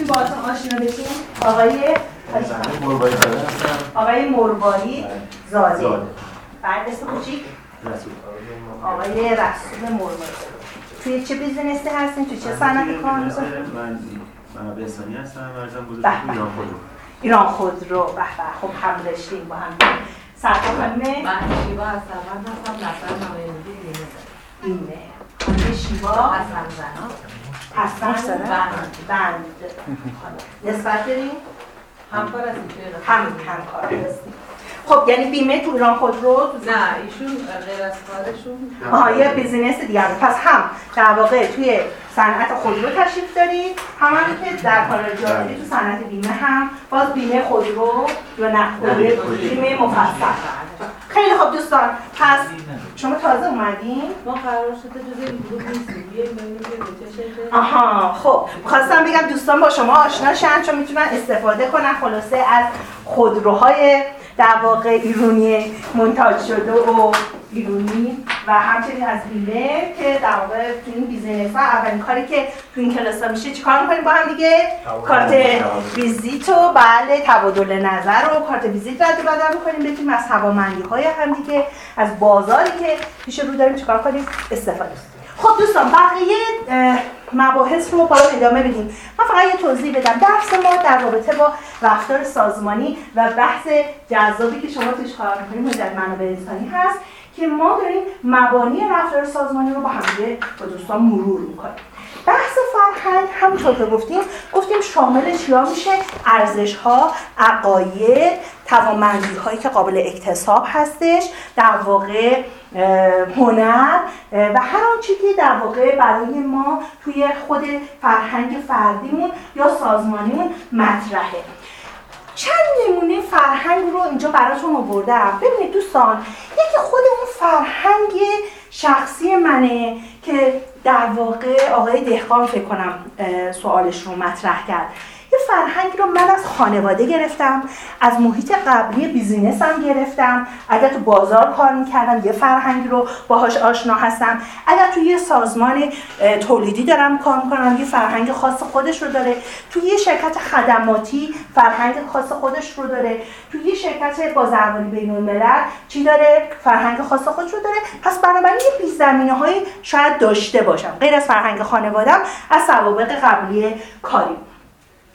می‌تونیم با آشنا بشیم آقای آقای مربایی زاده. بعد اسم کوچیک؟ آقای رسول مربایی توی چه بیزنسی هستین؟ توی چه صنعت کار می‌کنید من من بهسانی هستم. ارزم گذاشتم ایران خودرو ایران خودرو به به. خب هم رشتیم با هم. سرکا خانم. من شیوا هستم. من هستم. نفر نمایندگی بیمه بیمه خانم شیوا. حسن زنا حسن بند بند. نسبت همکار توی هم همکار هستیم. خب یعنی بیمه تو ایران خودرو نه ایشون غیر از کارشون. آها یه بیزینس دیگه هم. پس هم در واقع توی صنعت خودرو تشریف دارید. همون که در کار جاری تو صنعت بیمه هم باز بیمه خودرو یا نقدی بیمه مفصل. خیلی خوب دوستان. پس شما تازه اومدین؟ ما قرار شده جز این گروه نیستیم. آها خب. خواستم بگم دوستان با شما آشنا شن چون می‌تونن استفاده کنن خلاصه از خودروهای در واقع ایرونی مونتاژ شده و ایرونی و همچنین از بیمه که در واقع تو این business ها اولین کاری که تو این کلاس ها میشه چیکار می‌کنیم؟ با هم دیگه کارت ویزیت و بله تبادل نظر و کارت ویزیت رد و بدل می‌کنیم بتونیم از توانمندی های هم دیگه از بازاری که پیش رو داریم چیکار کنیم؟ استفاده خب دوستان بقیه مباحث رو بالا ادامه بدیم. من فقط یه توضیح بدم. درس ما در رابطه با رفتار سازمانی و بحث جذابی که شما توش کار می‌کنیم مدل منابع انسانی هست که ما داریم مبانی رفتار سازمانی رو با همدیگه با دوستان مرور می‌کنیم. بحث فرهنگ همونطور که گفتیم گفتیم شامل چیا میشه؟ ارزش ها عقاید توانمندی هایی که قابل اکتساب هستش در واقع هنر و هر آنچه که در واقع برای ما توی خود فرهنگ فردیمون یا سازمانیمون مطرحه. چند نمونه فرهنگ رو اینجا براتون آوردم. ببینید دوستان یکی خود اون فرهنگ شخصی منه که در واقع آقای دهقان فکر کنم سوالش رو مطرح کرد. یه فرهنگ رو من از خانواده گرفتم از محیط قبلی بیزینسم گرفتم. اگر تو بازار کار می‌کردم یه فرهنگ رو باهاش آشنا هستم. اگر تو یه سازمان تولیدی دارم کار می‌کنم یه فرهنگ خاص خودش رو داره. تو یه شرکت خدماتی فرهنگ خاص خودش رو داره. تو یه شرکت بازرگانی بین الملل چی داره؟ فرهنگ خاص خودش رو داره. پس بنابراین یه پیش زمینه های شاید داشته باشم. غیر از فرهنگ خانوادم از سوابق قبلی کاری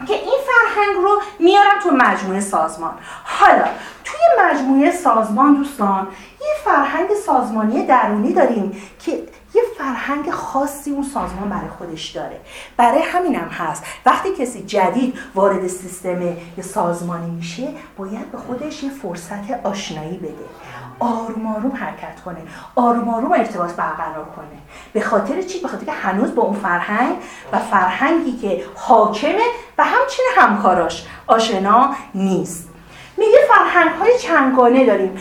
که این فرهنگ رو میارم تو مجموعه سازمان. حالا توی مجموعه سازمان دوستان یه فرهنگ سازمانی درونی داریم که یه فرهنگ خاصی اون سازمان برای خودش داره. برای همینم هست. وقتی کسی جدید وارد سیستم سازمانی میشه باید به خودش یه فرصت آشنایی بده. آروم آروم حرکت کنه. آروم آروم ارتباط برقرار کنه. به خاطر چی؟ به خاطر که هنوز با اون فرهنگ و فرهنگی که حاکمه و همچنین همکاراش آشنا نیست. میگه فرهنگ های چنگانه داریم.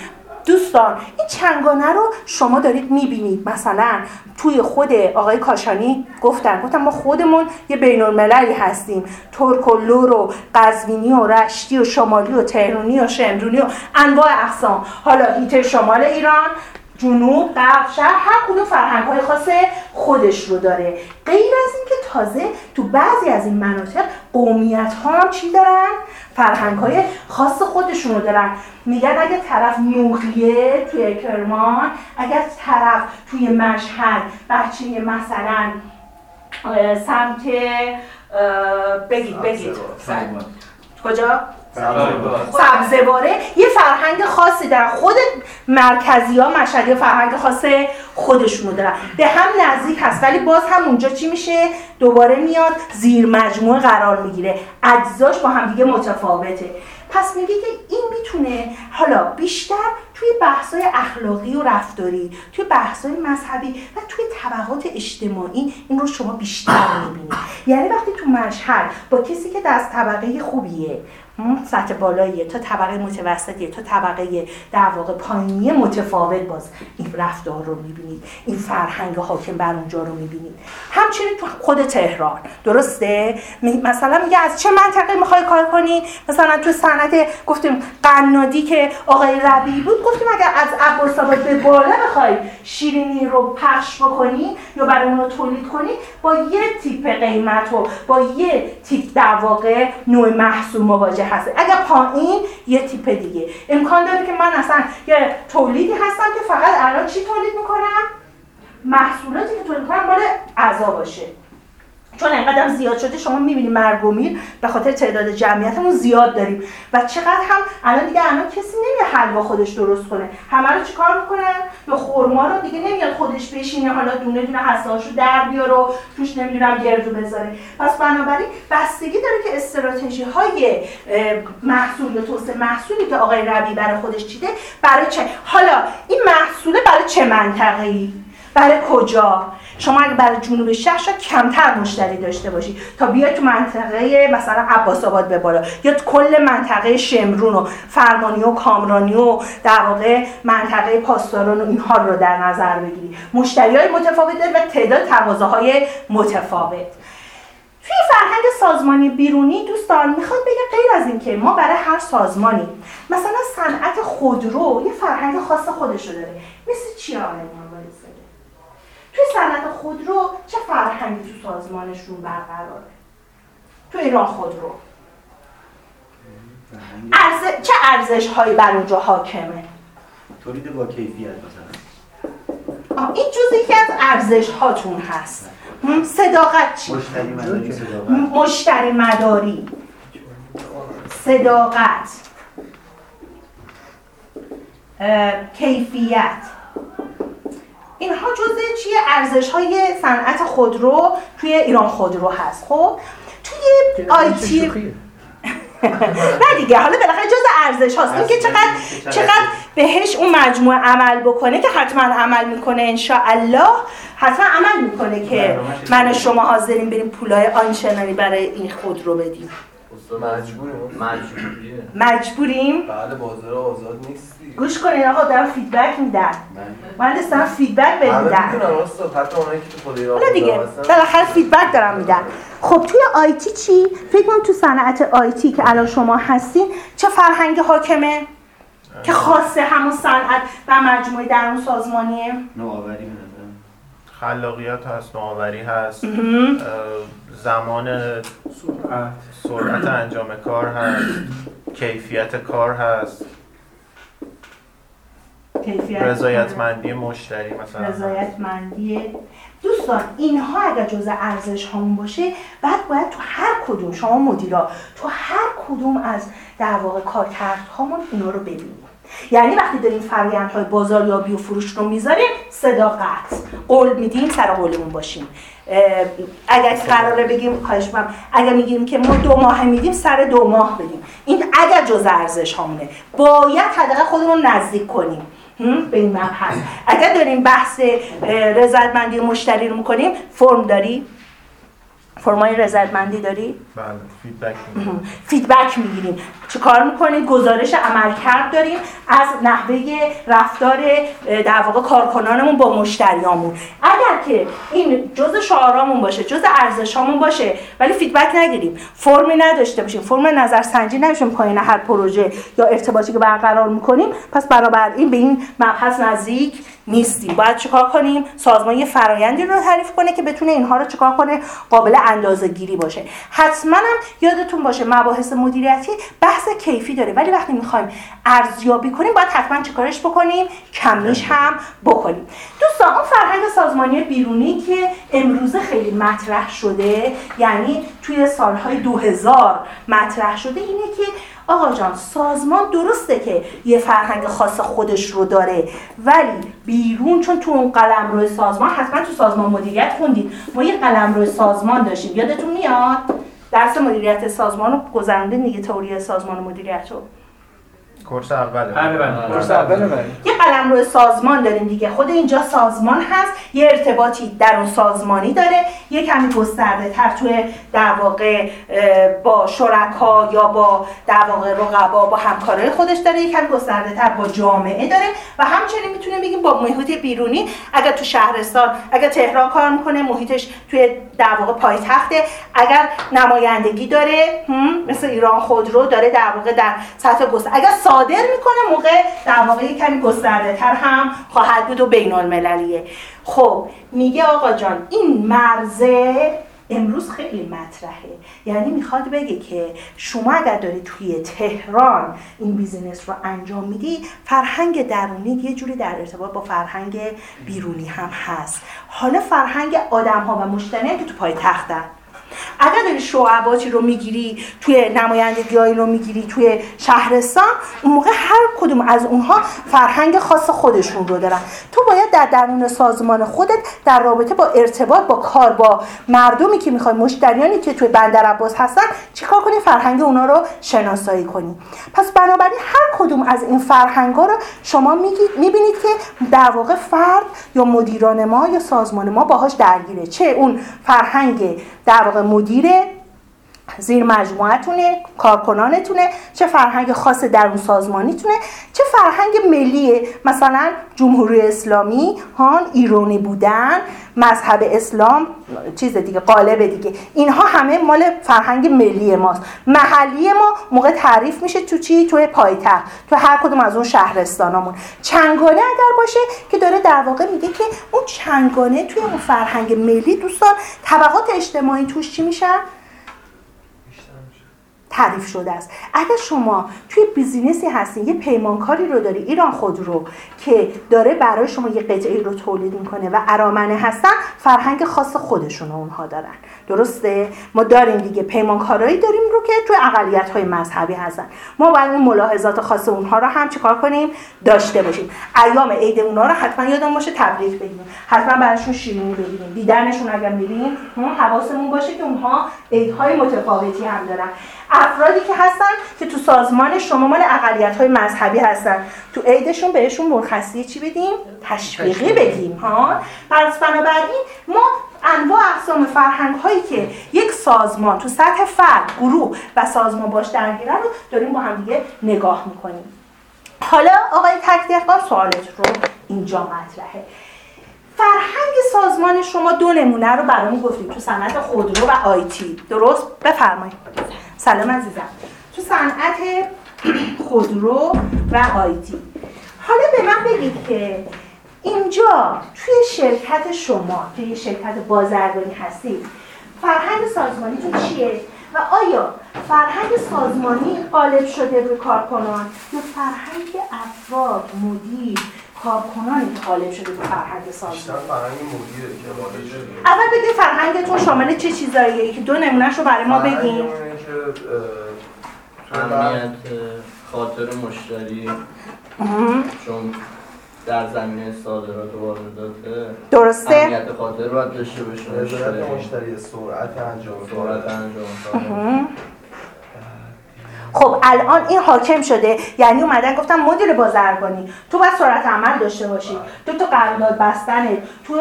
دوستان این چنگانه رو شما دارید می‌بینید. مثلا توی خود آقای کاشانی گفتن گفتم ما خودمون یه بین المللی هستیم. ترک و لور و قزوینی و رشتی و شمالی و تهرونی و شمرونی و انواع اقسام. حالا هیته شمال ایران جنوب غرب شهر هر کدوم فرهنگ های خاص خودش رو داره. غیر از اینکه تازه تو بعضی از این مناطق قومیت ها هم چی دارن؟ فرهنگ های خاص خودشون رو دارن. میگن اگه طرف نوخیه توی کرمان اگر طرف توی مشهد بچه مثلا سمت بگید بگید. کجا؟ سبزواره. یه فرهنگ خاصی دارن. خود مرکزی ها مشهدی فرهنگ خاص خودشونو دارن. به هم نزدیک هست ولی باز هم اونجا چی میشه؟ دوباره میاد زیر مجموعه قرار می‌گیره. اجزاش با هم دیگه متفاوته. پس میگه که این می‌تونه حالا بیشتر توی بحثای اخلاقی و رفتاری توی بحثای مذهبی و توی طبقات اجتماعی این رو شما بیشتر می‌بینید. یعنی وقتی تو مشهد با کسی که دست طبقه خوبیه سطح بالاییه. تا طبقه متوسطیه. تا طبقه در واقع پایینی متفاوت باز. این رفتار رو می‌بینید. این فرهنگ حاکم بر اونجا رو می‌بینید. همچنین تو خود تهران. درسته؟ مثلا میگه از چه منطقه می‌خوای کار کنی؟ مثلا تو صنعت گفتیم قنادی که آقای ربی بود گفتیم اگر از عباس آباد به بالا بخوای شیرینی رو پخش بکنی یا برای اون رو تولید کنی با یه تیپ قیمت و با یه تیپ در واقع نوع محصول مواجه هست. اگر پایین یه تیپ دیگه. امکان داره که من اصلا یه تولیدی هستم که فقط الان چی تولید می‌کنم؟ محصولاتی که تولید می‌کنم مال اعضا باشه. چون انقدر زیاد شده شما می‌بینید مرگ و میر به خاطر تعداد جمعیتمون زیاد داریم. و چقدر هم الان دیگه الان کسی نمیاد حلوا خودش درست کنه. همه رو چیکار می‌کنن؟ یا خورما رو دیگه نمیاد خودش بشینه حالا دونه دونه حساسشو در بیاره و توش نمی‌دونم گردو بذاره. پس بنابراین بستگی داره که استراتژی های محصول یا توسعه محصولی که آقای ربی برای خودش چیده برای چه؟ حالا این محصوله برای چه منطقه‌ای؟ برای کجا؟ شما اگه برای جنوب شهر شاید کمتر مشتری داشته باشی. تا بیای تو منطقه مثلا عباس آباد به بالا. یا کل منطقه شمرون و فرمانی و کامرانی و در واقع منطقه پاسداران و اینها رو در نظر بگیری. مشتری های متفاوت داری و تعداد تقاضاهای متفاوت. توی فرهنگ سازمانی بیرونی دوستان می‌خواد بگه غیر از اینکه ما برای هر سازمانی مثلا صنعت خودرو یه فرهنگ خاص خودشو داره. مثل چی آقای توی صنعت خودرو چه فرهنگی تو سازمانشون برقراره. تو ایران خودرو ارز... چه ارزش هایی بر اونجا حاکمه؟ تولید با کیفیت مثلا. این جز یکی از ارزش هاتون هست صداقت چی؟ مشتری مداری صداقت. مشتری مداری. صداقت. کیفیت. اینها جزء چیه ارزش های صنعت خودرو توی ایران خودرو هست. خب؟ توی IT نه دیگه حالا بالاخره جز ارزش هاست. این که چقدر چقدر بهش اون مجموعه عمل بکنه که حتما عمل می‌کنه انشالله حتما عمل می‌کنه که من و شما حاضرین بریم پولای آنچنانی برای این خودرو بدیم. مجبوریم. مجبوریم؟ بله بازار آزاد نیست گوش کنین آقا دارم feedback میدن من دارم feedback بدم. حالا دیگه بالاخره فیدبک دارم میدن خب توی آیتی چی؟ فکر کنم تو صنعت آیتی که الان شما هستین چه فرهنگ حاکمه؟ که خاصه همون صنعت و مجموعه در اون سازمانیه؟ نوآوری خلاقیت هست نوآوری هست. زمان سرعت. انجام کار هست. کیفیت کار هست. رضایتمندی مشتری مثلا. رضایتمندی دوستان اینها اگر جزء ارزش همون باشه بعد باید تو هر کدوم شما مدیرا تو هر کدوم از در واقع کارکردهامون اینا رو ببینیم یعنی وقتی داریم فرآیندهای بازاریابی و فروش رو می‌ذاریم صداقت. قول میدیم سر قولمون باشیم. اگر قراره بگیم خواهش اگر میگیم که ما دو ماه میدیم سر دو ماه بدیم. این اگر جز ارزش همونه باید حداقل خودمون نزدیک کنیم. به این مبحث. اگر داریم بحث رضایتمندی مشتری رو می‌کنیم فرم داری؟ فرمای رضایتمندی داری؟ بله feedback می‌گیریم feedback می‌گیریم. چه کار می‌کنید گزارش عملکرد داریم. از نحوه رفتار در واقع کارکنانمون با مشتریامون. اگر که این جز شعارامون باشه جز ارزشامون باشه ولی feedback نگیریم. فرمی نداشته باشیم. فرم نظرسنجی نمیشیم پایین هر پروژه یا ارتباطی که برقرار می‌کنیم. پس این به این مبحث نزدیک. نیستیم. باید چیکار کنیم؟ سازمان یه فرایندی رو تعریف کنه که بتونه اینها رو چیکار کنه؟ قابل اندازه گیری باشه. حتما هم یادتون باشه مباحث مدیریتی بحث کیفی داره. ولی وقتی می‌خوایم ارزیابی کنیم باید حتما چیکارش بکنیم؟ کمیش هم بکنیم. دوستان اون فرهنگ سازمانی بیرونی که امروزه خیلی مطرح شده یعنی توی سالهای 2000 مطرح شده اینه که آقا جان سازمان درسته که یه فرهنگ خاص خودش رو داره ولی بیرون چون تو اون قلم روی سازمان حتما تو سازمان مدیریت خوندید. ما یه قلم روی سازمان داشتیم. یادتون میاد؟ درس مدیریت سازمان رو گذرونده دیگه توری سازمان مدیریت رو. کورس اوله بله. بله کورس اول بله. یه قلم روی سازمان داریم دیگه. خود اینجا سازمان هست. یه ارتباطی در اون سازمانی داره. یه کمی گسترده تر توی در واقع با شرکا یا با در واقع رقبا با همکارای خودش داره. یه کمی گسترده تر با جامعه داره. و همچنین می‌تونه بگیم با محیط بیرونی اگر تو شهرستان اگر تهران کار می‌کنه محیطش توی در واقع پایتخته. اگر نمایندگی داره مثل ایران خودرو داره در واقع در سطح گستر اگر صادر می‌کنه موقع در واقع کمی گسترده تر هم خواهد بود و بین المللیه خب میگه آقا جان این مرزه امروز خیلی مطرحه. یعنی می‌خواد بگه که شما اگر داری توی تهران این بیزینس رو انجام میدی فرهنگ درونی یه جوری در ارتباط با فرهنگ بیرونی هم هست. حالا فرهنگ آدم ها و مشتری هم که تو پای تختن اگر داری شعباتی رو می‌گیری توی نمایندگی رو می‌گیری توی شهرستان اون موقع هر کدوم از اونها فرهنگ خاص خودشون رو دارن. تو باید در درون سازمان خودت در رابطه با ارتباط با کار با مردمی که می‌خوای مشتریانی که توی بندر عباس هستن چیکار کنی؟ فرهنگ اونا رو شناسایی کنی. پس بنابراین هر کدوم از این فرهنگ ها رو شما می‌بینید که در واقع فرد یا مدیران ما یا سازمان ما باهاش درگیره. چه اون فرهنگ در واقع مدیر زیر مجموعتونه کارکنانتونه چه فرهنگ خاص در اون سازمانیتونه چه فرهنگ ملیه. مثلا جمهوری اسلامی هان ایرانی بودن مذهب اسلام چیز دیگه قالب دیگه. اینها همه مال فرهنگ ملی ماست. محلی ما موقع تعریف میشه تو چی؟ توی پایتخت. تو هر کدوم از اون شهرستانامون. چنگانه اگر باشه که داره در واقع میگه که اون چنگانه توی اون فرهنگ ملی دوستان طبقات اجتماعی توش چی میشن؟ تعریف شده است. اگر شما توی بیزینسی هستین یه پیمانکاری رو داری ایران خودرو که داره برای شما یه قطعه رو تولید می‌کنه و ارامنه هستن فرهنگ خاص خودشون رو اونها دارن. درسته؟ ما داریم دیگه. پیمانکارایی داریم رو که توی اقلیت های مذهبی هستن. ما باید اون ملاحظات خاص اونها رو هم چیکار کنیم؟ داشته باشیم. ایام عید اونها رو حتما یادمون باشه تبریک بگیم حتما براشون شیرینی بگیریم. دیدنشون اگر میریم حواسمون باشه که اونها عیدهای متفاوتی هم دارن. افرادی که هستن که تو سازمان شما مال اقلیت های مذهبی هستن. تو عیدشون بهشون مرخصی چی بدیم؟ تشویقی بدیم ها؟ پس بنابراین ما انواع اقسام فرهنگ هایی که یک سازمان تو سطح فرد گروه و سازمان باش درگیرن رو داریم با هم دیگه نگاه می‌کنیم. حالا آقای تک دقیقا سوالت رو اینجا مطرحه. فرهنگ سازمان شما دو نمونه رو برامون گفتیم تو صنعت خودرو و آیتی درست؟ بفرمایید. سلام عزیزم. تو صنعت خودرو و آیتی حالا به من بگید که اینجا توی شرکت شما توی شرکت بازرگانی هستید فرهنگ سازمانیتون چیه؟ و آیا فرهنگ سازمانی غالب شده روی کارکنان یا فرهنگ افراد مدیر کارکنانی غالب شده روی فرهنگ سازمانی بیشتر فرهنگ مدیره که شده اول بگید فرهنگتون شامل چه چیزاییه؟ که دو نمونهش رو برای ما بگین. فرهنگ اینه که اه، توی امنیت خاطر مشتری. چون در زمینه صادرات و واردات درسته؟ امنیت خاطر باید داشته باشه مشتری سرعت انجام. سرعت انجام. خب الان این حاکم شده یعنی اومدن گفتم مدیر بازرگانی تو باید سرعت عمل داشته باشی تو تو قرارداد بستنت تو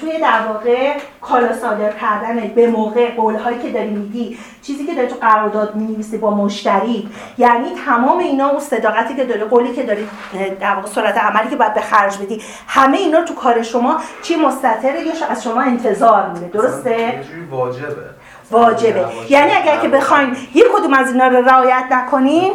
توی در واقع کالا صادر کردنت به موقع قولهایی که داری میگی چیزی که داری تو قرارداد می‌نویسی با مشتری. یعنی تمام اینا اون صداقتی که داری قولی که داری در واقع سرعت عملی که باید به خرج بدی همه اینا تو کار شما چی مستتره یا از شما انتظار میره درسته؟ واجبه. واجبه. یعنی اگر که بخواین یک کدوم از اینا رو رعایت نکنین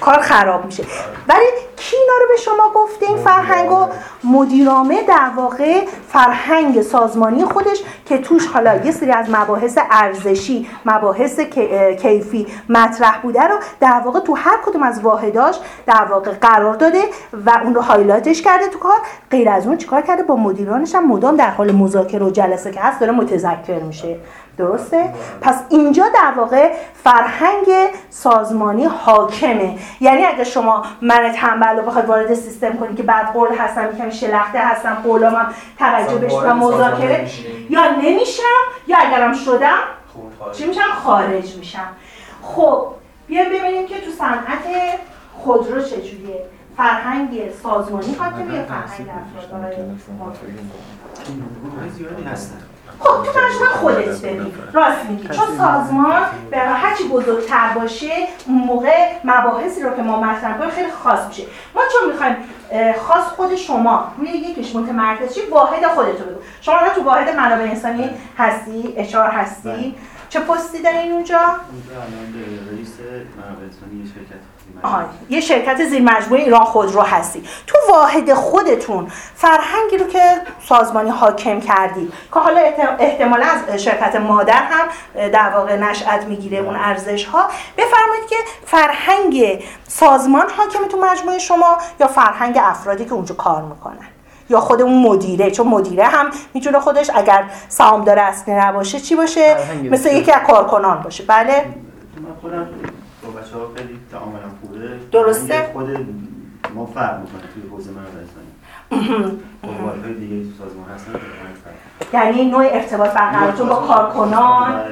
کار خراب میشه. ولی کی اینا رو به شما گفته این فرهنگ و مدیرامه در واقع فرهنگ سازمانی خودش که توش حالا یه سری از مباحث ارزشی مباحث کی- کیفی مطرح بوده رو در واقع تو هر کدوم از واحداش در واقع قرار داده و اون رو هایلایتش کرده تو کار. غیر از اون چیکار کرده؟ با مدیرانش هم مدام در حال مذاکره و جلسه که هست داره متذکر میشه. درسته؟ پس اینجا در واقع فرهنگ سازمانی حاکمه. یعنی اگه شما من تنبل رو بخواد وارد سیستم کنی که بعد قول هستم یکم شلخته هستم قولام هم توجه بهش و مذاکره. یا نمیشم یا اگرم شدم خواهد. چی میشم؟ خارج میشم. خب بیا ببینیم که تو صنعت خودرو چجوریه. فرهنگ سازمانی حاکمه یا فرهنگ افراد؟ خب تو مجموع خودت ببین راست میگی. چون سازمان به هرچی بزرگتر باشه اون موقع مباحثی رو که ما مطرح کنیم خیلی خاص میشه. ما چون می‌خوایم خاص خود شما روی یکیش متمرکز شی واحد خودتو بگو. شما الان تو واحد منابع انسانی هستی اشار هستی؟ چه پستی دارین اونجا؟ اونجا الان رئیس منابع انسانی شرکت یه شرکت زیر مجموعه ایران خودرو هستی. تو واحد خودتون فرهنگی رو که سازمانی حاکم کردی که حالا احت- احتمالا از شرکت مادر هم در واقع نشأت می‌گیره اون ارزش ها بفرمایید که فرهنگ سازمان حاکم تو مجموعه شما یا فرهنگ افرادی که اونجا کار می‌کنن؟ یا خود اون مدیره؟ چون مدیره هم می‌تونه خودش اگر سهامدار اصلی نباشه چی باشه؟ مثل یکی از کارکنان باشه. بله؟ بچه ها خیلی تعاملم خوبه. درسته. فرهنگ خود ما فرق می‌کنه توی حوزه منابع انسانی با های دیگه تو سازمان هستن که فرهنگ فرق یعنی نوع ارتباط برقرارتون با کارکنان.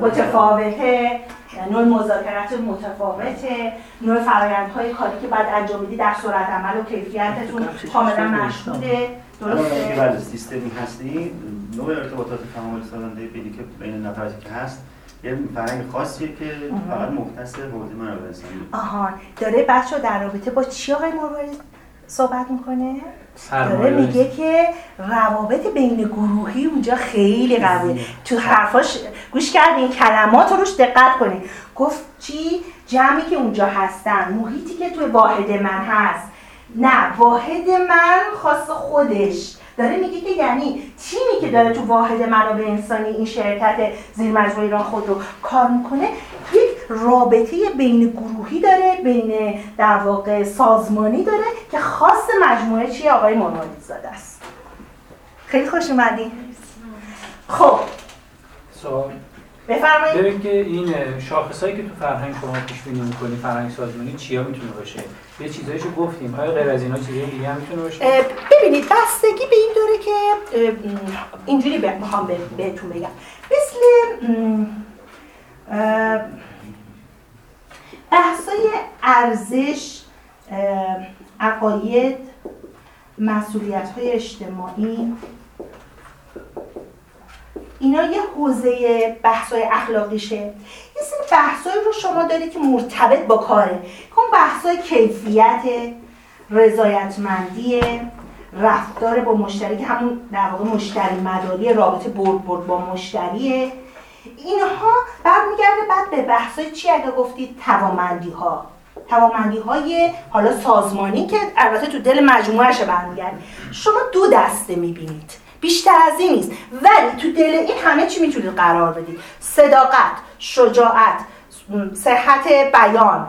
متفاوته. یعنی نوع مذاکرات متفاوته. نوع فرایندهای کاری که بعد انجام میدی در سرعت عمل و کیفیتتون کاملا مشهوده. درسته؟ بله سیستمی هستی نوع ارتباطات تعامل سازنده بینی که بین نفراتی که هست یه فرهنگ خاصیه که فقط مختص حوزه منابع انسانی آهان داره بچه در رابطه با چی آقای مروری صحبت می‌کنه؟ داره میگه که روابط بین گروهی اونجا خیلی قویه تو حرفاش گوش کردین کلمات رو روش دقت کنین گفت چی؟ جمعی که اونجا هستن محیطی که توی واحد من هست. نه واحد من خاص خودش. داره میگه که یعنی تیمی که داره تو واحد منابع انسانی این شرکت زیر مجموعه ایران خود رو کار می‌کنه یک رابطه بین گروهی داره بین در واقع سازمانی داره که خاص مجموعه چیه؟ آقای منوری زاده است. خیلی خوش اومدین. خب. سوال. بفرمایید. ببین که این شاخصایی که تو فرهنگ شما پیش بینی می‌کنی فرهنگ سازمانی چیا می‌تونه باشه؟ یه چیزایشو گفتیم. آیا غیر از اینا چیزای دیگه هم می‌تونه باشه؟ ببینید بستگی به این داره که اینجوری به- می‌خوام به- بهتون بگم. مثل بحثای ارزش عقاید مسئولیت های اجتماعی اینا یه حوزه بحثای اخلاقیشه. یه سری بحثایی رو شما دارید که مرتبط با کاره. که اون بحثای کیفیت رضایتمندی رفتار با مشتری که همون در واقع مشتری مداری رابطه برد برد با مشتریه. اینها برمیگرده بعد به بحثای چی؟ اگه گفتید توامندی ها توامندی های حالا سازمانی که البته تو دل مجموعهش برمیگرده. شما دو دسته می‌بینید. بیشتر از این نیست. ولی تو دل این همه چی می‌تونید قرار بدید صداقت شجاعت صحت بیان.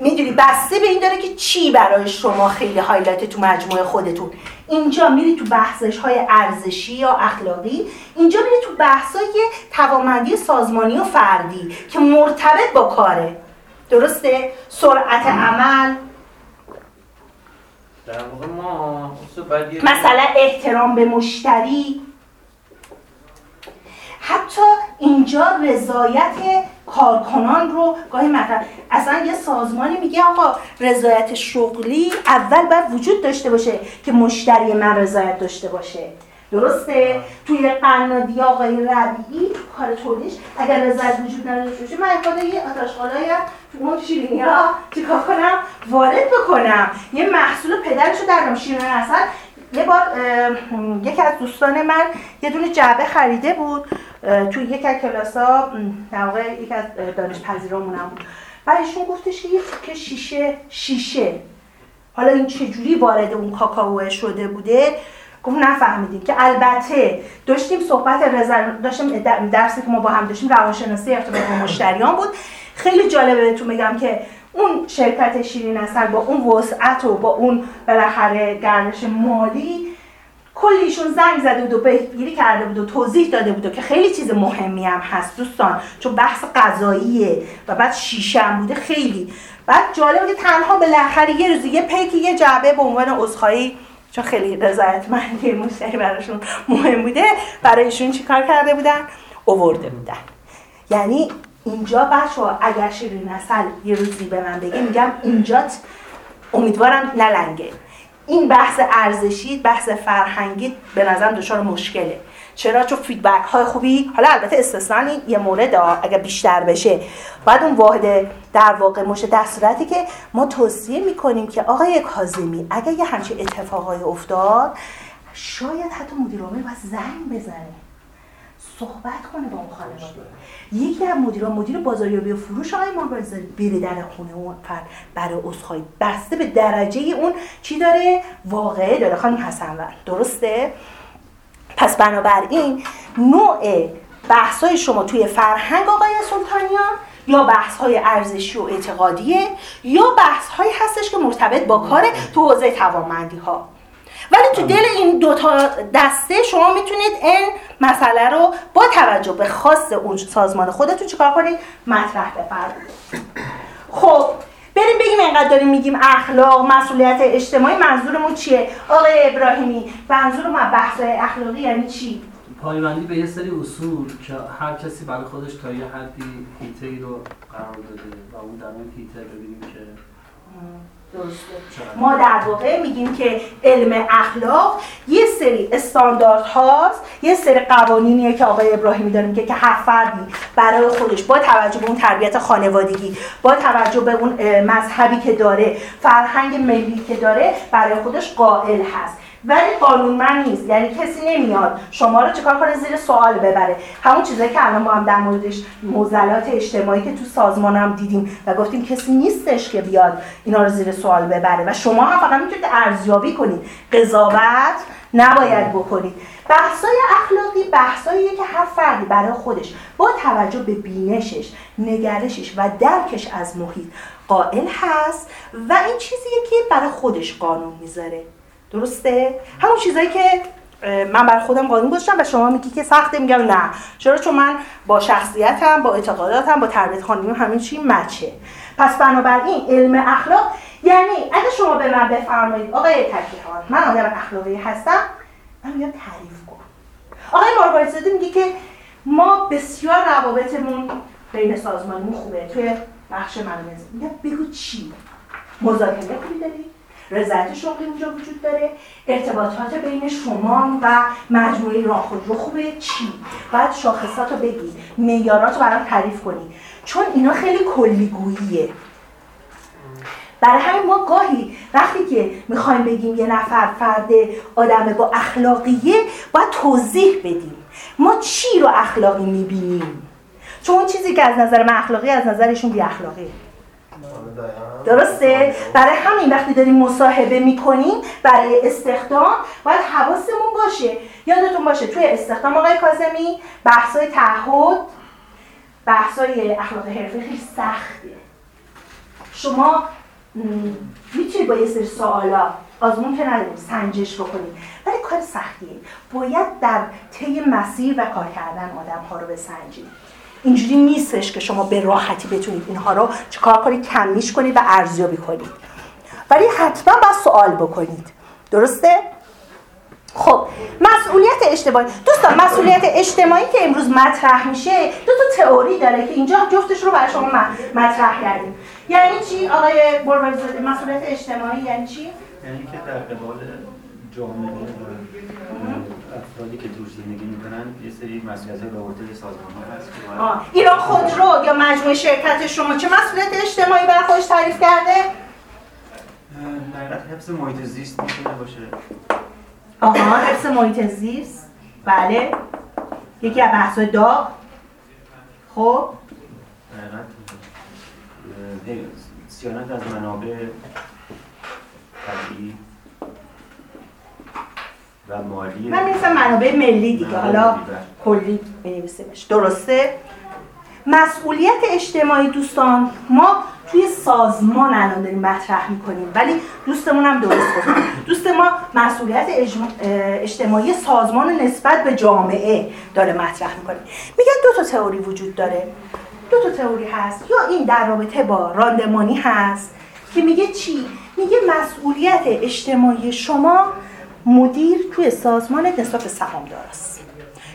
می‌دونی بسته به این داره که چی برای شما خیلی هایلایت تو مجموعه خودتون. اینجا میری تو بحثش های ارزشی یا اخلاقی. اینجا میری تو بحثای توامندی سازمانی و فردی که مرتبط با کاره. درسته؟ سرعت عمل مثلا احترام به مشتری. حتی اینجا رضایت کارکنان رو گاهی مطرح اصلا یه سازمانی میگه آقا رضایت شغلی اول باید وجود داشته باشه که مشتری من رضایت داشته باشه. درسته؟ توی قنادی آقای ربیعی کار تولیش اگر رضایت وجود نداشته باشه من خود یه آتشقالایی تو اون شیرینی ها چیکار کنم؟ وارد بکنم. یه محصول پدرش رو دردم شیرین اصل یه بار یکی از دوستان من یه دونه جعبه خریده بود اه، توی یک از کلاس ها در واقع یک از دانش پذیرامونم بود. و ایشون گفتش که یه تیکه شیشه شیشه. حالا این چجوری وارد اون کاکائو شده بوده؟ گفت نفهمیدیم که البته داشتیم صحبت رضا داشتیم در- درسی که ما با هم داشتیم روانشناسی ارتباط با مشتریان بود. خیلی جالبه بهتون بگم که اون شرکت شیرین اصل با اون وسعت و با اون بالاخره گردش مالی کلیشون زنگ زده بود و بهگیری کرده بود و توضیح داده بود و که خیلی چیز مهمی هم هست دوستان. چون بحث غذاییه و بعد شیشه هم بوده خیلی. بعد جالبه که تنها بالاخره یه روزی یه پیکی یه جعبه به عنوان عذرخواهی چون خیلی رضایتمندی مشتری براشون مهم بوده برایشون چیکار کرده بودن؟ اوورده بودن. یعنی اینجا بچه اگر شیرین اصل یه روزی به من بگه میگم اینجا امیدوارم نلنگه. این بحث ارزشی بحث فرهنگی به نظرم دچار مشکله. چرا؟ چون فیدبک های خوبی حالا البته استثنا یه مورد اگر بیشتر بشه. بعد اون واحد در واقع مشه در صورتی که ما توصیه می‌کنیم که آقای کاظمی اگر یه همچین اتفاقای افتاد شاید حتی مدیر عامل باید زنگ بزنه. صحبت کنه با اون خانواده. یکی از مدیران مدیر بازاریابی و فروش آقای مارگارزاری بره در خونه اون فرد برای عذرخواهی بسته به درجه اون چی داره؟ واقعه داره. خانم حسنور درسته؟ پس بنابراین نوع بحثای شما توی فرهنگ آقای سلطانیان یا بحث های ارزشی و اعتقادیه یا بحث هایی هستش که مرتبط با کار تو حوزه توانمندی ها ولی تو دل این دو تا دسته شما می‌تونید این مسئله رو با توجه به خاص اون سازمان خودتون چیکار کنید؟ مطرح بفرمایید. خب بریم بگیم اینقدر داریم میگیم اخلاق مسئولیت اجتماعی منظورمون چیه؟ آقای ابراهیمی منظور ما بحث اخلاقی یعنی چی؟ پایبندی به یه سری اصول که هر کسی برای خودش تا یه حدی هیته ای رو قرار داده و اون در اون هیته ببینیم که درسته. ما در واقع میگیم که علم اخلاق یه سری استاندارد هاست یه سری قوانینیه که آقای ابراهیمی داره میگه که هر فردی برای خودش با توجه به اون تربیت خانوادگی با توجه به اون مذهبی که داره فرهنگ ملی که داره برای خودش قائل هست. ولی قانونمند نیست. یعنی کسی نمیاد شما رو چکار کنه زیر سوال ببره. همون چیزایی که الان ما هم در موردش موزلات اجتماعی که تو سازمان هم دیدیم و گفتیم کسی نیستش که بیاد اینا رو زیر سوال ببره. و شما هم فقط می‌تونید ارزیابی کنید. قضاوت نباید بکنید. بحثای اخلاقی بحثاییه که هر فردی برای خودش با توجه به بینشش نگرشش و درکش از محیط قائل هست و این چیزیه که برای خودش قانون می‌ذاره. درسته؟ همون چیزایی که من بر خودم قانون گذاشتم و شما میگی که سخته میگم نه. چرا؟ چون من با شخصیتم با اعتقاداتم با تربیت خانمی همین چی مچه. پس بنابراین علم اخلاق یعنی اگه شما به من بفرمایید آقای تکیهان من آدم اخلاقی هستم من میگم تعریف کن. آقای مارگاریت میگه که ما بسیار روابطمون بین سازمانمون خوبه. توی بخش منابع. میگم بگو چی؟ مذاکره خوبی داری؟ رضایت شغلی اونجا وجود داره. ارتباطات بین شما و مجموعه راه رو خوبه؟ چی؟ بعد شاخصات رو بگی. معیارات رو برام تعریف کنی. چون اینا خیلی کلیگوییه. برای همین ما گاهی وقتی که می‌خوایم بگیم یه نفر فرد آدم با اخلاقیه باید توضیح بدیم. ما چی رو اخلاقی می‌بینیم؟ چون چیزی که از نظر من اخلاقی از نظرشون بی اخلاقیه درسته؟ برای همین وقتی داریم مصاحبه می‌کنیم برای استخدام باید حواسمون باشه. یادتون باشه توی استخدام آقای کازمی بحثای تعهد بحثای اخلاق حرفه خیلی سخته شما می‌تونید با یه سری سوالا آزمون که نداریم سنجش بکنید ولی کار سختیه. باید در طی مسیر و کار کردن آدم ها رو بسنجید اینجوری نیستش که شما به راحتی بتونید اینها رو چیکار کنید کمیش کنید و ارزیابی کنید. ولی حتما باید سوال بکنید. درسته؟ خب مسئولیت اجتماعی. دوستان مسئولیت اجتماعی که امروز مطرح میشه دو تا تئوری داره که اینجا جفتش رو برای شما مطرح کردیم. یعنی چی؟ آقای بروزاده مسئولیت اجتماعی یعنی چی؟ یعنی که در قبال جامعه افرادی که توش زندگی می‌کنن یه سری مسئولیت به عهده سازمان ها هست ایران خودرو یا مجموعه شرکت شما چه مسئولیت اجتماعی برای خودش تعریف کرده؟ در حفظ محیط زیست می‌تونه باشه. آها حفظ محیط زیست. بله. یکی از بحث داغ. خب. سیانت از منابع طبیعی. و مالی من می‌رسم منابع ملی دیگه. حالا کلی بنویسیمش درسته؟ مسئولیت اجتماعی دوستان ما توی سازمان الان داریم مطرح می‌کنیم ولی دوستمون هم درست گفتم دوست ما مسئولیت اجتماعی سازمان نسبت به جامعه داره مطرح می‌کنه. میگن دو تا تئوری وجود داره. دو تا تئوری هست. یا این در رابطه با راندمانی هست که میگه چی؟ میگه مسئولیت اجتماعی شما مدیر توی سازمان نسبت به سهامدار است.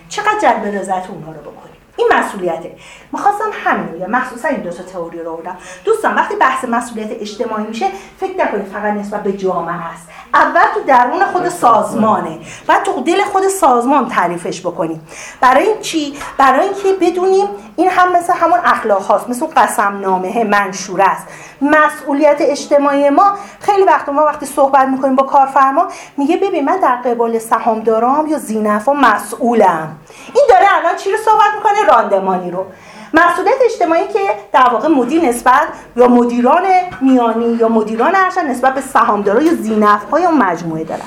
چقدر جلب رضایت اونها رو بکنید این مسئولیته. می‌خواستم همین رو بگم. مخصوصا این دو تا تئوری رو بودم دوستان وقتی بحث مسئولیت اجتماعی میشه فکر نکنید فقط نسبت به جامعه است اول تو درون خود سازمانه. و تو دل خود سازمان تعریفش بکنیم. برای این چی؟ برای اینکه بدونیم این هم مثل همون اخلاق هاست. مثل قسم نامه منشور است. مسئولیت اجتماعی ما خیلی وقت ما وقتی صحبت می‌کنیم با کارفرما میگه ببین من در قبال سهامدارام یا زینفا مسئولم. این داره الان چی رو صحبت می‌کنه؟ راندمانی رو. مسئولیت اجتماعی که در واقع مدیر نسبت یا مدیران میانی یا مدیران ارشد نسبت به سهامدارا یا زینف های اون مجموعه دارن?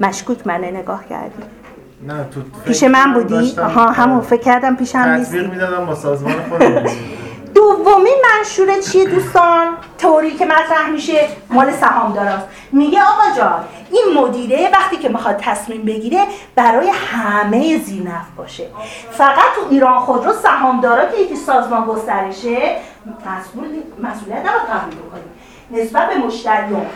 مشکوک منه نگاه کردی. نه تو پیش من بودی؟ آها همون فکر کردم پیش هم نیستی. تطبیق می‌دادم با سازمان خودم. دومین منشور چیه دوستان؟ تئوری که مطرح میشه مال سهامداراست میگه آقا جان این مدیره وقتی که می‌خواد تصمیم بگیره برای همه زینف باشه. فقط تو ایران خودرو سهامدارا که یکی سازمان گسترشه مسئول مسئولیت نباید قبول بکنیم نسبت به مشتریون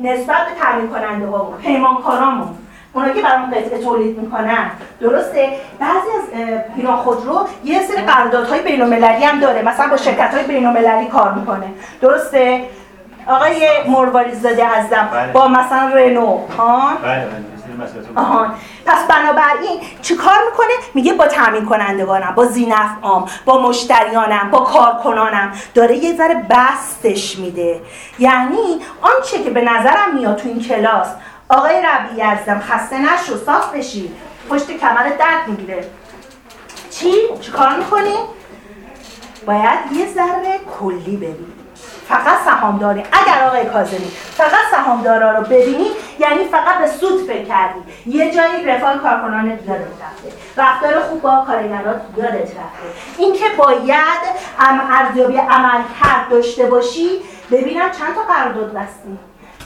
نسبت به تامین کننده ها پیمانکارامون. اونا که برامون قطعه تولید می‌کنن. درسته؟ بعضی از ایران خودرو یه سری قراردادهای بین‌المللی هم داره. مثلا با شرکت های بین‌المللی کار می‌کنه. درسته؟ آقای مرواری زاده هستم. بله. با مثلا رنو. ها بله بله. آهان. پس بنابراین چیکار می‌کنه؟ میگه با تامین کنندگانم با زینف عام با مشتریانم با کارکنانم. داره یه ذره بستش میده. یعنی آنچه که به نظرم میاد تو این کلاس آقای ربیعی عزیزم خسته نشو صاف بشی پشت کمرت درد می‌گیره. چی؟ چیکار می‌کنی؟ باید یه ذره کلی ببینی. فقط سهامداری. اگر آقای کاظمی فقط سهامدارا رو ببینی یعنی فقط به سود فکر کردی. یه جایی رفاه کارکنانت یادت رفته. رفتار خوب با کارگرات یادت رفته. اینکه باید ارزیابی عمل کرد داشته باشی ببینم چند تا قرارداد بستی.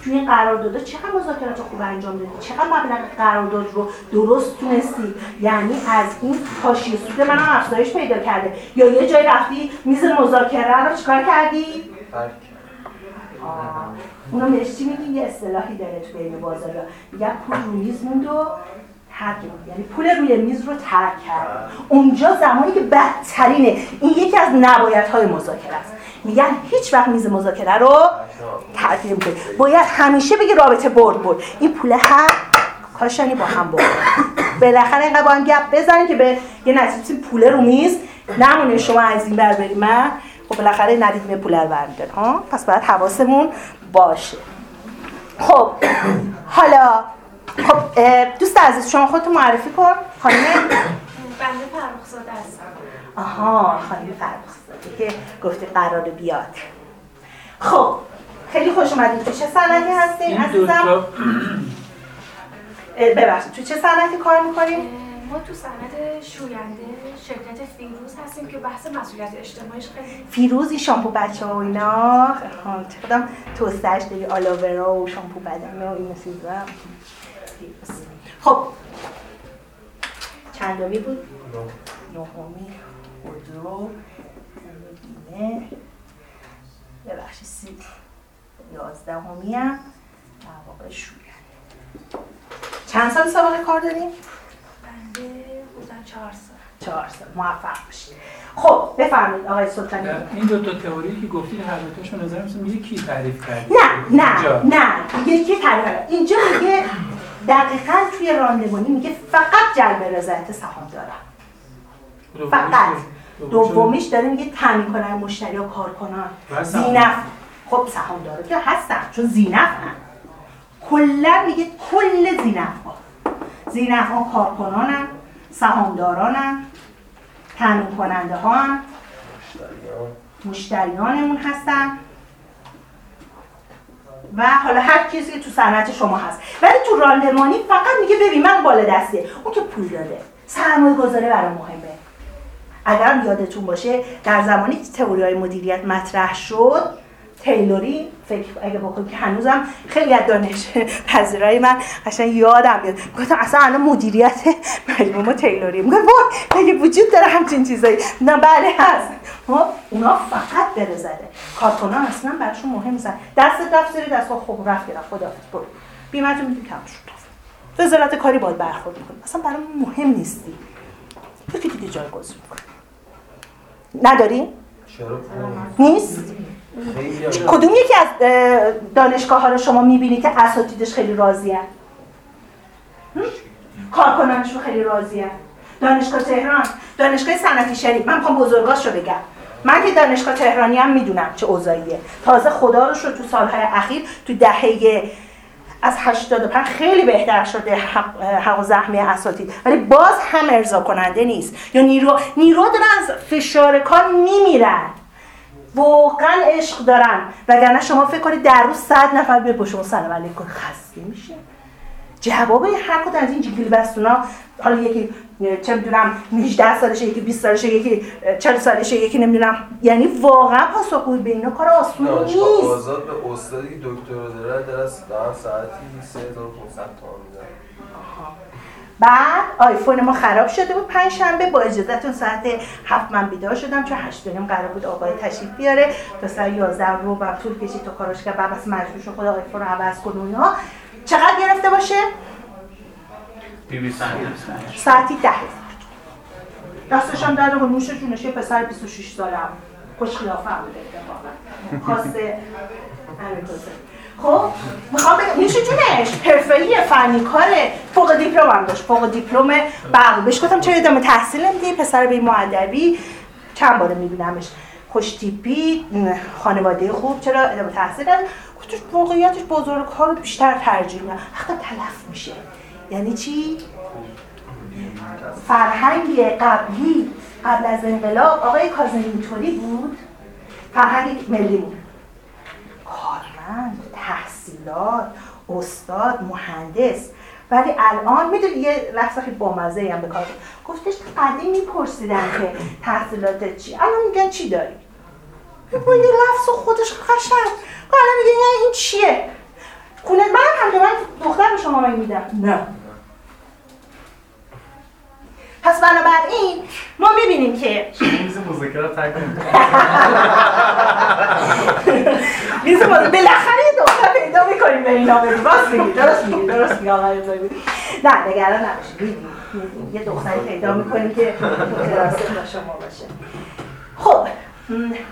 توی این قراردادها چقدر مذاکرات خوب انجام دادی؟ چقدر مبلغ قرارداد رو درست تونستی؟ یعنی از این حاشیه سود منم افزایش پیدا کرده. یا یه جایی رفتی میز مذاکره رو چیکار کردی؟ آه. اونو بهش چی میگی؟ یه اصطلاحی داره تو بین بازارا. میگن پول روی میز موند و ترک. یعنی پول روی میز رو ترک کرد. اونجا زمانی که بدترینه. این یکی از نبایدهای مذاکره است. میگن هیچ وقت میز مذاکره رو ترک نمی‌کنی باید همیشه بگی رابطه برد برد این پول هم کاشانی با هم برد بالاخره اینقدر با هم گپ بزنیم که به یه نتیجه پول رو میز نمونه. شما از این بر بری من خب بالاخره ندید به پول رو برمیدن ها؟ پس باید حواسمون باشه. خب حالا خب دوست عزیز شما خودتو معرفی کن. خانم بنده فرخزاده هستم. آها خانم فرخزاده که گفته قرار بیاد. خب خیلی خوش اومدید تو چه صنعتی هستین این عزیزم؟ ببخشید تو چه صنعتی کار می‌کنیم ما تو صنعت شوینده شرکت فیروز هستیم که بحث مسئولیت اجتماعیش خیلی فیروزی شامپو بچه ها و اینا. آها، خودم توستش داری آلاورا و شامپو بدن و این چیزا. فیروز. خب. چندمی بود؟ نهمی خودرو بیمه ببخشید سی. یازدهمی هم. در واقع شوینده چند سال سابقه کار داریم؟ بنده بودن چهار سال. چهار سال موفق باشید خب بفرمایید آقای سلطانی. این دو تا تئوری که گفتید هر دوتاشون نظر میگه کی تعریف کرد؟ نه نه. نه یکی تعریف کرد. اینجا میگه دقیقا توی راندمانی میگه فقط جلب رضایت سهام دارم فقط. دومیش داره میگه تامین کنن مشتری و کارکنان. زینف. خب سهام داره که هستن چون زینف هم کلا میگه کل زینف ها زینف ها کارکنانن سهامدارانن تامین کننده ها هم. مشتریانمون هستن. و حالا هر کسی که تو صنعت شما هست. ولی تو راندمانی فقط میگه ببین من بالا دستیه اون که پول داده. سرمایه گذاره برای مهمه. اگر یادتون باشه در زمانی که تئوری های مدیریت مطرح شد تیلوری فکر اگه بکنم که هنوزم خیلی از دانش پذیرای من قشنگ یادم میاد. گفتم اصلا الان مدیریت مجموعه تیلوری. میگم وای مگه وجود داره همچین چیزایی؟ نه بله هست. ها اونا فقط بره زده. کارکنان اصلا براشون مهم نیستن. دست رفت زیر دست خب رفت گرفت. خدا برو. بیمتون می‌دونی کم شد. وزارت کاری باید برخورد می‌کنه. اصلا برای مهم نیستی. یکی دیگه جایگزین می‌کنه نداری؟ نیست؟ کدوم یکی از اه، دانشگاه ها رو شما می‌بینید که اساتیدش خیلی راضیه؟ کارکنانشون خیلی راضیه. دانشگاه تهران دانشگاه صنعتی شریف. من می‌خوام بزرگاش رو بگم. من که دانشگاه تهرانی هم می‌دونم چه اوضاعیه. تازه خدا رو شد تو سالهای اخیر تو دهه از 85 خیلی بهتر شده حق, حق و زحمه اساتید. ولی باز هم ارضا کننده نیست. یا نیرو نیرو دارن از فشار کار میمیرن. واقعا عشق دارن. وگرنه شما فکر کنید در روز صد نفر با شما سلام علیکم. خسته میشه. جواب هر کدوم از این جیگیل بستونا حالا یکی چه می‌دونم 18 سالشه یکی 20 سالشه یکی اه، 40 سالشه یکی نمی‌دونم. یعنی واقعا پاسخگویی به اینا کار آسونی نیست. آزاد به استادی که دکترا داره در از در ساعتی 3500 تومان میدن. بعد آیفون ما خراب شده بود پنج شنبه با اجازهتون ساعت هفت من بیدار شدم چون هشت دنیم قرار بود آقای تشریف بیاره. تا ساعت 11 رو بعد طول کشید تا کاراش کرد. بعد بس مجبور شد خود آیفون رو عوض کنه و اینها چقدر گرفته باشه؟ ساعتی ده. دستش هم داره و نوش جونش. یه پسر 26 ساله هم خوش خیافه هم بوده اتفاقا. خب می‌خوام بگم نوش جونش؟ حرفه‌ای فنی کاره فوق دیپلم هم داشت فوق دیپلم برق. بهش گفتم چرا ادامه تحصیل نمیدی؟ پسر به معدبی چند باره میبینمش. خوش تیپی خانواده خوب چرا ادامه تحصیل گفتش موقعیتش بزرگ کار بیشتر ترجیح میدم. وقتا تلف میشه. یعنی چی؟ فرهنگ قبلی قبل از انقلاب آقای کاظمی اینطوری بود فرهنگ ملی بود. کارمند تحصیلات استاد مهندس. ولی الان می‌دونی یه لحظه خیلی بامزه هم به کار. گفتش قدیم میپرسیدن که تحصیلات چی؟ الان میگن چی داری؟ با یه لفظ خودش قشنگ. الان میگن یعنی این چیه؟ خونه من هم که من دختر شما میدم نه. پس بنابراین ما می‌بینیم که میز مذاکره ترک. میز بازی بالاخره یه دختر پیدا می‌کنیم به بدیم. راست میگی درست میگی درست میگی. آقای نه نگران نباشید. یه دختری پیدا می‌کنیم که متناسب با شما باشه. خب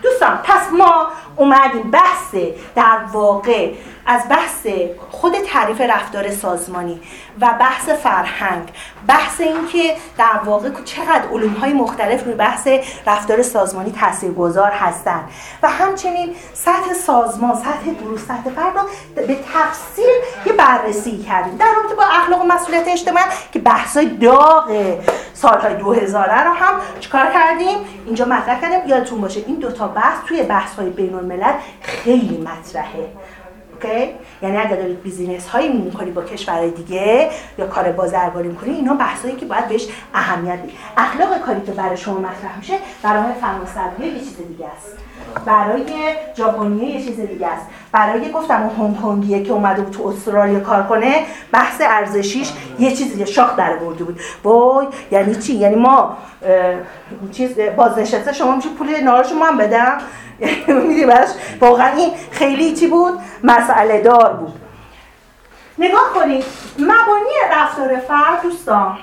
دوستان پس ما اومدیم بحث در واقع از بحث خود تعریف رفتار سازمانی. و بحث فرهنگ. بحث اینکه در واقع چقدر علوم های مختلف روی بحث رفتار سازمانی تاثیرگذار هستند. و همچنین سطح سازمان سطح گروه سطح فرد رو به تفصیل یه بررسی کردیم. در رابطه با اخلاق و مسئولیت اجتماعی که بحثای داغ سالهای 2000 رو هم چیکار کردیم؟ اینجا مطرح کردیم. یادتون باشه این دوتا بحث توی بحث های بین الملل خیلی مطرحه. OK یعنی اگر دارید business هایی می‌کنی با کشورهای دیگه یا کار بازرگانی می‌کنی اینا بحثایی که باید بهش اهمیت بدید اخلاق کاری که برای شما مطرح میشه برای فرانسوی یه چیز دیگه است. برای ژاپنی یه چیز دیگه است. برای گفتم اون هنگ کنگیه که اومده تو استرالیا کار کنه بحث ارزشیش یه چیز دیگه شاخ در برده بود. وای یعنی چی؟ یعنی ما چیز بازنشسته شما میشه پول نهارشو من بدم. می‌دونی براش؟ واقعا این خیلی چی بود؟ مسئله دار بود. نگاه کنید مبانی رفتار فرد دوستان.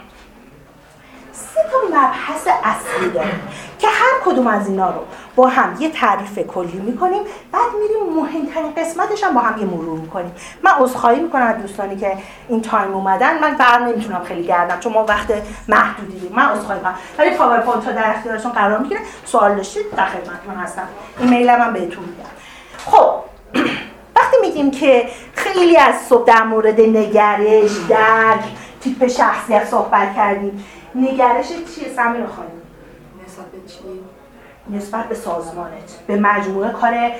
سه تا مبحث اصلی داره که هر کدوم از اینا رو با هم یه تعریف کلی می‌کنیم بعد میریم مهمترین قسمتش هم با هم یه مرور می‌کنیم. من عذرخواهی می‌کنم دوستانی که این time اومدن. من بر نمی‌تونم خیلی گردم چون ما وقت محدودی داریم من عذرخواهی می‌کنم. ولی PowerPoint ها در اختیارشون قرار می‌گیره. سوال داشتید؟ در خدمتتون هستم. ایمیلم هم بهتون میدم خب. وقتی میگیم که خیلی از صبح در مورد نگرش درک تیپ شخصیت صحبت کردیم نگرش چیه؟ سمیر خانم. نسبت به چی؟ نسبت به سازمانت به مجموعه کار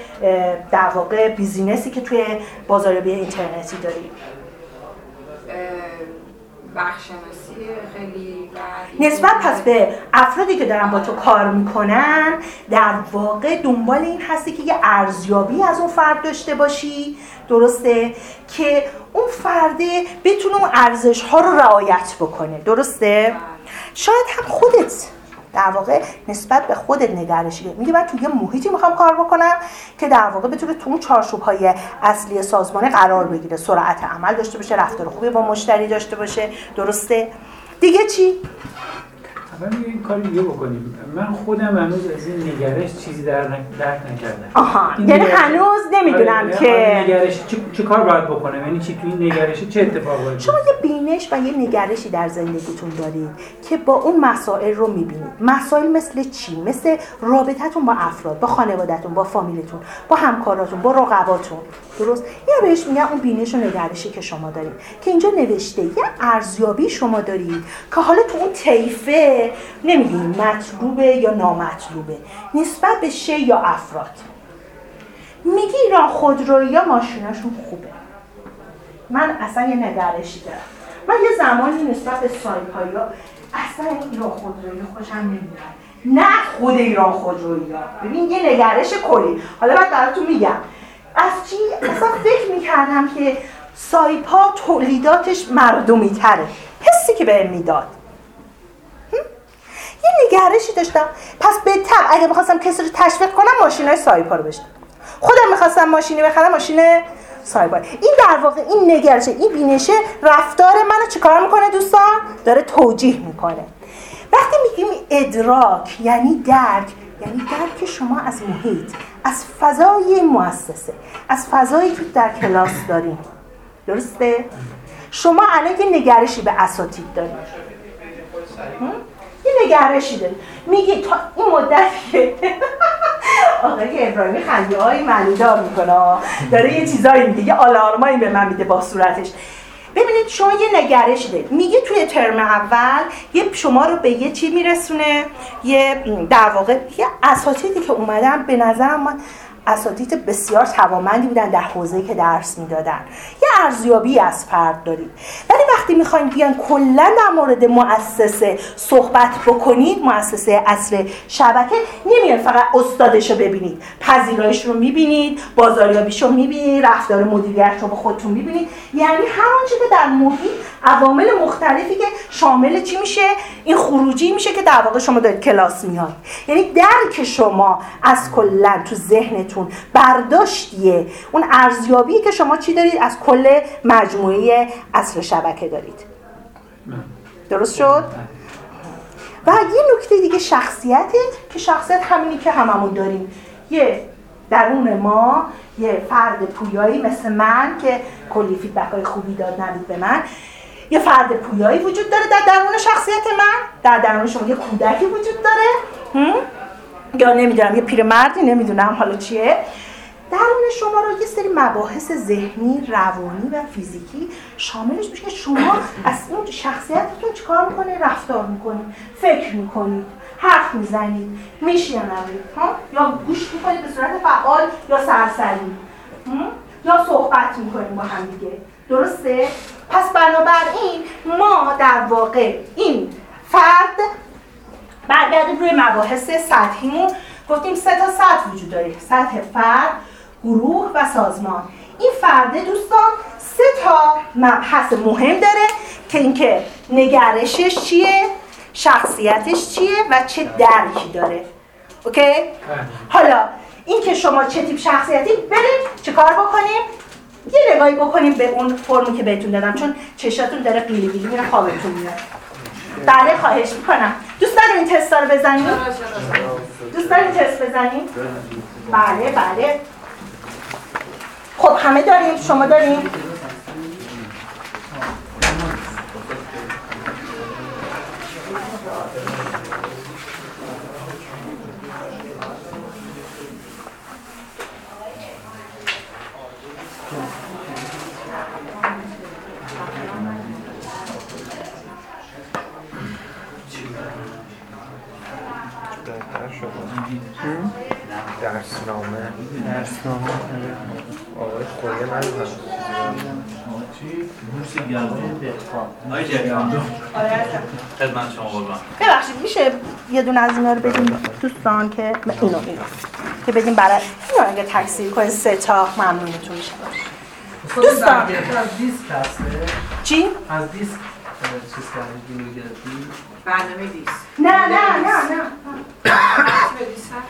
در واقع بیزینسی که توی بازاریابی اینترنتی داری. خیلی نسبت پس به افرادی که دارن با تو کار می‌کنن در واقع دنبال این هستی که یه ارزیابی از اون فرد داشته باشی. درسته؟ که اون فرده بتونه اون ارزش ها رو رعایت بکنه. درسته؟ شاید هم خودت در واقع نسبت به خودت نگرشی. میگه من توی یه محیطی می‌خوام کار بکنم که در واقع بتونه تو اون چارچوب های اصلی سازمانه قرار بگیره. سرعت عمل داشته باشه رفتار خوبی با مشتری داشته باشه. درسته؟ دیگه چی؟ ولی این کار دیگه بکنیم. من خودم هنوز از این نگرش چیزی در. درک نکردم. آها. یعنی هنوز نمی‌دونم آره، که آره، نگرش چه, چه کار باید بکنم؟ یعنی چی تو این نگرش چه اتفاقی باید شما یه بینش و یه نگرشی در زندگیتون دارید که با اون مسائل رو می‌بینید. مسائل مثل چی؟ مثل رابطتون با افراد با خانوادهتون با فامیلتون با همکاراتون با رقباتون. درست؟ یا بهش میگن اون بینش و نگرشی که شما دارید. که اینجا نوشته یه ارزیابی شما دارید که حالا تو اون طیفه نمی‌دونید مطلوبه یا نامطلوبه. نسبت به شی یا افراد. میگی ایران خودرویی یا ماشیناشون خوبه. من اصلا یه نگرشی دارم. من یه زمانی نسبت به سایپایی ها اصلا ایران خودرویی خوشم نمیاد. نه خود ایران خودرویی ها ببین یه نگرش کلی. حالا من براتون میگم. از چی؟ اصلا فکر می‌کردم که سایپا تولیداتش مردمی تره حسی که بهم می‌داد؟ یه نگرشی داشتم. پس به تب اگه می‌خواستم کسی رو تشویق کنم ماشین های سایپا رو بشتم خودم می‌خواستم ماشینی بخرم ماشین سایپا. این در واقع این نگرشه این بینشه رفتار منو چیکار می‌کنه دوستان؟ داره توجیه می‌کنه. وقتی میگیم ادراک یعنی درک یعنی درک شما از محیط از فضای مؤسسه از فضایی که در کلاس داریم. درسته؟ شما الان یه نگرشی به اساتید دارید. هم؟ یه نگرشی دارید میگی تا این مدت آقای ابراهیمی خنده های معنیدار می‌کنه. داره یه چیزایی میگه یه آلارمایی به من میده با صورتش. ببینید شما یه نگرشی دارید. میگه توی ترم اول یه شما رو به یه چی میرسونه؟ یه در واقع یه اساتیدی که اومدن به نظرم من اساتید بسیار توانمندی بودن در حوزه‌ای که درس می‌دادن. یه ارزیابی از فرد دارید. ولی وقتی می‌خواین بیان کلا در مورد مؤسسه صحبت بکنید مؤسسه اصر شبکه نمیاد فقط استادش رو ببینید. پذیرایش رو می‌بینید بازاریابیش رو می‌بینید رفتار مدیریت رو با خودتون می‌بینید. یعنی هر آنچه که در محیط عوامل مختلفی که شامل چی میشه؟ این خروجی میشه که در واقع شما دارید کلاس میاد یعنی درک شما از کلا تو ذهنتون برداشتیه. اون ارزیابی که شما چی دارید؟ از کل مجموعه اصل شبکه دارید. درست شد؟ و یه نکته دیگه شخصیته که شخصیت همینی که هممون داریم. یه درون ما یه فرد پویایی مثل من که کلی فیدبک های خوبی داد نوید به من. یه فرد پویایی وجود داره در درون شخصیت من. در درون شما یه کودکی وجود داره؟ یا نمی‌دونم یه پیرمردی نمی‌دونم حالا چیه. درون شما رو یه سری مباحث ذهنی، روانی و فیزیکی شاملش میشه که شما از اون شخصیتتون چیکار می‌کنه رفتار می‌کنید فکر می‌کنید حرف می‌زنید ها؟ یا گوش می‌کنید به صورت فعال یا سرسری؟ یا صحبت می‌کنیم با هم دیگه؟ درسته؟ پس بنابراین ما در واقع این فرد برگردیم روی مباحث سطحیمون گفتیم سه تا سطح وجود داره. سطح فرد گروه و سازمان. این فرده دوستان سه تا مبحث مهم داره که اینکه نگرشش چیه شخصیتش چیه و چه درکی داره. اوکی؟ حالا این که شما چه تیپ شخصیتی بریم چه کار بکنیم؟ یه نگاهی بکنیم به اون فرمی که بهتون دادم چون چشاتون داره قیلی قیلی میره خوابتون میاد. بله خواهش می‌کنم. دوست داریم این تستا رو بزنیم؟ دوست داریم تست بزنیم؟ بله بله. خب همه داریم؟ شما داریم درسنامه درسنامه آقای خویه. خدمت شما قربان. ببخشید میشه یه دونه از اینا رو بدیم دوستان که اینو اینو که بدیم برای اینو اگه تکثیر کنید سه تا ممنونتون میشه. دوستان. دوستان از دیسک هسته. چی؟ از دیسک. چیز کردی بیرون گرفتی؟ برنامه دیست نه نه نه نه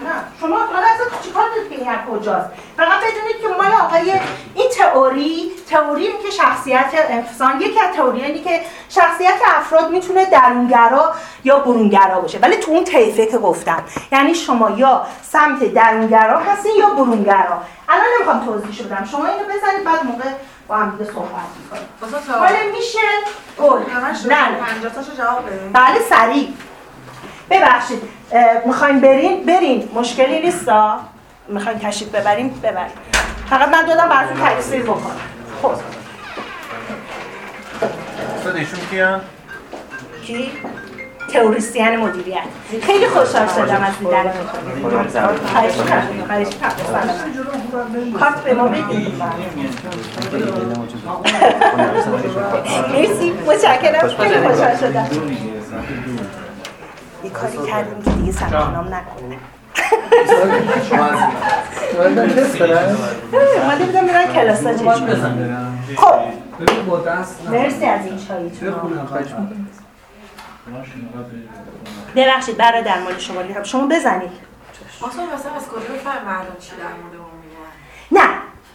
نه. شما حالا اصلا چیکار نداره که این کجاست؟ فقط بدونید که مال آقای این تئوری تئوری این که شخصیت انسان یکی از تئوری اینه که شخصیت افراد می‌تونه درونگرا یا برونگرا باشه. ولی تو اون طیفه که گفتم یعنی شما یا سمت درونگرا هستین یا برونگرا. الان نمی‌خوام توضیحش بدم. شما اینو بزنید بعد موقع با هم دیگه صحبت می‌کنیم. حالا میشه گل. نه 50 تاشو جواب بله سریع. ببخشید می‌خوایم برین؟ برین. مشکلی نیستا؟ می‌خوایم تشریف ببریم؟ ببریم. فقط من دادم براتون تکثیر بکنم. خب. استاد ایشون کیان؟ کی؟ تئوریسین مدیریت. خیلی خوشحال شدم از دیدن. کارت به ما بدید مرسی متشکرم خیلی خوشحال شدم. یه کاری کردیم که دیگه ثبت نام نکنه اومده بودم میرن کلاسا چشم خب. مرسی از این چایتون ببخشید برادر مال شما نیستم شما بزنید. اصلا مثلا از کجا بفهم مردم چی در مورد نه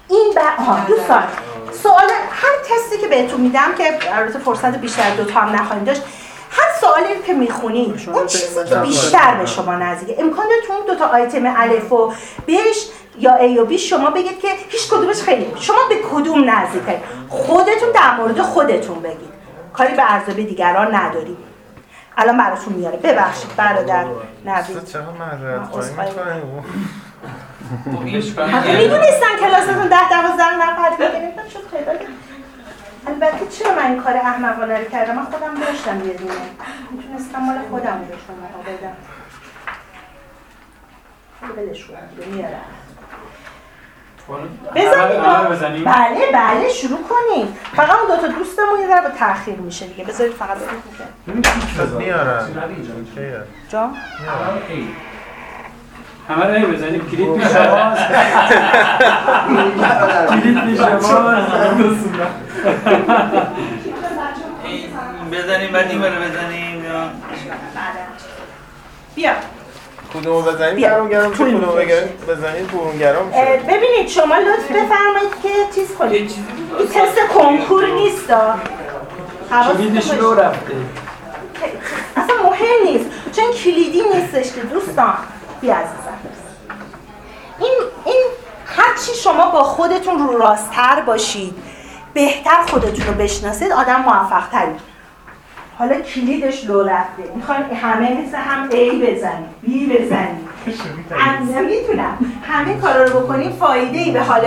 این بر آها دوستان سوال هر تستی که بهتون میدم که البته فرصت بیشتر دو تا هم نخواهیم داشت هر سوالی که می‌خونید اون چیزی که بیشتر به شما نزدیکه امکان داره تو اون دو تا آیتم الف و بش یا ای و بی شما بگید که هیچ کدومش خیلی شما به کدوم نزدیکه؟ خودتون در مورد خودتون بگید. کاری به ارزیابی دیگران نداریم الان براتون میاره ببخشید برادر. نوید. می‌کنی؟ حتی می‌دونستن کلاستون ده دوازده نفر گرفتم شد خیلی البته چرا من این کار احمقانه رو کردم؟ من خودم داشتم یه دونه. می‌تونستم مال خودم رو شما بدم. بلش کنم دیگه میارم. بزنیم. بله بله شروع کنید فقط اون دو تا دوستمون یه ذره تاخیر میشه دیگه. بذارید فقط استاد میارن؟ جا همه رو بزنیم. شماست کلید پیش شماست بزنیم بعد این رو بزنیم یا؟ بیا. کدومو بزنیم. درونگرا میشه توی کدومو بزنیم برونگرا اه، میشه ببینید شما لطف بفرمایید که چیز کنید. تست کنکور نیست کلیدش رو رفته. اصلا مهم نیست. چون کلیدی نیستش که دوستان. بیا عزیزم. این این هرچی شما با خودتون رو راستتر باشید بهتر خودتون رو بشناسید آدم موفق ترید حالا کلیدش لو رفته. می‌خوایم همه مثل هم A بزنیم B بزنیم. هم نمی‌تونم همه کارا رو بکنیم فایده ای به حال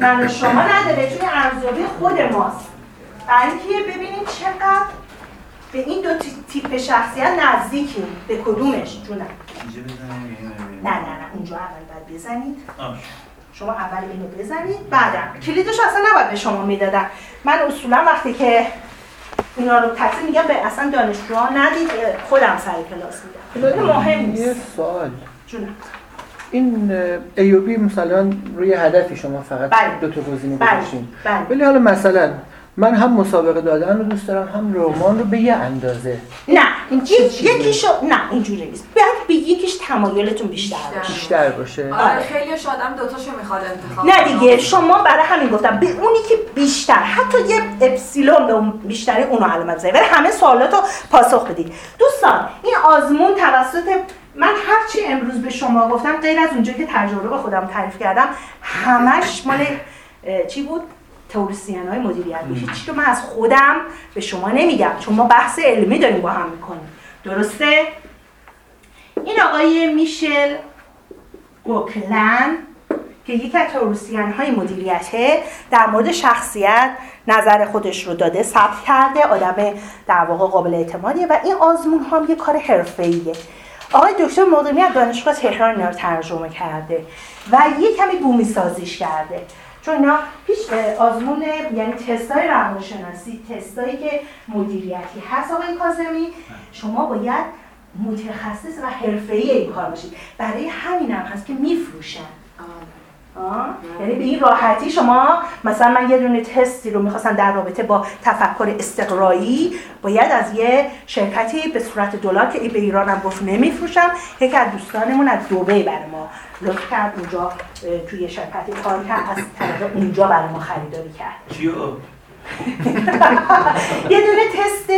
من و شما نداره چون ارزیابی خود ماست. برای اینکه ببینید چقدر به این دو تی- تیپ شخصیت نزدیکیم. به کدومش؟ جونم. نه نه نه. اونجا اول باید بزنید. شما اول اینو بزنید بعدم. کلیدش اصلا نباید به شما می‌دادم. من اصولا وقتی که اینا رو تحصیل میگم به اصلا دانشجوها ندید خودم سر کلاس میدم خیلی مهم یه نیست. سوال. جونم. این ایوبی مثلا روی هدفی شما فقط بله. دو تا گزینه بله. گذاشتین. بله. ولی حالا مثلا من هم مسابقه دادن رو دوست دارم هم رمان رو به یه اندازه. نه این چیزیه؟ یکیشو نه اینجوری نیست. باید به یکیش تمایلتون بیشتر باشه. بیشتر باشه. آره خیلی آدم دوتاشو می‌خواد انتخاب نه. دیگه شما برای همین گفتم به اونی که بیشتر حتی یه اپسیلون به اون بیشتری اونو علامت بزنید ولی همه سوالات رو پاسخ بدید. دوستان این آزمون توسط من هرچی امروز به شما گفتم غیر از اونجا که تجربه خودم تعریف کردم همش مال چی بود؟ تئوریسین های مدیریت هیچی رو من از خودم به شما نمیگم چون ما بحث علمی داریم با هم می‌کنیم. درسته؟ این آقای میشل گوکلن که یکی از تئوریسین های مدیریته در مورد شخصیت نظر خودش رو داده ثبت کرده آدم در واقع قابل اعتمادیه و این آزمون هم یه کار حرفه‌ایه. آقای دکتر مقیمی از دانشگاه تهران رو ترجمه کرده و یه کمی بومی سازیش کرده. چون اینا هیچ آزمون یعنی تستای روانشناسی تستایی که مدیریتی هست آقای کاظمی شما باید متخصص و حرفه‌ای این کار باشید برای همین هم هست که میفروشن آه؟ یعنی به این راحتی شما مثلا من یه دونه تستی رو می‌خواستم در رابطه با تفکر استقرایی باید از یه شرکتی به صورت دلار که به ایرانم گفت نمیفروشم یکی از دوستانمون از دوبی برای ما لطف کرد اونجا توی شرکتی کار کرد از طریق اونجا برای ما خریداری کرد. یه دونه تست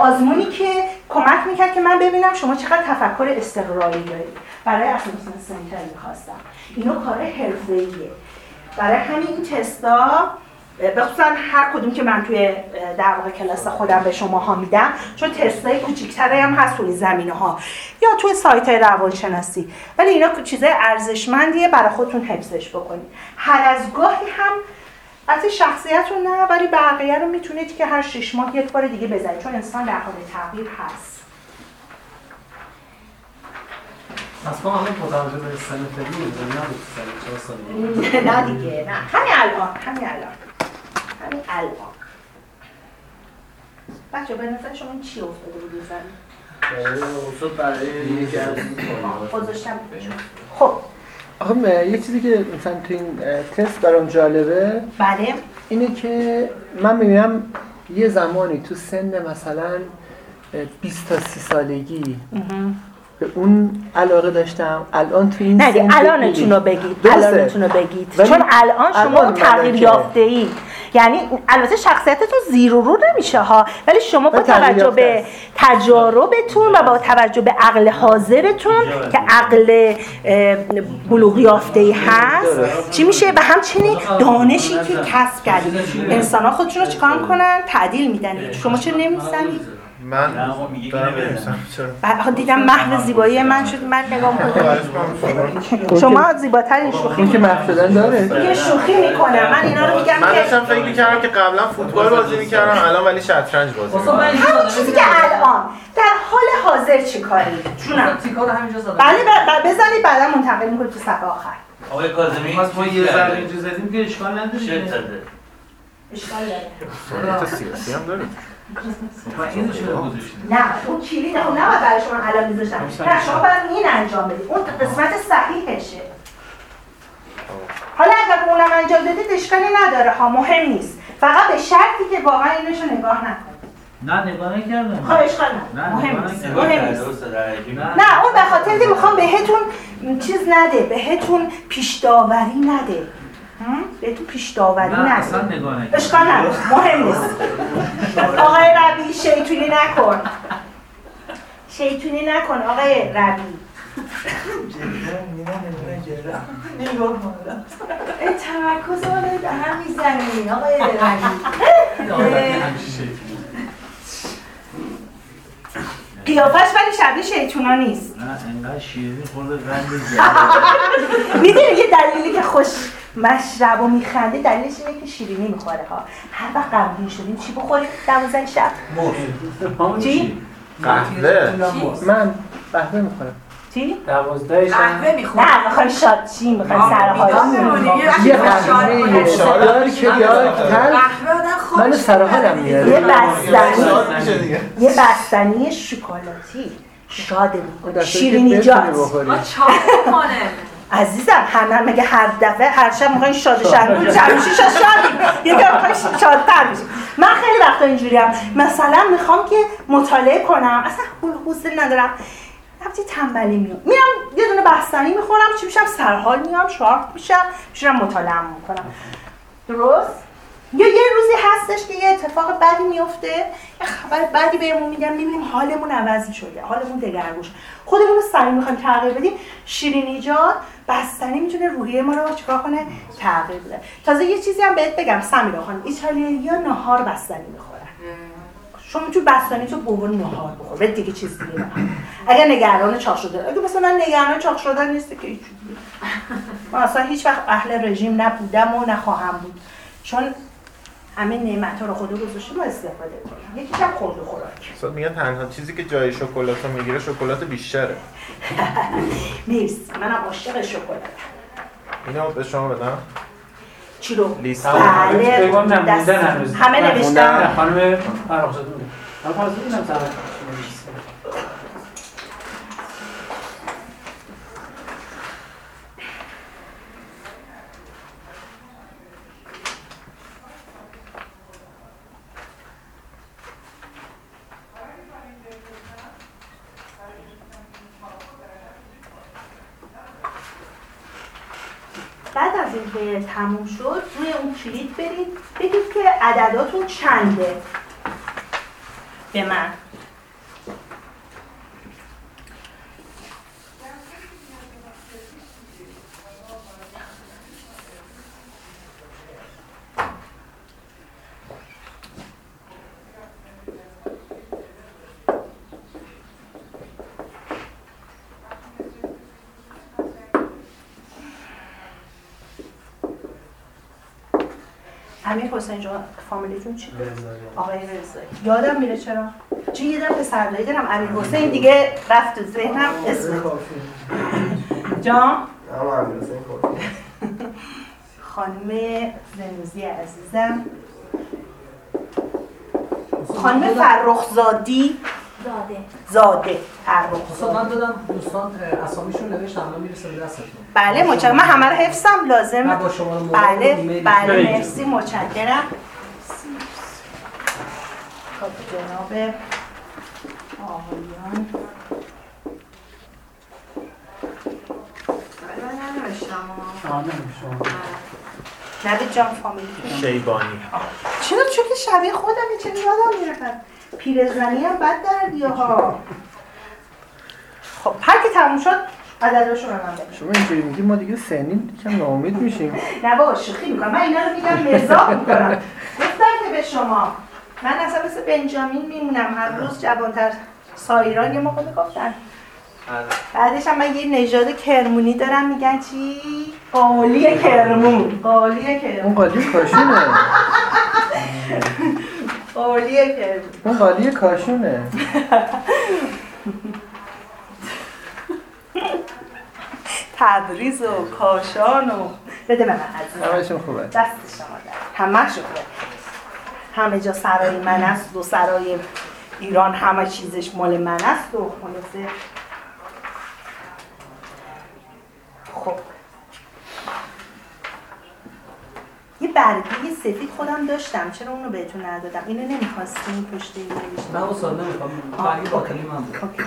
آزمونی که کمک می‌کرد که من ببینم شما چقدر تفکر استقرایی دارید. برای اسموسن سنتر می‌خواستم. اینو کار حرفه‌ایه. برای همین تستا به خصوصا هر کدوم که من توی در واقع کلاس خودم به شما ها میدم چون تستای کوچیک‌تری هم هست توی زمینه ها یا توی سایت های روانشناسی. ولی اینا چیزای ارزشمندیه برای خودتون حفظش بکنید. هر از گاهی هم از شخصیت رو نه ولی بقیه رو می‌تونید که هر شش ماه یک بار دیگه بزنید چون انسان در حال تغییر هست. اصلا همه متوجه به سن فعلی بودن نه به سن چهار سالگی نه دیگه نه. همین الان همین الان. همین الان. بچه به نظر شما چی افتاده بود زمین؟ اصول برای یکی از این آه، گذاشتم. خب. آخه یه چیزی که مثلا تو این تست برام جالبه. بله. اینه که من می‌بینم یه زمانی تو سن مثلا اه، 20 تا 30 سالگی به اون علاقه داشتم. الان تو این نه الانتون رو بگید. الانتون رو بگید. ولی چون الان شما الان تغییر. یافته ای یعنی البته شخصیتتون زیر و رو نمیشه ها. ولی شما با توجه به تجاربتون و با توجه به عقل حاضرتون که عقل بلوغ یافته ای هست چی میشه؟ و همچنین دانشی که کسب کردید. انسان ها خودشون رو چیکار کنن تعدیل میدن. شما چرا نمی‌زنید من دارم دیدم محو زیبایی من شد من نگاه کنم خواهش کنم شما زیباترین شوخی این که محو شدن داره؟ یه شوخی می‌کنم. من اینا رو میگم من داشتم فکر می‌کردم که قبلا فوتبال بازی می‌کردم الان ولی شطرنج بازی می‌کنم. اینجا همون چیزی که الان. در حال حاضر چی کاری؟ جونم. تیکا رو همینجا زدم. بله بزنید بعدا منتقل می‌کنید تو صفحه آخر. آقای کاظمی پس ما یه ذره اینجا زدیم که اشکال نداره. شد زده اشکال داره سیاسی هم داره و اینو چرا گذاشتیم نه اون کلید خب نباید برای شما الان میذاشتم. نه شما باید این انجام بدید اون قسمت صحیحشه. حالا اگر اونم انجام دادید اشکالی نداره ها مهم نیست. فقط به شرطی که واقعا اینشو نگاه نکنید. نه نگاه نکردم. خب اشکال نه، مهم نیست. مهم نیست. نه. نه اون به خاطر می‌خوام بهتون چیز نده بهتون پیش داوری نده. هم؟ بهتون پیش داوری نه اصلا نده نگاه نکردم اشکال نداره. مهم نیست. آقای ربی شیطونی نکن. شیطونی نکن آقای ربی. این تمرکز رو به هم می‌زنی آقای ربی قیافش ولی شبیه شیطونا نیست. نه انقدر شیرین خورده رنگ می‌دونی یه دلیلی که خوش مشرب و میخنده دلیلش اینه که شیرینی می‌خوره ها. هر وقت غمگین شدیم چی بخوریم؟ دوازده شب. چی؟ قهوه. من قهوه می‌خورم. چی؟ دوازده شب. قهوه می‌خورم. نه می‌خوایم شاد چی؟ می‌خوایم سرحال یه قهوه. دار که خوش من سر حالم یه میاره بستنی یه بستنی شکلاتی. شاده که شیرینی جات. بخوری. چاق کنه عزیزم همه مگه هر دفعه هر شب می‌خواین شاد همیشه شاد شادیم دفعه می‌خواین شادتر بشیم من خیلی وقتا اینجوریم. مثلا می‌خوام که مطالعه کنم. اصلا حوصله ندارم. رفتی تنبلی میام میرم یه دونه بستنی می‌خورم چی میشم؟ سرحال میام شارپ میشم میشم مطالعه می‌کنم. درست؟ یا یه روزی هستش که یه اتفاق بدی میفته یه خبر بدی بهمون میگن می‌بینیم حالمون عوض شده حالمون دگرگون خودمون رو سریع می‌خوایم تغییر بدیم. شیرینی جان بستنی می‌تونه روحیه ما رو چیکار کنه؟ تغییر بده. تازه یه چیزی هم بهت بگم سمیرا خانم ایتالیایی ها نهار بستنی می‌خورن. شما تو بستنی تو بابا نهار بخور بهت دیگه چیز دیگه نه. اگر نگران چاق شده اگه مثلا من نگران چاق شدن نیست که هیچ. من اصلا هیچ وقت اهل رژیم نبودم و نخواهم بود. چون همه نعمت ها رو خدا گذاشته ما استفاده کنیم یکی هم خورد و خوراک. میگن تنها چیزی که جای شکلات رو می‌گیره شکلات بیشتره. مرسی. منم عاشق شکلات. اینو به شما بدم. چی رو لیست بله همه نوشتم خانم فرخزاده اینکه تموم شد روی اون کلید برید بگید که عدداتون چنده؟ به من. امیر حسین جان فامیلیتون چی؟ بود؟ آقای رضایی. یادم میره چرا؟ چون یه دفعه سردایی دارم امیر حسین دیگه رفت تو ذهنم اسم. جان؟ خانم زنوزی عزیزم. خانم فرخزادی. داده زاده. دوستان فرخزاده من دادم دوستان اسامیشون نوشتم الان می‌رسه به دستتون بله متشکرم. من همه رو حفظم لازم من با شما بله بله. مرسی متشکرم. خب جناب آقایان. نوید جان فامیلیتون. شیبانی. چرا؟ چون که شبیه خودم چرا یادم میره پس پیرزنی هم بد دردیه ها خب هر که تموم شد عدداشو به من بده. شما اینجوری میگی ما دیگه سنین یکم ناامید میشیم. نه بابا شوخی می‌کنم. من اینا رو میگم مزاح می‌کنم. گفتم که به شما من اصلا مثل بنجامین میمونم. هر روز جوانتر سایران یه موقع می‌گفتن. بعدش هم من یه نژاد کرمونی دارم میگن چی؟ قالی کرمون. قالی اون کرمون قالی کاشونه. قالی کرمون اون قالی کاشونه. تبریز و کاشان و بده به من. عزیزم همشون خوبه. دست شما در. همه خوبه. همه جا سرای من است و سرای ایران همه چیزش مال من است و خلاصه. خب. یه برگه سفید خودم داشتم. چرا اونو بهتون ندادم؟ اینو نمی‌خواستیم پشت این نوشتم نه استاد نمی‌خوام. برگه باطلی من بود. اوکی.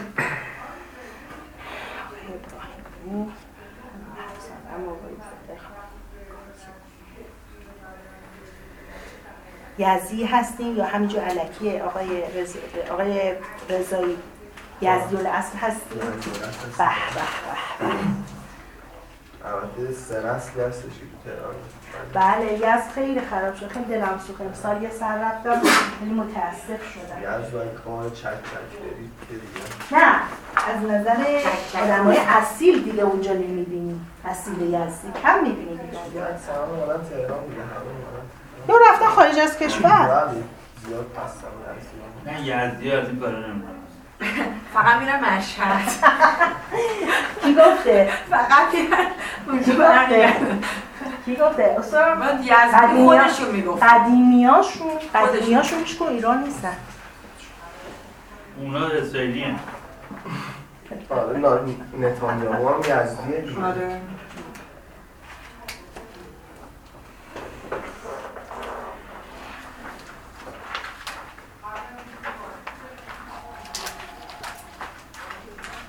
یزدی هستیم یا همینجور علکیه؟ آقای رز... آقای رضایی. یزدی الاصل هستیم به به به به البته سه نسلی هستش که تهران. بله یزد خیلی خراب شد. خیلی دلم سوخت. امسال یه سر رفتم. خیلی متاسف شدم. یزد و این کار چک چک برید که نه از نظر آدمای اصیل دیگه اونجا نمی‌بینی. اصیل یزدی کم می‌بینی دیگه. تهران یا رفتن خارج از کشور. بله نه یزدی از این کارا نمی‌کنه. فقط میرم مشهد. کی گفته؟ فقط میرم اونجا گفته؟ کی گفته؟ اصلا یزدی خودشون می‌گفت قدیمیاشون قدیمیاشون هیچ کدوم ایران نیستن. اونا اسرائیلی هم آره نتانیاهو هم یزدیه آره.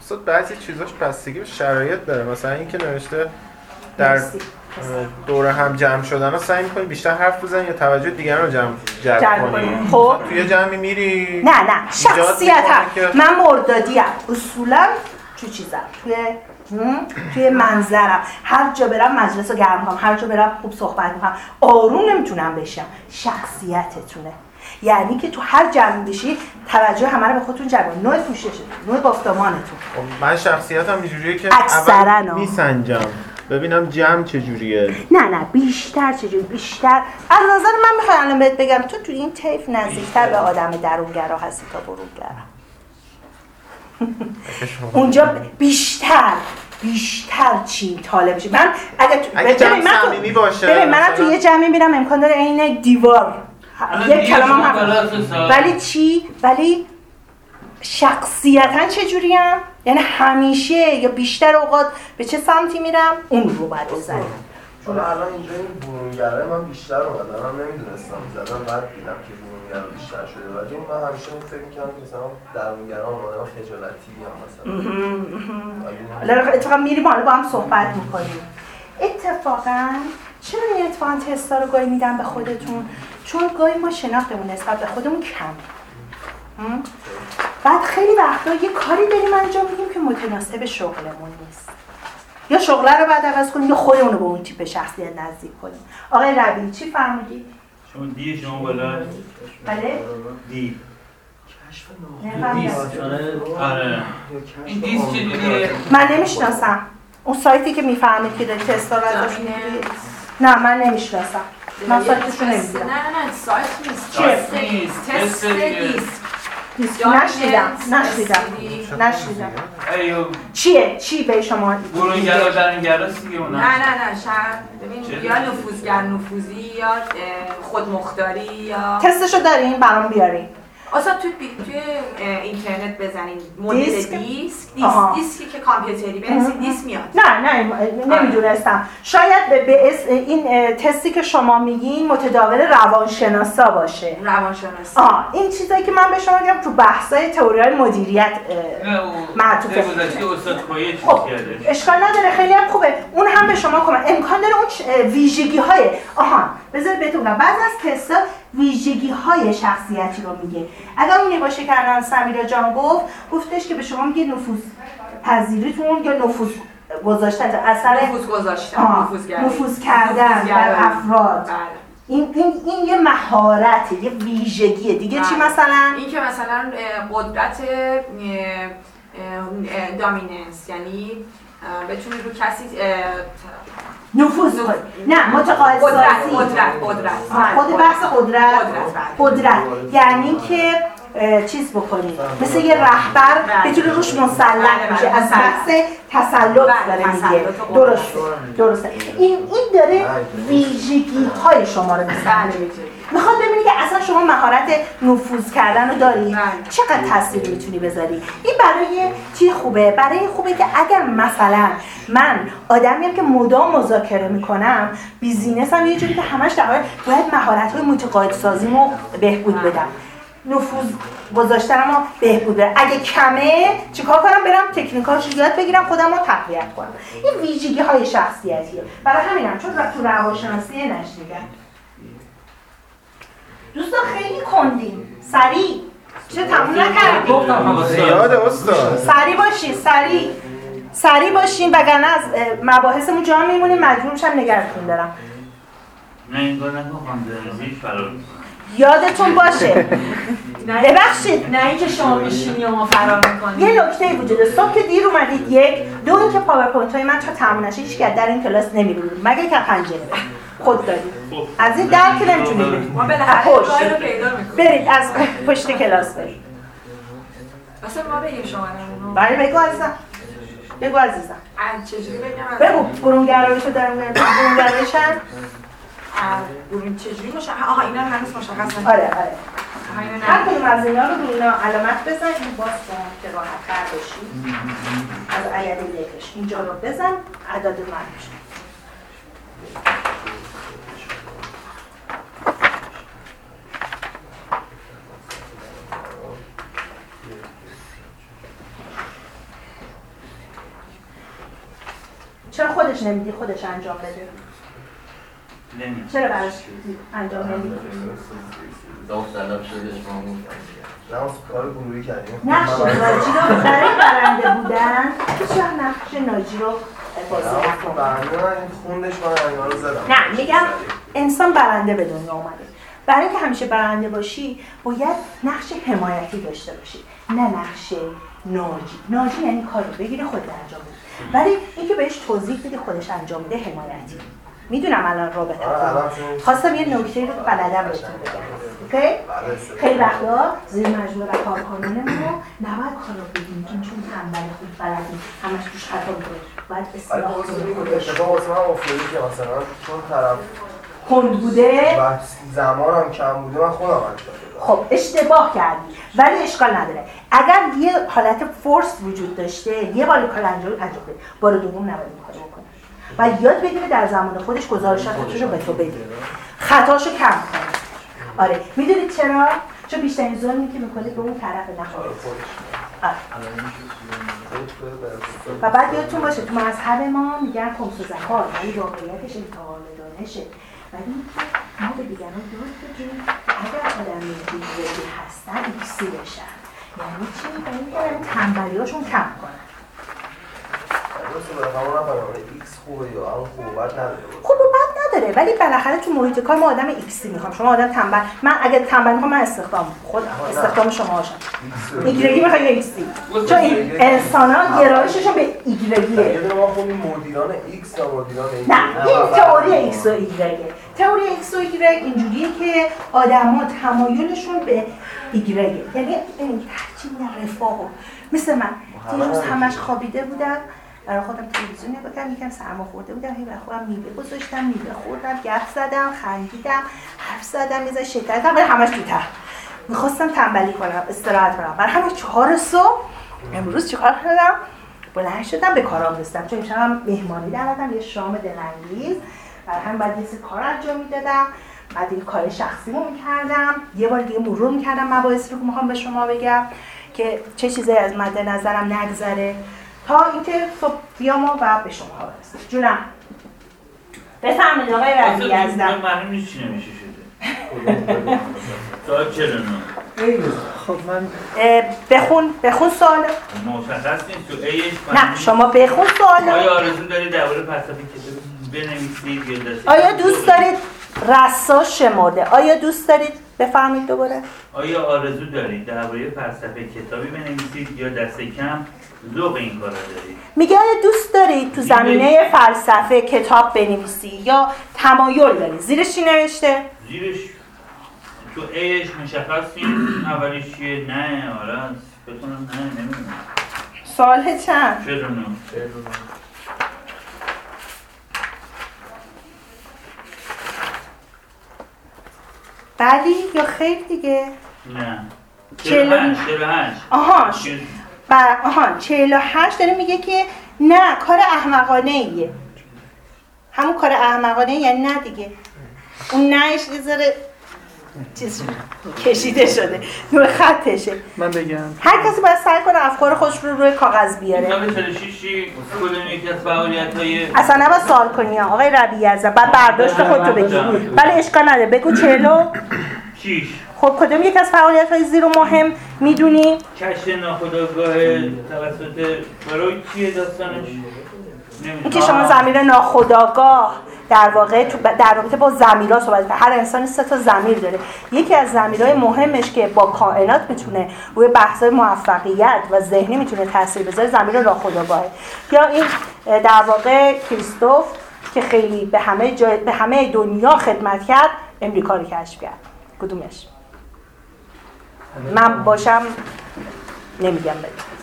اصلا بعضی چیزاش بستگی به شرایط داره. مثلا اینکه نوشته در مرسی. دور هم جمع شدن ها سعی می‌کنی بیشتر حرف بزنی یا توجه دیگران رو جمع جلب کنی. خب. توی جمعی میری؟ نه نه. می‌کنه که- من مردادیم. اصولا تو چیزم؟ توی هم؟ توی منظرم. هر جا برم مجلس رو گرم کنم هر جا برم خوب صحبت می‌کنم. آروم نمی‌تونم بشم. شخصیتتونه. یعنی که تو هر جمعی بشی توجه همه رو به خودتون جلب. نوع پوششتون نوع گفتمانتون خب، من شخصیتم اینجوریه که اکثراً. اول. میسنجم. ببینم جمع چجوریه. نه نه بیشتر چجوری؟ بیشتر. از نظر من می‌خوام الان بهت بگم تو تو این طیف نزدیکتر به آدم درونگرا هستی تا برونگرا. اونجا بیشتر بیشتر چی طالب میشه من اگه اگه ببین، جمع من تو- باشه، ببین مثلا- تو یه جمعی میرم امکان داره عین دیوار یک کلمه هم هم- ولی چی؟ ولی شخصیتا چجوریم یعنی همیشه یا بیشتر اوقات به چه سمتی میرم؟ اون رو باید بزنیم حالا الان اینجا این برونگره من بیشتر اومدن. من نمی‌دونستم. زدم بعد دیدم که برونگره بیشتر شده. ولی اون من همیشه اون فکر می‌کنم که مثلا درونگره اومدن خجالتی یا مثلا. حالا اتفاقا میریم حالا با هم صحبت می‌کنیم. اتفاقا چرا این اتفاقا تستا رو گاهی میدم به خودتون؟ چون گاهی ما شناختمون نسبت به خودمون کمه هم؟ بعد خیلی وقتا یه کاری داریم انجام میدیم که متناسب شغلمون نیست. یا شغله رو بعد عوض کنیم یا خودمون رو به اون تیپ شخصیت نزدیک کنیم. آقای ربیعی چی فرمودید شما دی شما بالا. بله. دی. نفهمیدم. آره. چجوریه من نمی‌شناسم. اون سایتی که می‌فهمید که داری تستا رو ازش نه من نمی‌شناسم. من سایتشو نه نمی‌دونم نه نه سایت نیست چیه؟ تست نیست. تست. دیسک نشنیدم نشنیدم نشنیدم چیه چی به شما برونگرا درونگراست دیگه اونا نه نه نه شاید ببین؟ یا نفوذگر نفوذی یا خودمختاری یا تستشو دارین برام بیارین اصلا توی. توی اینترنت بزنین. مدل DISC؟ DISC. DISC ی که کامپیوتری بنویسید دیسک میاد. نه نه نمی‌دونستم. شاید به, به اس- این تستی که شما میگین متداول روانشناسا باشه. روانشناسی آه این چیزایی که من به شما میگم تو بحثای تئوری های مدیریت معطوفه. خب کرده. اشکال نداره. خیلی هم خوبه. اون هم به شما کمک امکان داره اون ویژگی های آها. بذارید بهتون بگم. بعضی از تستا ویژگی های شخصیتی رو میگه اگر اون باشه الان سمیرا جان گفت گفتش که به شما میگه نفوذ پذیریتون یا نفوذ گذاشتن اثر نفوذ گذاشتن نفوذ کردن در نفوذگرایی. افراد بله. این, این, این یه مهارته یه ویژگیه دیگه چی بله. مثلا این که مثلا قدرت دامیننس یعنی بتونی رو کسی نفوذ نه متقاعد قدرت سازی. قدرت قدرت. آه، خود بحث قدرت. قدرت، بله. قدرت. یعنی که چیز بکنی. مثل یه رهبر بله. بتونه روش مسلط بله، میشه. بله. از بحث تسلط بله، داره میگه. قدرت. درسته. درسته. این این داره ویژگی های شما رو میسنجه بله. می‌خواد ببینی که اصلا شما مهارت نفوذ کردن رو داری. بله. چقدر تاثیر می‌تونی بذاری؟ این برای چی خوبه؟ برای خوبه که اگر مثلا من آدمیم که مدام مذاکره می‌کنم بیزینس هم یه جوری که همش در باید مهارت های متقاعد سازیمو بهبود بدم. نفوذ گذاشتنم رو بهبود بدم. اگه کمه چیکار کنم؟ برم تکنیکاش رو یاد بگیرم خودم رو تقویت کنم. این ویژگی های شخصیتیه. برای همینم چون تو روانشناسی نشنیدم. دوستان خیلی کندیم. سریع. چه تموم نکردیم. زیاد استاد. سریع باشین سریع. سریع باشین وگرنه از مباحثمون جا میمونیم. مجبور میشم نگرتون دارم. نه یادتون باشه. ببخشید. نه اینکه شما میشینی و ما فرار می‌کنیم. یه نکته وجود داره. صبح که دیر اومدید یک دو اینکه پاورپوینت های من تا تموم نشه هیچ که در این کلاس نمی‌بینید مگه که پنجره؟ خود دارید از این در که نمی‌تونید برید ما بالاخره پشت. راه رو پیدا می‌کنیم. برید از پشت کلاس برید. اصلا ما بریم شما رو. بله بگو عزیزم. بگو عزیزم. از چجوری بگم بگو برونگرایش رو دارم برونگرایشن برون چجوری مشخص آها اینا هنوز مشخص نکردم آره آره. هر کدوم از اینا رو روی اینا علامت بزن این باز کن که راحت تر باشی از عدد یکش اینجا رو بزن عدد من میشه چرا خودش نمیدی خودش انجام بده. چرا براش انجام نمیدی داوطلب شدش ما نه. کار گروهی کردیم. نقش ناجی رو برای برنده بودن. هیچ وقت نقش ناجی رو بازی نکن. من این خوندش من اینا رو زدم. نه میگم انسان برنده به دنیا اومده. برای اینکه همیشه برنده باشی باید نقش حمایتی داشته باشی نه نقش ناجی. ناجی یعنی کار رو بگیره خود انجام بده ولی اینکه بهش توضیح بدی خودش انجام میده حمایتی. می‌دونم الان رابطه آره، خواستم یه نکته رو بلدم بهتون بگم. اوکی؟ خیلی وقتا زیر مجموعه و کارکنانمون رو نباید کار رو بگیم چون چون تنبل خوب بلدیم همش توش خطا می‌کنه. باید اصلاح این خودش اتفاق واسه من افتاده که مثلا چون طرف کند بوده؟ و زمانم کم بوده من خودم خب اشتباه کردی ولی اشکال نداره. اگر یه حالت فورس وجود داشته یه بار کار انجام انجام بده. بار دوم نباید این کارو بکنه. و یاد بگیره در زمان خودش گزارشاتش رو به تو بده. خطاشو کم کنه. آره. می‌دونید چرا؟ چون بیشترین ظلمی که می‌کنه به اون طرف نه خودت. و بعد یادتون باشه تو مذهب ما میگن خمس و زکات ولی واقعیتش امتحان دانشه ولی اینکه ما به دیگران یاد بدیم که اگر آدم دیگری هستن ایکسی بشن. یعنی چی؟ یعنی اینکه تنبلیاشون کم کنن. خوبه بد نداره. خوب و بد نداره. ولی بالاخره تو محیط کار ما آدم ایکسی می‌خوام. شما آدم تنبل. من اگه تنبل می‌خوام من استخدام خود استخدام شما باشم. ایگرگی می‌خوای ایکسی چون این انسان ها گرایششون به ایگرگیه یه ما خوندیم مدیران ایکس یا مدیران نه این تئوری ایکس و ایگرگه تئوری ایکس و ایگرگ اینجوریه که آدما تمایلشون به ایگرگه یعنی هرچی میگن رفاه و- مثل من. دیروز همش خوابیده بودم. برای خودم تلویزیون نگاه کردم. یکم سرما خورده بودم. هی برای خودم میوه گذاشتم میوه خوردم گپ زدم خندیدم حرف زدم ذره شکر کردم ولی همش ته می‌خواستم تنبلی کنم استراحت کنم. برای همین چهار صبح امروز چیکار کردم؟ بلند شدم به کارام رسیدم چون امشب مهمانی دعوتم یه شام دلانگیز. برای همین بعد یه کار انجام می‌دادم. بعد یه کار شخصیمو می‌کردم. یه بار دیگه مرور می‌کردم مباحثی رو که می‌خوام به شما بگم که چه چیزایی از مد نظرم نگذره. تا اینکه صبح بیام و به شما برسم. جونم. بفرمایید آقای رفیعی ازدم معلوم نیست چی نمیشه شده. ساعت 49 خب من بخون بخون سوال. مشخص نیست. تو ایش نه شما بخون سوال. آیا آرزو داری درباره فلسفه کتاب بنویسید یا دست آیا دوست دارید رساش شمرده؟ آیا دوست دارید بفرمایید دوباره؟ آیا آرزو دارید درباره فلسفه کتابی بنویسید یا دست کم ذوق این کارا دارید؟ میگه آیا دوست دارید تو زمینه فلسفه کتاب بنویسی یا تمایل دارید زیرش چی نوشته؟ زیرش تو ایش مشخص نیست اولیش چیه؟ نه آره بتونم نه نمی‌دونم. سوال چند؟ 49 بلی یا خیر دیگه؟ نه. چهل و- 48 48 آها و آها 48 داره میگه که نه کار احمقانه ایه. همون کار احمقانه یعنی نه دیگه. اون نهش یه چیز. کشیده شده. نور خطشه. من بگم. هر کسی باید سعی کنه افکار خودش رو روی کاغذ بیاره. 46 کدوم یکی از فعالیت های اصلا نباید سوال کنی آقای ربیعی ازم بعد برداشت خودتو بگی. بله اشکال نداره. بگو چلو چیش خب کدوم یک از فعالیت های زیر و مهم می‌دونی؟ کشف ناخودآگاه توسط فروید چیه داستانش؟ این که شما زمیر ناخودآگاه در واقع تو در رابطه با زمیرا صحبت. هر انسانی سه تا زمیر داره. یکی از زمیرهای مهمش که با کائنات می‌تونه روی بحث‌های موفقیت و ذهنی می‌تونه تاثیر بذاره زمیر ناخودآگاهه. یا این در واقع کریستوف که خیلی به همه جای به همه دنیا خدمت کرد امریکا رو کشف کرد. کدومش؟ من باشم نمیگم بگم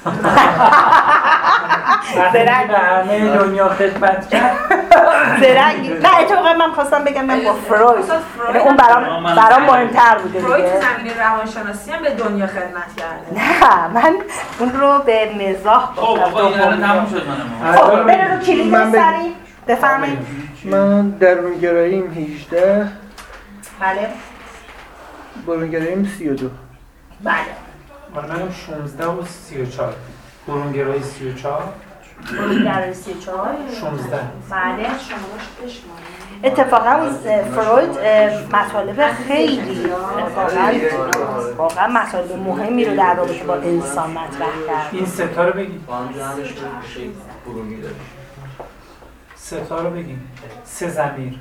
وقتی به همه دنیا خدمت کرد. زرنگی. نه اتفاقا من خواستم بگم من با فروید. یعنی اون برام برام مهمتر بوده فروید تو زمینه روانشناسی هم به دنیا خدمت کرده. نه من اون رو به مزاح خب گفتم. آقا این الان دومی تموم رو. شد منم خب بره رو کلید من بگم. سری بفرمایید. من درونگراییم 18 بله. برونگراییم 32 بله. منم 16 و 34 برونگرایی 34 در 34 16 بله اتفاقا اون فروید مطالب خیلی واقعا مطالب مهمی رو در رابطه با انسان مطرح کرد. این ستا رو بگید ستا رو بگید سه زمیر.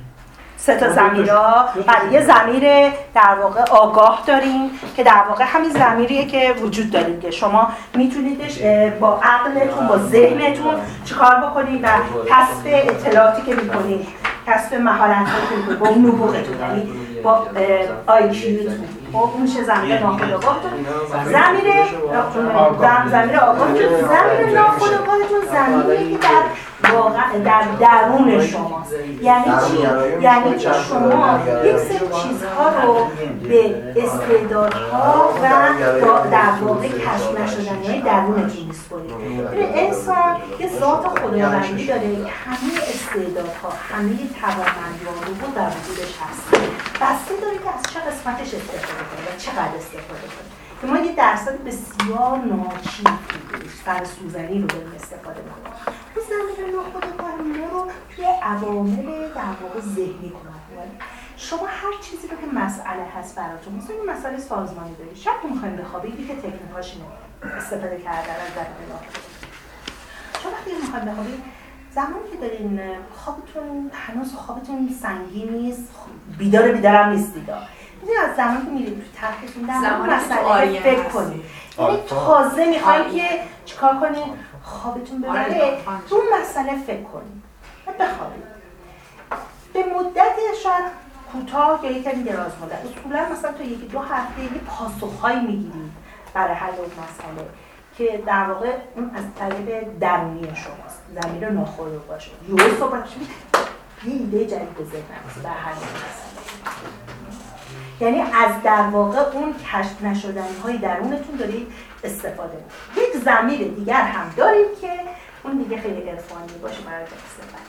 سه تا زمیرا. بله یه زمیر در واقع آگاه داریم که در واقع همین زمیریه که وجود دارید که شما میتونیدش با عقلتون با ذهنتون چیکار بکنید و کسب اطلاعاتی که می‌کنید کسب مهارت که با اون نبوغتون یعنی با آیکیوتون خب اون میشه زمیر ناخودآگاهتون. زمیر زم- زمیر آگاهتون زمیر ناخودآگاهتون زمیریه که در واقع در درون شماست یعنی چی؟ یعنی که شما یک سری چیزها رو به استعدادها و در واقع کشف نشدنی های درونتون میسپرید انسان یه ذات خداوندی داره که همه استعدادها همه توانمندی رو در وجودش هست. بسته داره که از چه قسمتش استفاده کنه و چقدر استفاده کنه. که ما یه درصد بسیار ناچیزی سر سوزنی رو داریم استفاده می‌کنیم. اون زمین ناخودآگاه رو توی عوامل در واقع ذهنی کمک می‌کنه شما هر چیزی رو که مسئله هست براتون مثلا این مسئله سازمانی دارید شب که می‌خوایم بخوابید که تکنیکاش اینه استفاده کردن از زمین ناخودآگاه شما وقتی می‌خوایم بخوابید زمانی که دارین خوابتون هنوز خوابتون سنگین نیست بیدار بیدارم نیست دیدار می‌دونی از زمانی که میرید تو تختتون در تو مسئله فکر. کنید یعنی. تازه می‌خوایم. که چیکار کنید خوابتون آره، ببره. تو اون مسئله فکر کنید. و بخوابید. به مدت شاید کوتاه یا یکم دراز مدت. اصولا مثلا تا یکی دو هفته یه پاسخهایی می‌گیرید برای حل اون مسئله که در واقع اون از طریق درونی شماست. زمین ناخودآگاه باشه. یه شد یه ایده جدید به ذهنم در حل اون مسئله. یعنی از در واقع اون کشف نشدنی های درونتون دارید استفاده می‌کنید یک زمیر دیگر هم داریم که اون دیگه خیلی عرفانی باشه برای استفاده.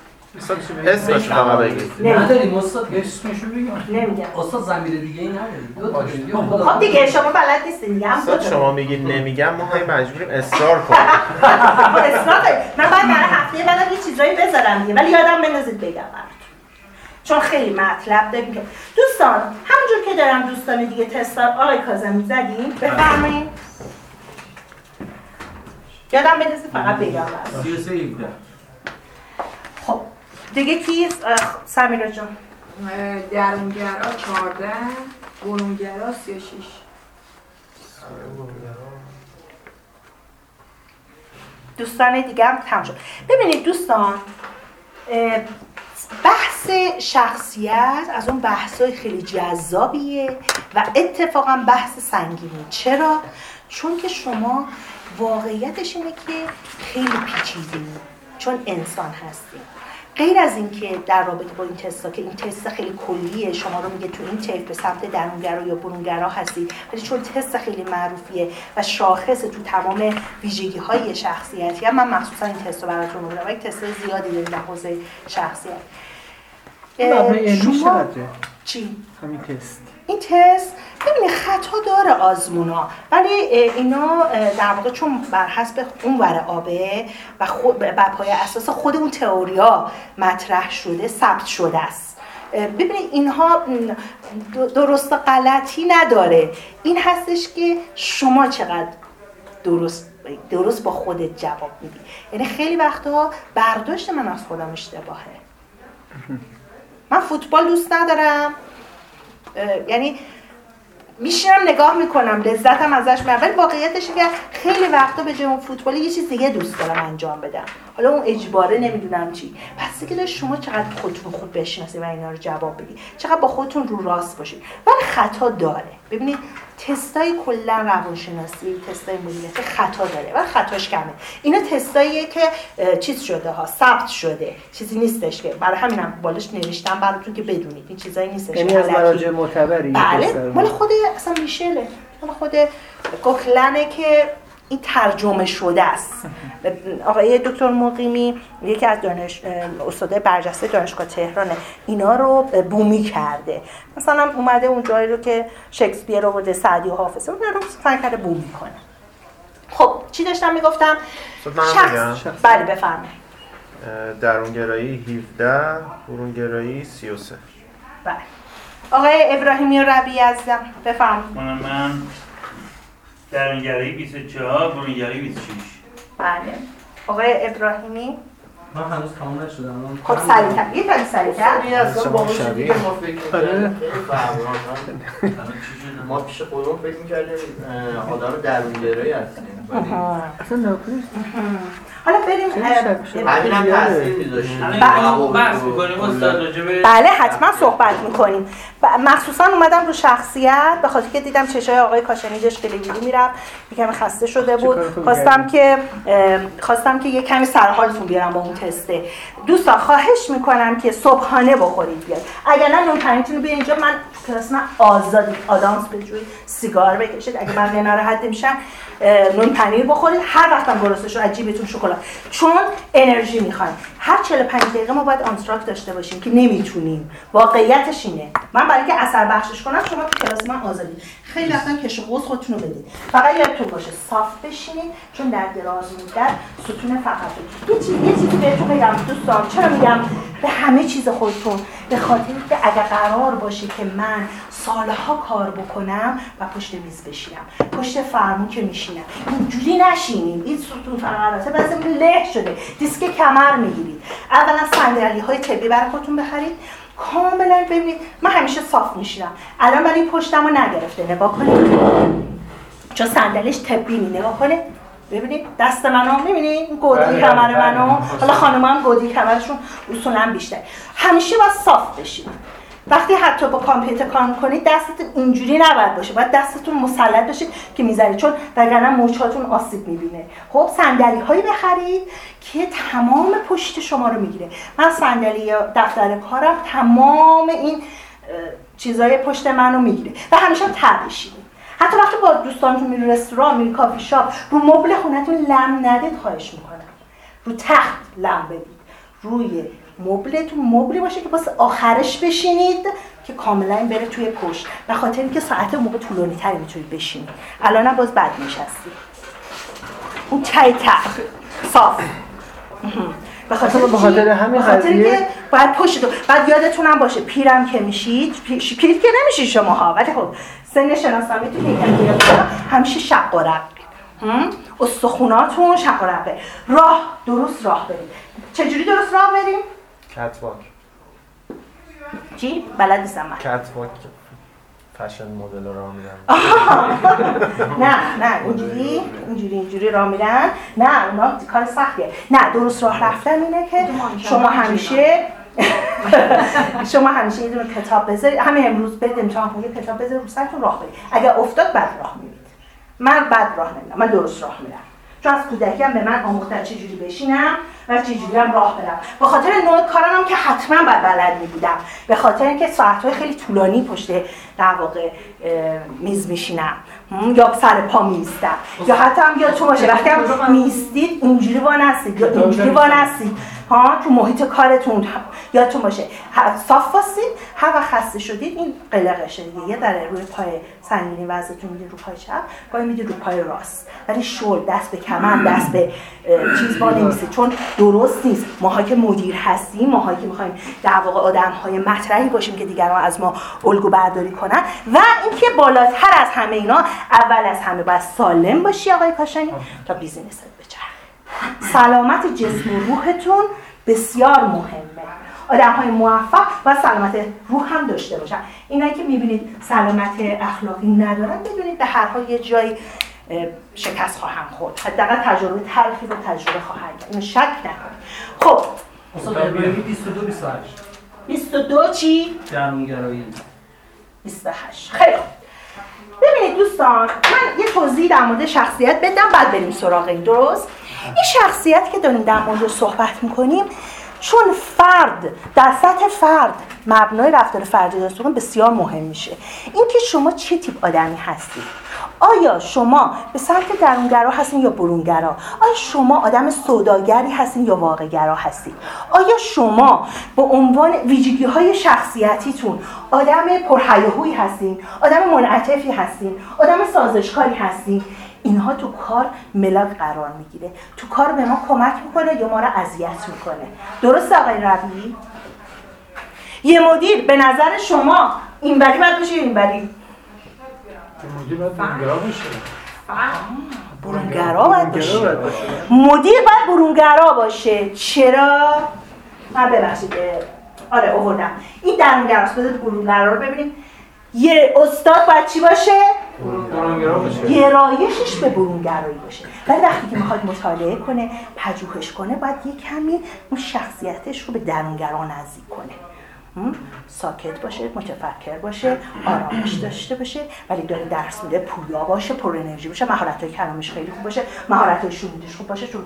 اسمش بگید. نداریم استاد اسمشو بگم نمیگم. استاد زمیر دیگه ای نداریم. خب دیگه شما بلد نیستین. دیگه هم شما میگید نمیگم ما هی مجبوریم اصرار کنیم. خب کنید. من باید برای هفته بعدم یه چیزایی بذارم دیگه ولی یادم بندازید بگم براتون. چون خیلی مطلب داریم که دوستان همونجور که دارم دوستان دیگه تستا آقای کاظمی زدیم بفرمایید. یادم بندازید فقط بگم براتون. 33 17 خب دیگه اه، سمیرا جان. درونگرا 14 برونگرا 36 دوستان دیگه هم تمام شد. ببینید دوستان بحث شخصیت از اون بحثای خیلی جذابیه و اتفاقا بحث سنگینی. چرا؟ چون که شما واقعیتش اینه که خیلی پیچیدی چون انسان هستیم. غیر از اینکه در رابطه با این تستا که این تست خیلی کلیه شما رو میگه تو این تیپ به سمت درونگرا یا برونگرا هستید ولی چون تست خیلی معروفیه و شاخص تو تمام ویژگی های شخصیتی هم من مخصوصا این تست رو براتون بودم یک تست زیادی داریم در حوزه شخصیت. شما- چی؟ همین تست. این تست ببینید خطا داره آزمونا. ولی اینا در واقع چون بر حسب اون ور آبه و خود بر پای اساس خود اون تئوریا مطرح شده ثبت شده است. ببینید اینها درست و غلطی نداره. این هستش که شما چقدر درست درست با خودت جواب میدی. یعنی خیلی وقتها برداشت من از خودم اشتباهه. من فوتبال دوست ندارم. یعنی میشینم نگاه می‌کنم لذتم ازش می‌برم. ولی واقعیتش اینه که خیلی وقتا به جای اون فوتبال یه چیز دیگه دوست دارم انجام بدم. حالا اون اجباره نمی‌دونم چی. پس داره شما چقدر خودتون خوب بشناسید و اینا رو جواب بدید چقدر با خودتون رو راست باشید. ولی خطا داره. ببینید تستای کلا روانشناسی تستای مدیریت خطا داره و خطاش کمه. اینا تستاییه که چیز شده ها ثبت شده. چیزی نیستش که. برای همینم بالش نوشتم براتون که بدونید. این چیزایی نیستش. یعنی از. مراجع معتبری بله. مال خود اصلا میشله. مال خود گوکلنه که این ترجمه شده است. آقای دکتر مقیمی یکی از دانش استادای برجسته دانشگاه تهرانه اینا رو بومی کرده. مثلا اومده اون جایی رو که شکسپیر آورده سعدی و حافظ. اون رو سعی کرده بومی کنه. خب چی داشتم می‌گفتم؟ من بگم بله بفرمایید. درونگرایی 17 برونگرایی 33 بله. آقای ابراهیمی ربی عزیزم بفرمایید. من من درونگرایی 24 برونگرایی 26 بله. آقای ابراهیمی؟ من هنوز تمام نشدم. خب سریعتر یه شبیه. که ما فکر آره. فرق داره. ما پیش خودمون فکر می‌کردیم آدم درونگرایی هستیم. ولی اصلا ناکوش حالا بریم خیلی اه، شب شد. همین هم تاثیر می‌ذاشت. الان بله. راجع به بله. حتما صحبت می‌کنیم. مخصوصا اومدم رو شخصیت به خاطر که دیدم چشای آقای کاشانی داشت لیلی می‌رفت. یکم خسته شده بود. خواستم که خواستم که یه کمی سرحالتون بیارم با اون تسته. دوستان خواهش می‌کنم که صبحانه بخورید بیاید اگر نه نون پنیرتون رو بیارید اینجا. من کلاس من آزاد آدامس بجویید سیگار بکشید. اگه من ناراحت میشم نون پنیر بخورید. هر وقتم گرسنه شو از جیبتون چون انرژی می‌خوایم. هر 45 دقیقه ما باید آنتراک داشته باشیم که نمی‌تونیم. واقعیتش اینه. من برای اینکه اثر بخشش کنم شما تو کلاس من آزادی خیلی وقتا کش و خودتون رو بدید. فقط یادتون باشه صاف بشینید چون در دراز مدت ستون فقط. یه چیزی یه چیزی بهتون بگم دوستان چرا میگم؟ به همه چیز خودتون. به خاطر که اگر قرار باشه که من سالها کار بکنم و پشت میز بشینم. پشت فرمون که میشینم. اینجوری نشینیم. این ستون فقط بعضی له شده. دیسک کمر می‌گیرید. اولا صندلی های طبی برای خودتون بخرید. کاملا ببینید. من همیشه صاف میشینم. الان ولی پشتم رو نگرفته. نگاه کنید. چون صندلیش طبی نگاه کنید. ببینید. دست منو می‌بینید؟ گودی بله، کمر بله، منو. بله. حالا خانم هم گودی کمرشون اصولا بیشتر. همیشه باید صاف بشید وقتی حتی با کامپیوتر کار می‌کنید دستتون اینجوری نباید باشه. باید دستتون مسلط باشید که می‌ذارید. چون وگرنه موچاتون آسیب می‌بینه. خب صندلی هایی بخرید که تمام پشت شما رو می‌گیره. من صندلی دفتر کارم تمام این چیزای پشت منو می‌گیره. و همیشه هم تر حتی وقتی با دوستانتون میری رستوران میری کافی شاپ رو مبل خونتون لم ندید خواهش می‌کنم. رو تخت لم بدید. روی مبلتون مبلی باشه که واسه آخرش بشینید که کاملا این بره توی پشت. به خاطر اینکه ساعت موقع طولانی تری می‌تونید بشینید. الان باز بد نشستی. اون چای تخت. صاف. به خاطر به خاطر همین قضیه- باید پشت بعد یادتون هم باشه پیرم که میشید پی- پیر که نمیشید شما ها ولی خب سن بالا، همیشه شق و رق؟ استخوناتون شق و رقه راه درست راه برید. چجوری درست راه بریم؟ کتواک چی؟ بلد نیستم من. کتواک فشن مدل رو میدن نه نه اینجوری اینجوری اینجوری راه میرن نه اونا کار سختیه. نه درست راه رفتن اینه که شما همیشه شما همیشه یه دونه کتاب بذارید. همین امروز برید امتحان کنید کتاب بذارید رو سرتون راه برید اگر افتاد بعد راه میرید من بعد راه نمیرم من درست راه میرم چون از کودکی هم به من آموختن چجوری بشینم و چجوری هم راه برم. به خاطر نوع کارم که حتما باید بلد می بودم به خاطر اینکه ساعتهای خیلی طولانی پشت در واقع میز میشینم. یا سر پا میستم یا حتی هم یادتون باشه وقتی هم میستید اینجوری وانستید یا اینجوری وانستید. ها تو محیط کارتون یادتون باشه صاف واسید هر وقت خسته شدید این قلقشه دیگه. یه ذره روی پای سنگینی وزنتون می‌دید رو پای چپ گاهی می‌دید رو پای راست. ولی شل دست به کمر دست به چیز با نمیسید چون درست نیست. ماها که مدیر هستیم ماها که می‌خوایم در واقع آدم های مطرحی باشیم که دیگران از ما الگو برداری کنن. و اینکه بالاتر از همه اینا اول از همه باید سالم باشی آقای کاشانی تا بیزینست. بچرخه سلامت جسم و روحتون بسیار مهمه. آدم های موفق و سلامت روح هم داشته باشن. اینایی که می‌بینید سلامت اخلاقی ندارن بدونید به هر حال یه جایی شکست خواهم خورد. حداقل تجربه تلخی رو تجربه خواهند کرد. اینو شک نکنید. خب. استاد ابراهیمی 22 28 22 چی؟ درونگرایی 28 خیلی خوب. ببینید دوستان من یه توضیح در مورد شخصیت بدم بعد بریم سراغ این. درست؟ این شخصیت که داریم در مورد صحبت می‌کنیم چون فرد در سطح فرد مبنای رفتار فردی داشتون بسیار مهم میشه. اینکه شما چه تیپ آدمی هستید؟ آیا شما به سمت درونگرا هستین یا برونگرا؟ آیا شما آدم سوداگری هستین یا واقعگرا هستید؟ آیا شما به عنوان ویژگی های شخصیتیتون آدم پرهیاهویی هستین؟ آدم منعطفی هستین؟ آدم سازشکاری هستین؟ اینها تو کار ملاک قرار می‌گیره. تو کار به ما کمک می‌کنه یا ما رو اذیت می‌کنه. درست آقای ربی؟ یه مدیر به نظر شما اینوری باید باشه یا اینوری؟ مدیر باید برونگرا باشه. برونگرا باید باشه. مدیر باید برونگرا باشه. چرا؟ من ببخشید آره آوردم این درونگراست بذارید برونگرا رو ببینیم. یه استاد باید چی باشه؟ گرایشش به برونگرایی باشه. ولی وقتی که می‌خواد مطالعه کنه پژوهش کنه باید یه کمی اون شخصیتش رو به درونگرا نزدیک کنه؟ ساکت باشه متفکر باشه آرامش داشته باشه ولی داره درس میده پویا باشه پر انرژی باشه مهارت های کلامش خیلی خوب باشه مهارت های شنودیش خوب باشه چون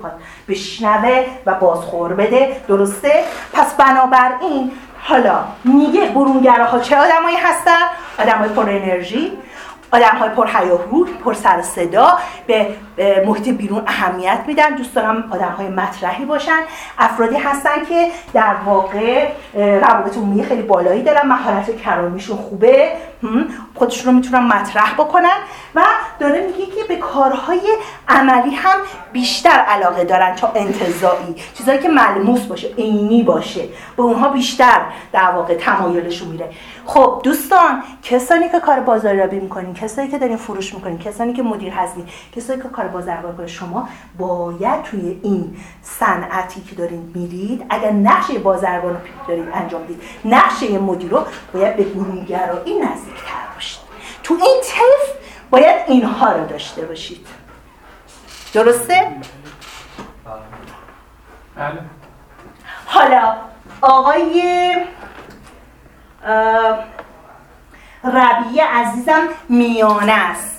بشنوه و بازخور بده. درسته؟ پس بنابراین حالا میگه برونگراها چه آدمایی هستن؟ آدمای پر انرژی. آدم های پر هیاهو پر سر صدا به محیط بیرون اهمیت میدن. دوست دارم آدم های مطرحی باشن. افرادی هستن که در واقع روابط عمومی خیلی بالایی دارن. مهارت کرامیشون خوبه. خودشون رو می‌تونن مطرح بکنن. و داره میگه که به کارهای عملی هم بیشتر علاقه دارن تا انتظایی چیزایی که ملموس باشه عینی باشه. به اونها بیشتر در واقع تمایلشون میره. خب دوستان کسانی که کار بازاریابی می‌کنین کسانی که دارین فروش می‌کنین کسانی که مدیر هستین کسانی که کار کنین شما باید توی این صنعتی که دارین میرید اگر نقشه بازرگان رو دارید انجام می‌دید نقشه مدیر رو باید به برونگرایی نزدیکتر باشید. تو این طیف باید اینها رو داشته باشید. درسته؟ بله. حالا آقای اه، ربیع عزیزم میانه است.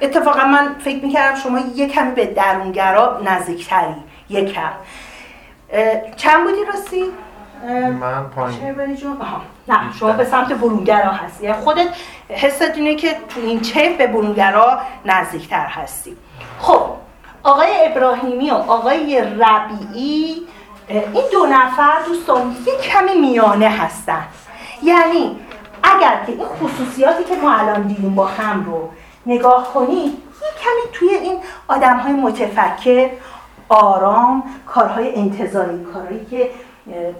اتفاقا من فکر می‌کردم شما یه کمی به درونگرا نزدیکتری. یکم اه، چند بودی راستی؟ من پایین. نه شما به سمت برونگرا هستی. یعنی خودت حست اینه که تو این چیف به برونگرا نزدیکتر هستی. خب آقای ابراهیمی و آقای ربیعی این دو نفر دوستان یک کمی میانه هستن. یعنی اگر که این خصوصیاتی که ما الان دیدیم با هم رو نگاه کنید یک کمی توی این آدم های متفکر آرام کارهای انتظاری کارهایی که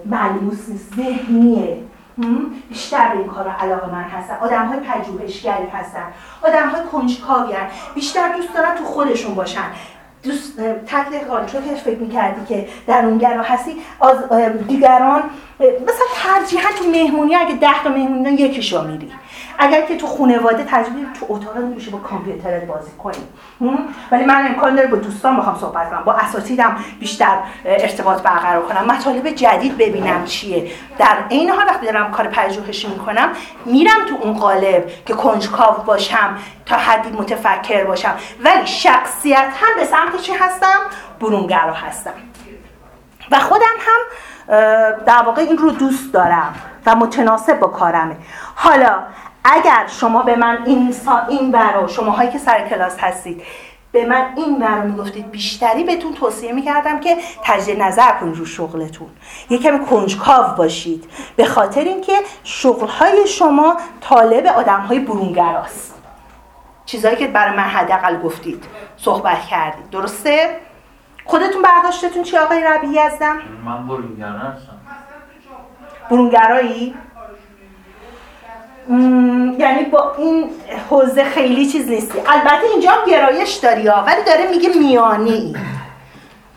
ملموس نیست ذهنیه؟ بیشتر به این کارا علاقه من هستن. آدم های پژوهشگری هستن. آدم های کنجکاوی بیشتر دوست دارن تو خودشون باشن. دوست تکلیف چون که فکر می‌کردی که درونگرا هستی از دیگران مثلا ترجیحا تو مهمونی اگه ده تا مهمونی یکیشو میری اگر که تو خانواده ترجیح تو اتاق میشه با کامپیوترت بازی کنی؟ ولی من امکان داره با دوستان بخوام صحبت کنم. با اساتیدم بیشتر ارتباط برقرار کنم. مطالب جدید ببینم چیه. در این حال وقتی دارم کار پژوهشی می‌کنم میرم تو اون قالب که کنجکاو باشم تا حدی متفکر باشم. ولی شخصیت هم به سمت چی هستم؟ برونگرا هستم. و خودم هم در واقع این رو دوست دارم و متناسب با کارمه. حالا اگر شما به من این سا این برا شماهایی که سر کلاس هستید به من این برا می‌گفتید بیشتری بهتون توصیه می‌کردم که تجدید نظر کنید رو شغلتون. یه کمی کنجکاو باشید. به خاطر اینکه شغلهای شما طالب آدمهای برونگراست. چیزایی که برای من حداقل گفتید صحبت کردید. درسته؟ خودتون برداشتتون چی آقای ربیعی هستم من برونگرا هستم. برونگرایی؟ یعنی با این حوزه خیلی چیز نیستی. البته اینجا هم گرایش داری ها ولی داره میگه میانه ای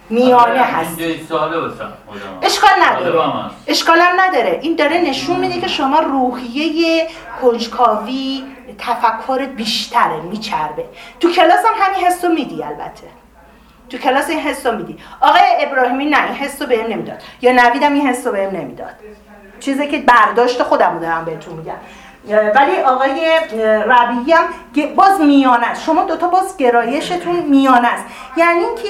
میانه هست واسم خودم اشکال نداره. طالبم هست. اشکال هم نداره. این داره نشون میده که شما روحیه کنجکاوی تفکر بیشتره میچربه. تو کلاس هم همین حس رو میدی البته. تو کلاس این حس رو میدی. آقای ابراهیمی نه این حس رو بهم نمی‌داد. یا نویدم این حس رو بهم نمی‌داد. چیزی که برداشت خودم دارم بهتون میگم. ولی آقای ربیعی هم باز میانه است. شما دوتا باز گرایشتون میانه است. یعنی اینکه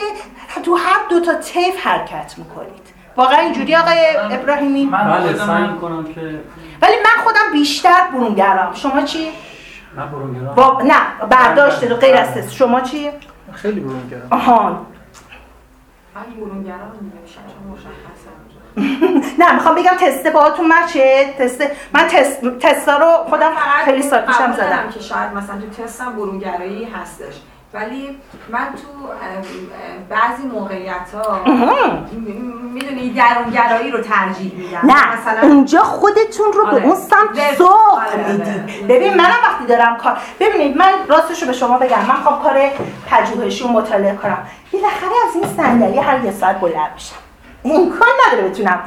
تو هر دوتا طیف حرکت می‌کنید. واقعا اینجوری آقای ابراهیمی؟ بله سعی می‌کنم که ولی من خودم بیشتر برونگرام. شما چی؟ من برونگرا با... نه برداشت رو غیر از. شما چی؟ خیلی برون کردم آها. من برونگرا نمیشم چون نه می‌خوام بگم تسته باهاتون مچه. تست من تست تستا رو خودم خیلی سال پیشم زدم. که شاید مثلا تو تستم برونگرایی هستش. ولی من تو بعضی موقعیت ها می‌دونی درونگرایی رو ترجیح میدم. نه مثلا اونجا خودتون رو به آره. اون سمت. ذوق آره، آره. می‌دید. ببین منم وقتی دارم کار ببینید من راستش رو به شما بگم. من خواهم کار پژوهشی و مطالعه کنم بالاخره از این صندلی هر یه ساعت بلند میشم. امکان نداره بتونم.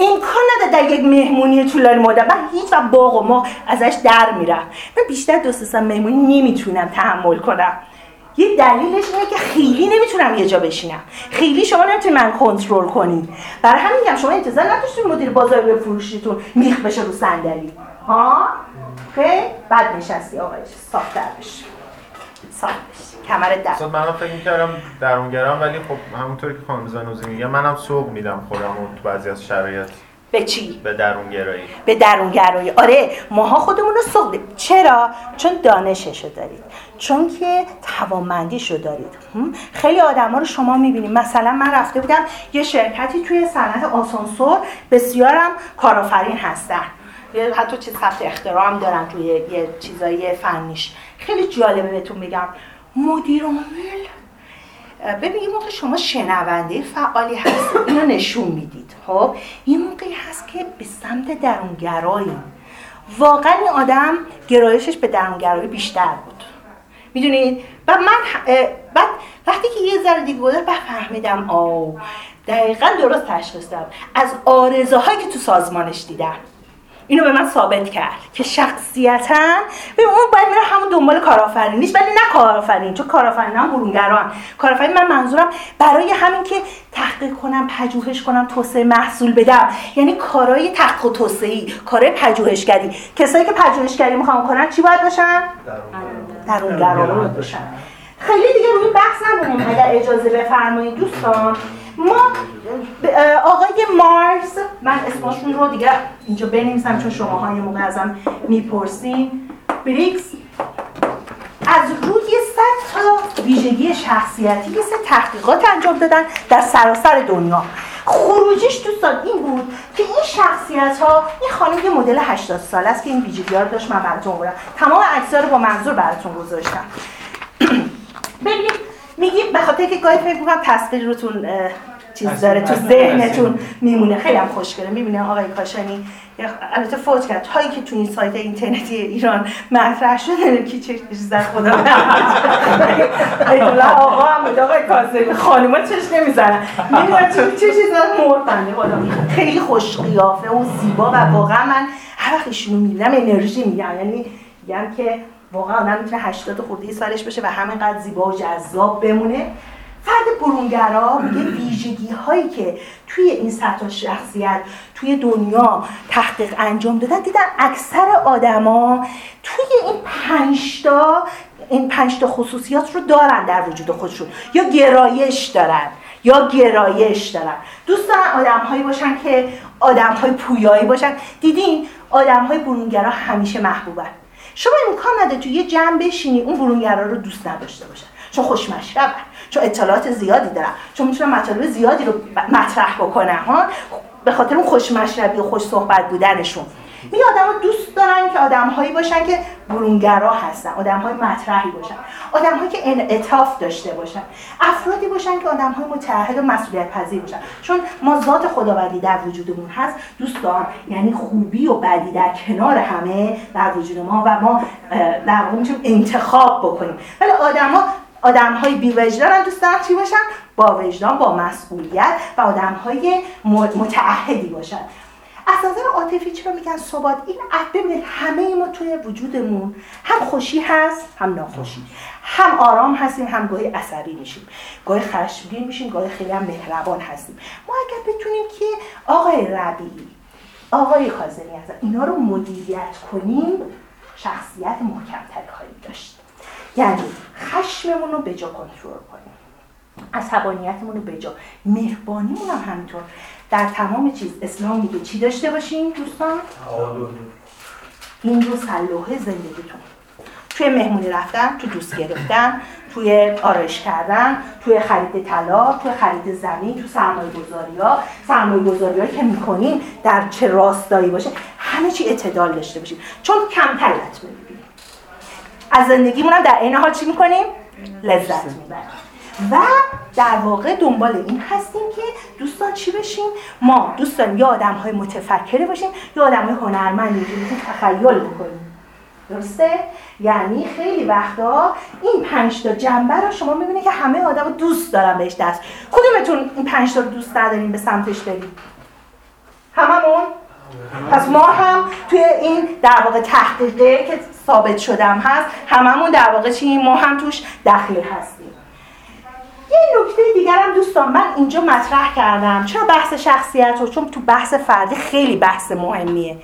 امکان نداره در یک مهمونی طولانی مدت. من هیچ وقت باغ و ما ازش در میرم. من بیشتر دو سه ساعت مهمونی نمی‌تونم تحمل کنم. یه دلیلش اینه که خیلی نمی‌تونم یه جا بشینم. خیلی شما نمی‌تونید من کنترل کنید برای همین میگم شما انتظار نداشتید مدیر بازار فروشیتون میخ بشه رو صندلی. ها؟ خیلی بد نشستی آقای صاف در بشه. صاف کمرت در. اصلا منم فکر می‌کردم درونگرام ولی خب همونطور که خانم زانوزی میگه منم سوق میدم خودم رو تو بعضی از شرایط. به چی؟ به درونگرایی. به درونگرایی. آره ماها خودمون رو سوقدیم چرا؟ چون دانششو دارید. چون که توانمندیشو دارید؟ خیلی آدما رو شما می‌بینید. مثلا من رفته بودم یه شرکتی توی صنعت آسانسور بسیارم کارآفرین هستن. یه حتی چیز ثبت اختراع هم دارن توی یه چیزایی فنیش. خیلی جالبه بهتون میگم مدیر عامل ببین این موقع شما شنونده فعالی هست اینو نشون می‌دید. خب این موقعی هست که به سمت درونگرایی. واقعا این آدم گرایشش به درونگرایی بیشتر بود. می‌دونید و من بعد وقتی که یه ذره دیگه بعد فهمیدم آو دقیقا درست تشخیص دادم از آرزوهایی که تو سازمانش دیدم. اینو به من ثابت کرد که شخصیتا به اون باید میره همون دنبال کارآفرینیش ولی نه کارآفرین چون کارآفرین هم برونگران کارآفرین من منظورم برای همین که تحقیق کنم پژوهش کنم توسعه محصول بدم. یعنی کارهای تحقیق و توسعه‌ای کارهای پژوهشگری. کسایی که پژوهشگری می‌خوان کنن چی باید باشن؟ درونگرا باید باشن. خیلی دیگه روی بحث نمونیم اگر اجازه بفرمایید دوستان. ما آقای مارز من اسمشون رو دیگه اینجا بنویسم چون شما یه موقع ازم می‌پرسین. بریکس از روی صد تا ویژگی شخصیتی یه سه تحقیقات انجام دادن در سراسر دنیا. خروجیش دوستان این بود که این شخصیت ها این خانم یه مدل 80 ساله است که این ویژگی ها رو داشت من براتون تمام عکس‌ها رو با منظور براتون گذاشتم. ببینید میگیم به خاطر که گاهی فکر می‌کنم تصویر روتون چیز داره تو ذهنتون میمونه. خیلی هم خوشگله. می‌بینه آقای کاشانی البته فوت کرد. هایی که تو این سایت اینترنتی ایران مطرح شده کی چه زد خدا ایدولا آقا هم بود. آقای کاسمی خانوما چش نمی‌زنن. می‌دونم چه چه چیز مرد بنده. خدا خیلی خوش قیافه و زیبا و واقعا من هر وقت ایشونو می‌بینم انرژی میگم یعنی میگم که واقعا آدم می‌تونه 80 خورده سالش باشه و همینقدر زیبا و جذاب بمونه. فرد برونگرا میگه ویژگی هایی که توی این سطح شخصیت توی دنیا تحقیق انجام دادن دیدن اکثر آدما توی این پنجتا این پنجتا خصوصیات رو دارن در وجود خودشون. یا گرایش دارن یا گرایش دارن. دوست دارن آدم هایی باشن که آدم های پویایی باشن. دیدین آدم های برونگرا همیشه محبوبن. شما امکان نده تو یه جمع بشینی اون برونگرا رو دوست نداشته باشن. چون خوش مشربن چون اطلاعات زیادی دارن. چون می‌تونن مطالب زیادی رو مطرح بکنن ها؟ به خاطر اون خوش مشربی و خوش صحبت بودنشون. این آدم دوست دارن که آدم هایی باشن که برونگرا هستن آدم های مطرحی باشن آدم هایی که انعطاف داشته باشن افرادی باشن که آدم های متعهد و مسئولیت پذیر باشن. چون ما ذات خداوندی در وجودمون هست دوستان یعنی خوبی و بدی در کنار همه در وجود ما و ما در واقع می‌تونیم انتخاب بکنیم. ولی آدما آدم های بی وجدان دوست دارن چی باشن؟ با وجدان با مسئولیت و آدم های متعهدی باشن. از نظر عاطفی چرا میگن ثبات این ببینید همه ما توی وجودمون هم خوشی هست هم ناخوشی. هم آرام هستیم هم گاهی عصبی میشیم. گاهی خشمگین میشیم گاهی خیلی هم مهربان هستیم. ما اگر بتونیم که آقای ربیعی آقای کاظمی هستن اینا رو مدیریت کنیم شخصیت محکمتری خواهیم داشت. یعنی خشممون رو به جا کنترل کنیم. عصبانیتمون رو به جا. مهربانیمون هم همینطور. در تمام چیز اسلام میگه چی داشته باشیم دوستان؟ این رو سلوه زندگیتون. توی مهمونی رفتن تو دوست گرفتن توی آرایش کردن توی خرید طلا توی خرید زمین تو سرمایه گذاری ها سرمایه گذاری که می‌کنیم در چه راستایی باشه همه چی اعتدال داشته باشیم. چون کمتر لطمه می‌بینیم. از زندگیمون هم در این حال چی می‌کنیم؟ لذت می‌بریم. و در واقع دنبال این هستیم که دوستان چی بشیم ما دوستان یا آدم های متفکره باشیم یا آدم های هنرمندی بتونیم تخیل بکنیم درسته؟ یعنی خیلی وقتا این پنج تا جنبه رو شما می‌بینید که همه آدم دوست دارن بهش دست کدومتون این پنج تا دوست ندارین به سمتش بریم؟ هممون؟ پس ما هم توی این در واقع تحقیقه که ثابت شدم هست هممون در واقع چی ما هم توش دخیل هستیم یه نکته دیگر هم دوستان من اینجا مطرح کردم. چرا بحث شخصیت رو؟ چون تو بحث فردی خیلی بحث مهمیه.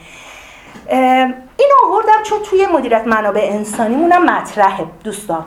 این آوردم چون توی مدیریت منابع انسانی مونم مطرحه دوستان.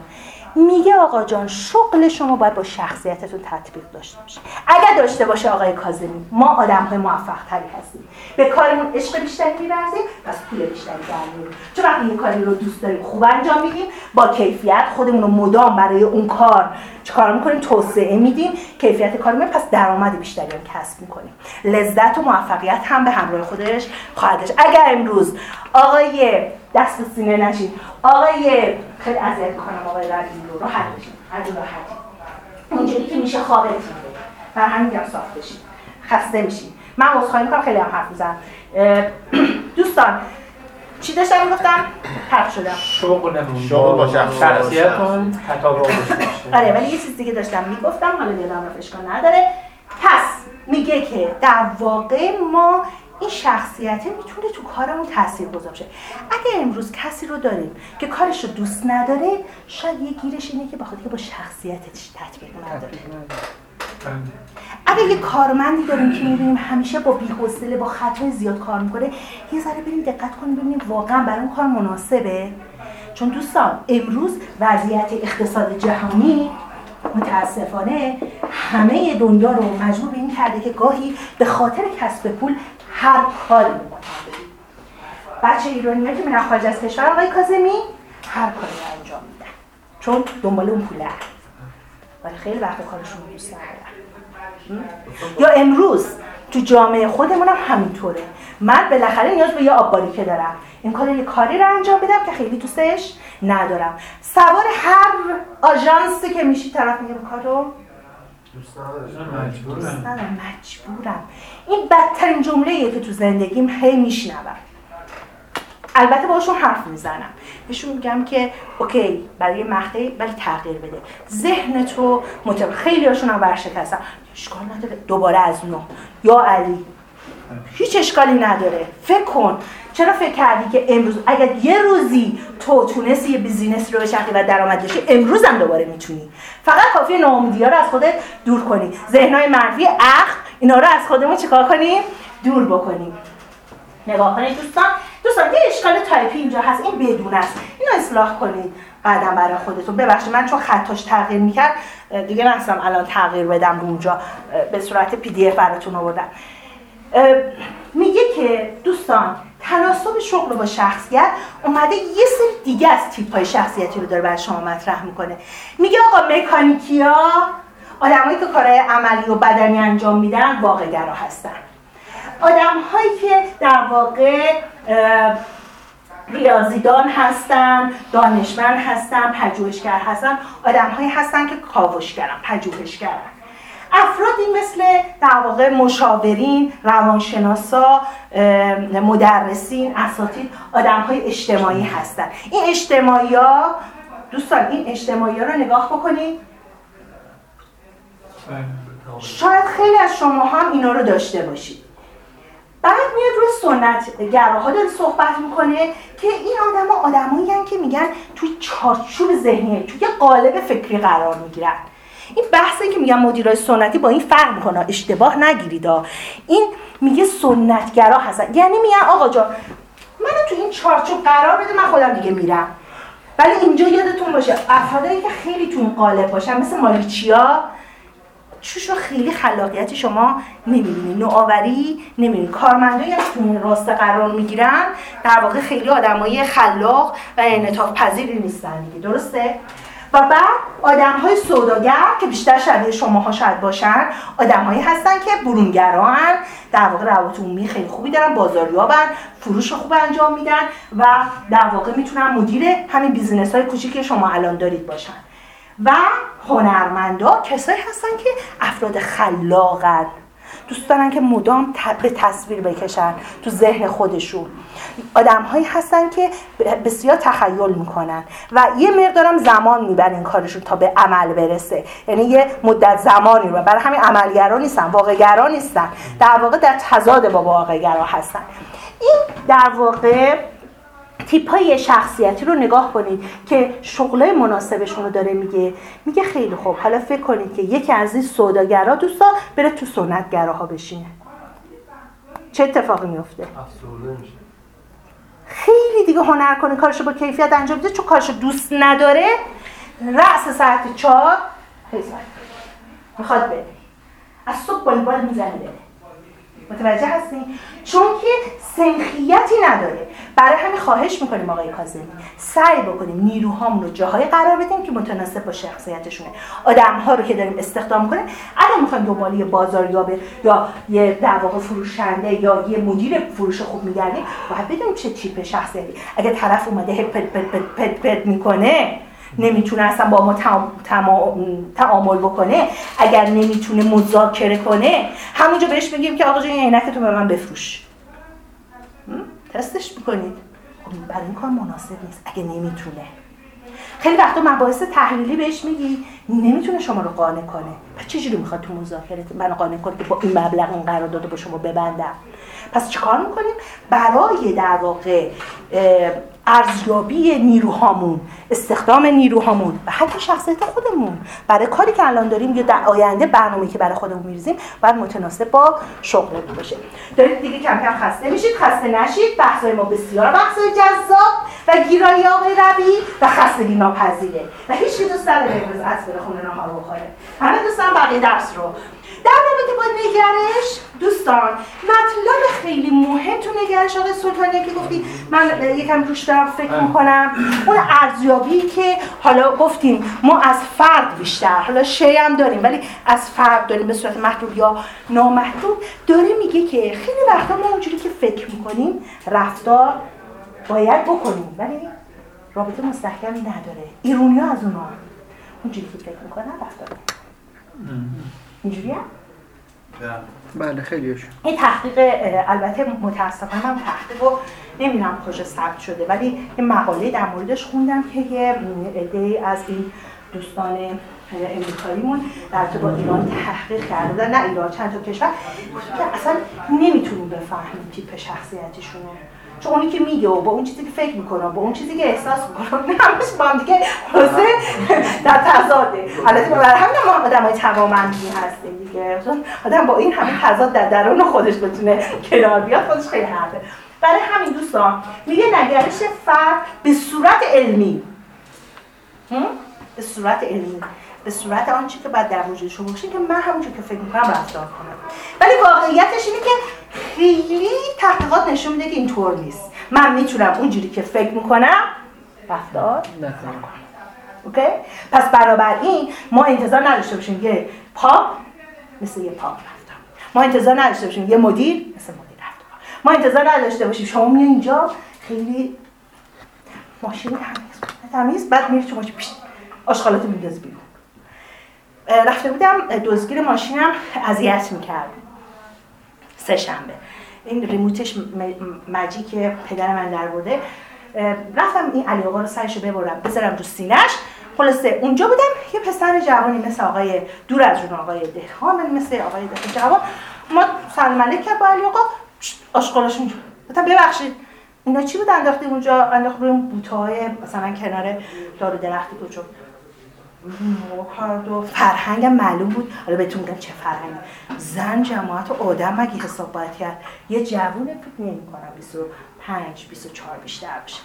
میگه آقا جان شغل شما باید با شخصیتتون تطبیق داشته باشه. اگر داشته باشه آقای کاظمی ما آدم های موفق تری هستیم. به کارمون عشق بیشتری می‌ورزیم پس پول بیشتری در میاریم چون وقتی یه کاری رو دوست داریم خوب انجام میدیم با کیفیت خودمون رو مدام برای اون کار چیکار می‌کنیم؟ توسعه میدیم کیفیت کارمون پس درآمد بیشتری هم کسب می‌کنیم. لذت و موفقیت هم به همراه خودش خواهد داشت. اگر امروز آقای دست به سینه نشین. آقای خیلی اذیت می‌کنم آقای رجیم رو راحت بشین جور راحت. اونجوری که میشه خوابتون بده بر همین میگم صاف بشین. خسته میشین. من عذرخواهی می‌کنم خیلی هم حرف می‌زنم. دوستان چی داشتم می‌گفتم؟ حرف شدم. شغلمون شغل با شخص- تطابق باشه. آره ولی یه چیز دیگه داشتم می‌گفتم حالا یادم رفت اشکال نداره. پس میگه که در واقع ما این شخصیته می‌تونه تو کارمون تاثیر گذار اگه امروز کسی رو داریم که کارش رو دوست نداره شاید یه گیرش اینه که بخاطر که با شخصیتش تطبیق نداره اگه یه کارمندی داریم که می‌بینیم همیشه با بی‌حوصله با خطای زیاد کار می‌کنه یه ذره بریم دقت کنیم ببینیم واقعا برای اون کار مناسبه. چون دوستان امروز وضعیت اقتصاد جهانی متاسفانه همه دنیا رو مجبور به این کرده که گاهی به خاطر کسب پول هر کاری می‌کنن بچه ایرانی که میرن خارج از کشور آقای کاظمی هر کاری رو انجام میدن. چون دنبال اون پوله ولی خیلی وقت کارشون رو دوست ندارن. یا امروز تو جامعه خودمون هم همینطوره. من بالاخره نیاز به یه آب که دارم. این کار یه کاری رو انجام بدم که خیلی دوستش ندارم. سوار هر آژانسی که میشی طرف میگه کار رو دوست نداره دوست ندارم. مجبورم. این بدترین جمله که تو زندگیم هی میشنوم. البته باشون حرف می‌زنم. بهشون میگم که OK برای مقطعی ولی تغییر بده. ذهن تو متب... خیلی هاشون هم ورشکستن. اشکال نداره. دوباره از نو یا علی. هیچ اشکالی نداره. فکر کن. چرا فکر کردی که امروز اگر یه روزی تو تونستی یه business رو بچرخی و درآمد داشتی امروز هم دوباره می‌تونی. فقط کافیه ناامیدی رو از خودت دور کنی. ذهنهای منفی اخ اینا رو از خودمون چیکار کنیم؟ دور بکنیم. نگاه کنید دوستان. دوستان یه اشکال تایپی اینجا هست. این بدون است. اینو اصلاح کنید بعدا برای خودتون. ببخشید من چون خطاش تغییر می‌کرد دیگه نتونستم الان تغییر بدم رو اونجا. به صورت PDF براتون آوردم. میگه که دوستان تناسب شغل با شخصیت اومده یه سری دیگه از تیپ های شخصیتی رو داره برای شما مطرح می‌کنه. میگه آقا مکانیکیا آدمایی که کارهای عملی و بدنی انجام میدن واقعگرا هستن. آدم هایی که در واقع ریاضیدان هستن دانشمند هستن پژوهشگر هستن آدم هایی هستن که کاوشگرن پژوهشگرن. افرادی مثل در واقع مشاورین، روانشناسا، مدرسین، اساتید آدم های اجتماعی هستن. این اجتماعی ها دوستان این اجتماعی ها رو نگاه بکنید. شاید خیلی از شما هم اینا رو داشته باشید. بعد میاد روی سنت گراها داره صحبت می‌کنه که این آدم ها آدمایی که میگن توی چارچوب ذهنی توی قالب فکری قرار می‌گیرن. این بحثی که میگم مدیرای سنتی با این فرق می‌کنه. اشتباه نگیرید این میگه سنتگرا هستن. یعنی میگن آقا جان منو تو این چارچوب قرار بده من خودم دیگه میرم. ولی اینجا یادتون باشه افرادی که خیلی تو این قالب باشن مثل مالیچیا چوش رو خیلی خلاقیت شما نمی‌بینید نوآوری نمی‌بینید کارمندایی هم تو این راسته قرار می‌گیرن در واقع خیلی آدمای خلاق و انعطاف پذیری نیستن دیگه. درسته؟ و بعد آدم های سوداگر که بیشتر شبیه شماها شاید باشن آدمهایی هستن که برونگران در واقع روابط عمومی خیلی خوبی دارن بازاریابن فروش خوب انجام میدن و در واقع می‌تونن مدیر همین بیزینس های کوچیکی شما الان دارید باشن. و هنرمندا کسایی هستن که افراد خلاقن. دوست دارن که مدام به تصویر بکشن تو ذهن خودشون. آدم هایی هستن که بسیار تخیل می‌کنن و یه مقدارم زمان می‌برن این کارشون تا به عمل برسه. یعنی یه مدت زمانی رو. برای همین عملگرا نیستن واقعگرا نیستن. در واقع در تضاد با واقعگرا هستن. این در واقع تیپ های شخصیتی رو نگاه کنید که شغلای مناسبشون رو داره میگه. میگه خیلی خوب. حالا فکر کنید که یکی از این سوداگرا دوستا بره تو سنتگراها بشینه. چه اتفاقی میفته خیلی دیگه هنر کنه. کارشو با کیفیت انجام بده. چون کارشو دوست نداره رأس ساعت چهار می‌خواد بره. از صبح بلبال می‌زنه بره. متوجه هستین؟ چون که سنخیتی نداره. برای همین خواهش می‌کنیم آقای کاظمی سعی بکنیم نیروهامون رو جاهای قرار بدیم که متناسب با شخصیتشونه. آدم ها رو که داریم استخدام می‌کنیم اگر می‌خوایم دنبال یه بازاریابه یا یه در واقع فروشنده یا یه مدیر فروش خوب میگردیم باید بدونیم چه تیپ شخصیتی. اگه طرف اومده هپ پت پت پت پت پت می‌کنه نمی‌تونه اصلا با ما تعام- تعام- تعامل بکنه اگر نمی‌تونه مذاکره کنه همونجا بهش میگیم که آقا جون این عینک تو به من بفروش؟ تستش می‌کنید. خب برای این کار مناسب نیست اگه نمی‌تونه. خیلی وقتا مباحث تحلیلی بهش میگی نمی‌تونه شما رو قانع کنه. پس چجوری می‌خواد تو مذاکره من قانع کنه که با این مبلغ این قرارداد با شما ببندم. پس چیکار می‌کنیم؟ برای در واقع ارزیابی نیروهامون استخدام نیروهامون و حتی شخصیت خودمون. برای کاری که الان داریم یا در آینده برنامه که برای خودمون میریزیم باید متناسب با شغلمون باشه. دارید دیگه کم کم خسته میشید خسته نشید بحثای ما بسیار بحثای جذاب و گیرایی آقای ربی و خستگی ناپذیره. و هیچ دوست نداره از خونه نهار بخوره. همه دوستان بقیه درس رو. در رابطه با نگرش دوستان مطلب خیلی مهم تو نگرش آقای سلطانی که گفتی من یکم روش دارم فکر می‌کنم. اون ارزیابی که حالا گفتیم ما از فرد بیشتر حالا شی هم داریم ولی از فرد داریم به صورت محدود یا نامحدود داره میگه که خیلی وقتا ما اونجوری که فکر می‌کنیم رفتار باید بکنیم. ولی رابطه مستحکمی نداره. ایرونی از اونا. اونجوری که فکر می‌کنن رفتار. اینجوری هم؟ بله خیلیشون این تحقیق البته متاسفانه من تحقیق رو نمی‌دونم کجا ثبت شده ولی یه مقاله در موردش خوندم که یه عده از این دوستان امریکاییمون در رابطه با ایران تحقیق کرده بودن نه ایران چند تا کشور که اصلا نمی‌تونیم بفهمیم تیپ شخصیتیشونه. چون اونی که میگه و با اون چیزی که فکر می‌کنه با اون چیزی که احساس می‌کنه همش با هم دیگه خلاصه در تضاده. البته برای همین ما آدمای توامندی هستیم دیگه. چون آدم با این همه تضاد در درون خودش بتونه کنار بیاد خودش خیلی حرفه. برای همین دوستان میگه نگرش فرد به صورت علمی؟ به صورت علمی. به صورت آنچه که بعد در وجود شما باشه که من همونجور که فکر می‌کنم رفتار کنم. ولی واقعیتش اینه که خیلی تحقیقات نشون میده که اینطور نیست. من می‌تونم اونجوری که فکر می‌کنم رفتار نکنم. OK؟ پس برابر این ما انتظار نداشته باشیم یه پاپ مثل یه پاپ رفتار. ما انتظار نداشته باشیم یه مدیر مثل مدیر رفتار. ما انتظار نداشته باشیم شما میای اینجا خیلی ماشین تمیز. تمیز بعد میری ماشین. پیش آشغالات میندازی بیرون. رفته بودم اه، دزدگیر ماشینم اذیت می‌کرد. سه شنبه. این remote ش مجی که پدر من در برده. رفتم این علی آقا رو سرشو ببرم بذارم رو سینش خلاصه اونجا بودم یه پسر جوانی مثل آقای دور از اون آقای دهقان مثل آقای دهقان جوان. ما سلام کرد با علی آقا. آشغالش اونجا گفتم ببخشید. اینا چی بود؟ انداختی اونجا؟ انداخت روی اون بوته‌های مثلا کنار دار و درختی کجا کرد و فرهنگم معلوم بود. حالا بهتون میگم چه فرهنگ زن جماعت و آدم مگه حساب باید کرد یه جوون فکر نمی کنم 25 24 بیشتر باشه.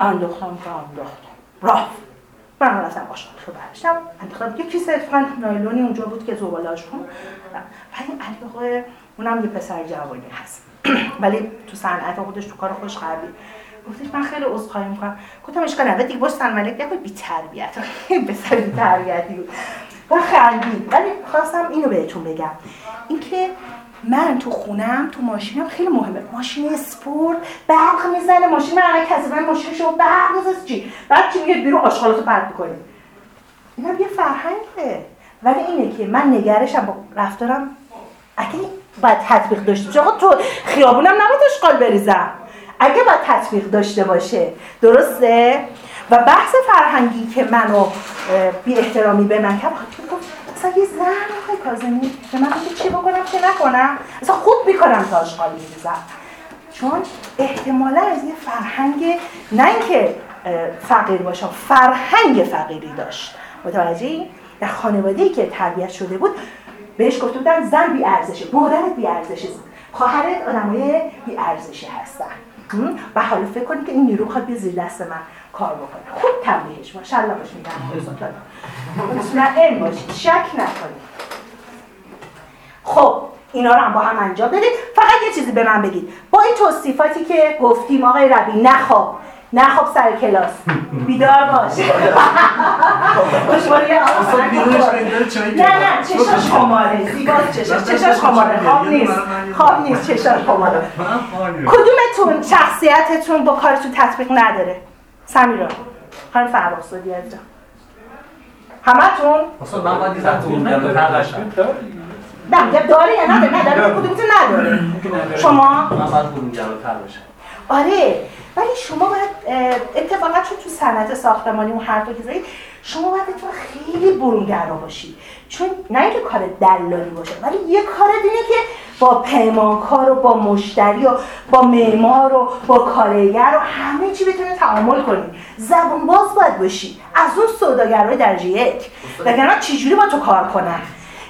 انداختم که انداختم. رفت من رفتم آشغال رو برداشتم انداختم یه کیسه اتفاقا نایلونی اونجا بود که زبالهاش کن ولی علی آقای اونم یه پسر جوانی هست. ولی تو صنعت خودش تو کار خودش قوی گفتش من خیلی عذرخواهی می‌کنم. گفتم اشکال نداره. دیگه باش سلام علیک نکن بی تربیت. پسر بی تربیتی بود. و خندید. ولی خواستم اینو بهتون بگم. اینکه من تو خونم تو ماشینم خیلی مهمه. ماشین اسپورت برق می‌زنه. ماشین من الان کسی من ماشین شما برق می‌زنه. چی؟ بعد چی میگه؟ بیرون آشغالاتو پرت می‌کنی. اینم یه فرهنگه. ولی اینه که من نگرشم. با رفتارم اگه باید تطبیق باشه آقا تو خیابونم نباید اشغال بریزم. اگه باید تطبیق داشته باشه درسته؟ و بحث فرهنگی که منو بی احترامی به من کرد خب گفت اصلا یه زن آقای کاظمی به من گفت چی بکنم چه نکنم؟ اصلا خوب می‌کنم تا اشغال میریزم چون احتمالا از یه فرهنگ نه اینکه فقیر باشم فرهنگ فقیری داشت. متوجه در خانواده که تربیت شده بود بهش گفته بودن زن بی ارزشه مادرت بی ارزشه خواهرت آدمای بی ارزشی هستن؟ و حالا فکر کنید که این نیرو می‌خواد بیا زیر دست من کار بکنه. خوب تنبیهش ماشاءالله باش میگم. مطمئن باشید شک نکنید خب اینا رو هم با هم انجام بدید. فقط یه چیزی به من بگید. با این توصیفاتی که گفتیم آقای ربی نخواب. نخواب سر کلاس. بیدار باش. خوشبالی نه نه چشاش خماره. زیباست چشاش. چشاش خماره. خواب نیست. خواب نیست چشاش خماره. کدومتون شخصیتتون با کارتون تطبیق نداره؟ سمیرا. خانم فرخزادی عزیزم همتون؟ اصلا من باید تطبیق نه داره یا نداره؟ نداره کدومتون نداره؟ شما؟ من باید برونگراتر بشم. آره. ولی شما باید اتفاقا چون تو صنعت ساختمانی اون حرفا که زدید شما باید بتونید خیلی برونگرا باشید چون نه اینکه کار دلالی باشه ولی یه کار اینه که با پیمانکار و با مشتری و با معمار و با کارگر و همه چی بتونید تعامل کنید زبون باز باید باشی. از اون سوداگرای درجه یک. وگرنه چجوری با تو کار کنن؟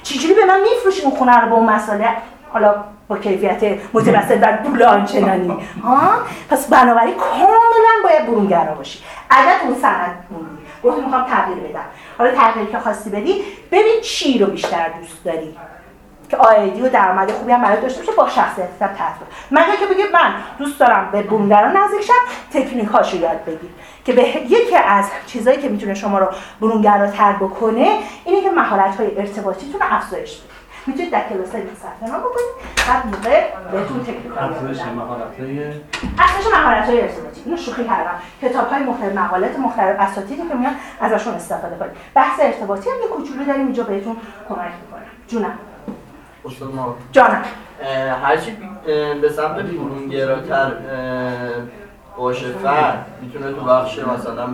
چجوری به من میفروشی اون خونه رو با اون مسئله؟ حالا با کیفیت متوسط و پول آنچنانی. ها؟ پس بنابراین کاملا باید برونگرا باشی. اگر اون صنعت موندی گفتی می‌خوام تغییر بدم. حالا تغییری که خواستی بدی ببین چی رو بیشتر دوست داری. که آیدی و درآمد خوبی هم برای داشته باشه با شخصیت تطبیق مگر که بگید من دوست دارم به برونگرا نزدیک شم تکنیک هاشو یاد بگیر. که به یکی از چیزایی که می‌تونه شما رو برونگراتر بکنه اینه که مهارت های ارتباطیتون رو افزایش بدید می‌تونید در کلاس های ثبت نام بکنید بعد موقع بهتون تکنیک ها افزایش مهارت‌های افزایش مهارت های ارتباطی. اینو شوخی کردم. کتاب های مختلف مقالات مختلف اساتیدی که میان ازشون استفاده کنید بحث ارتباطی هم یه کوچولو داریم اینجا بهتون کمک می‌کنم. جونم. استاد ما. جانم. هرچی به سمت برونگراتر باشه. فرد می‌تونه تو بخش مثلا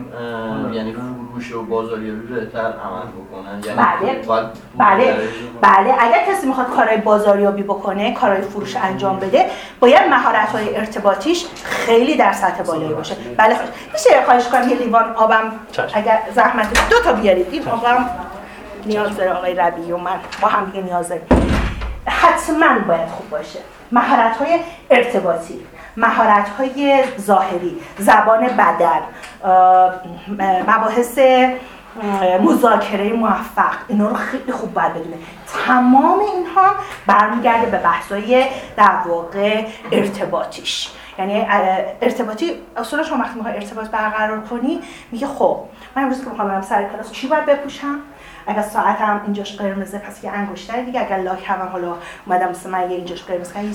یعنی فروش و بازاریابی بهتر عمل بکنن یعنی بله. بله. بله. اگر کسی می‌خواد کارهای بازاریابی بکنه کارهای فروش انجام بده باید مهارت های ارتباطیش خیلی در سطح بالایی باشه. بله. خواهش میشه خواهش کنم یه لیوان آبم اگر زحمت دو تا بیارید. این آبم نیاز داره آقای ربیعی و من. با هم دیگه نیاز داریم. حتما باید خوب باشه. مهارت های ارتباطی. مهارت های ظاهری زبان بدن مباحث مذاکره موفق اینا رو خیلی خوب باید بدونه تمام اینها برمیگرده به بحثای در واقع ارتباطیش. یعنی ارتباطی اصولا شما وقتی می‌خوای ارتباط برقرار کنی میگه خب من امروز که می‌خوام برم سر کلاس چی باید بپوشم؟ اگر ساعتم اینجاش قرمزه پس یه انگشتر دیگه اگر لاک هم حالا اومدم مثل من یه اینجاش قرمز کنم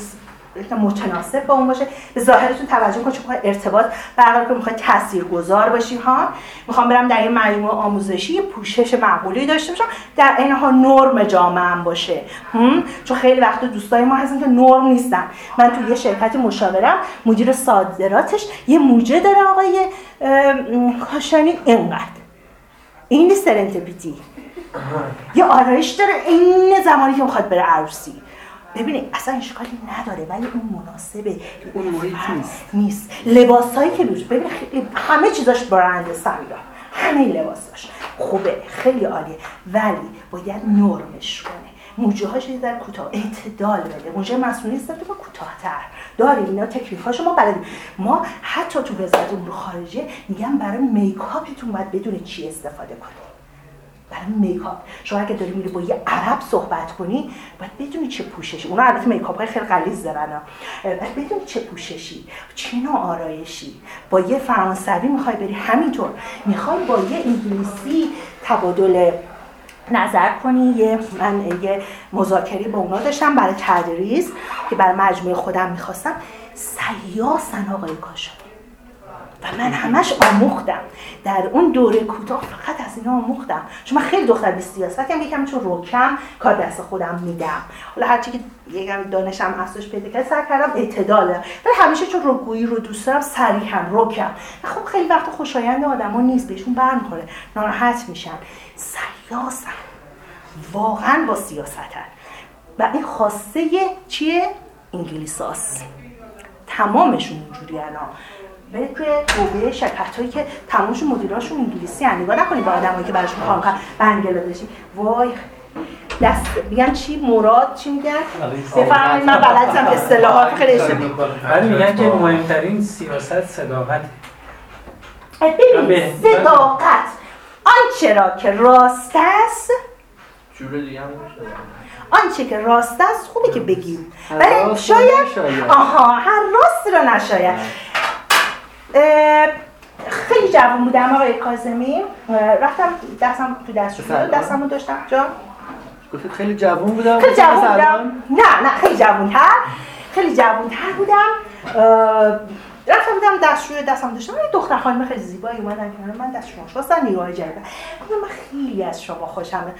متناسب با اون باشه. به ظاهرتون توجه کن چون ارتباط برقرار کنی می‌خوای تاثیرگذار باشی ها؟ می‌خوام برم در یه مجموعه آموزشی یه پوشش معقولی داشته باشم در عین حال نرم جامعه هم باشه. هم؟ چون خیلی وقت دوستای ما هستن که نرم نیستن. من تو یه شرکت مشاورم مدیر صادراتش یه موجه داره آقای کاشانی. اینقدر. این نیست سرنتپیتی. یه آرایش داره این زمانی که می‌خواد بره عروسی. ببینید اصلا اشکالی نداره ولی اون مناسبه. اون محیط نیست. نیست. لباسایی که روش ببین همه چیزاش برند سمیرا همه لباساش. خوبه خیلی عالیه ولی باید نرمش کنه. موجه هاش یه ذره کوتاه اعتدال بده. موجه مسئولی استفاده با کوتاه‌تر. داریم اینا تکنیکاشو ما بلدیم ما حتی تو وزارت امور خارجه میگن برای میکاپتون باید بدون چی استفاده کنید. برای میکاپ. شما اگه داری میری با یه عرب صحبت کنی باید بدونی چه پوششی. اونا البته میکاپ های خیلی غلیظ دارن. باید بدونی چه پوششی. چه نوع آرایشی. با یه فرانسوی می‌خوای بری. همینطور. می‌خوای با یه انگلیسی تبادل نظر کنی. یه من یه مذاکره با اونا داشتم برای تدریس که برای مجموعه خودم می‌خواستم. سیاسن آقای کاشانی. و من همش آموختم. در اون دوره کوتاه فقط از اینا آموختم. چون من خیلی دختر بی سیاست هم یکم چون روکم کار دست خودم میدم. حالا هرچی که یکم دانشم افزایش پیدا کرد سعی کردم اعتداله. ولی همیشه چون روگویی رو دوست دارم سریع هم روکم خب خیلی وقت خوشایند آدما نیست. بهشون برمیخوره. ناراحت میشن. سیاسن واقعا با سیاستن. و این خواسته چیه؟ انگلیساست تمامشون اینجوری انا برید توی حوزه شرکت هایی که تمامشون مدیراشون انگلیسی هن نگاه نکنید با آدمایی که براشون کار می‌کنن بنگلادشی وای دست میگن چی؟ مراد چی میگن؟ بفرمایید من بلدم اصطلاحات خیلی اشتباه ولی میگن که مهمترین سیاست صداقت. ببین صداقت. آنچه را که راست است جور دیگه هم آنچه که راست است خوبه که بگیم. ولی شاید نشاید. آها هر راست را نشاید. خیلی جوان بودم آقای کاظمی. اه، رفتم دستم تو دستشویی سلام. دستمو داشتم. جا. گفتید خیلی جوون بودم. خیلی جوان بودم؟ نه نه خیلی جوانتر. خیلی جوانتر بودم. اه، رفتم بودم دستشوی دستم داشتم. یه دختر خانم خیلی زیبایی اومدن کنار من. دست شما خواستن نیروهای جدید. گفتم من خیلی از شما خوشم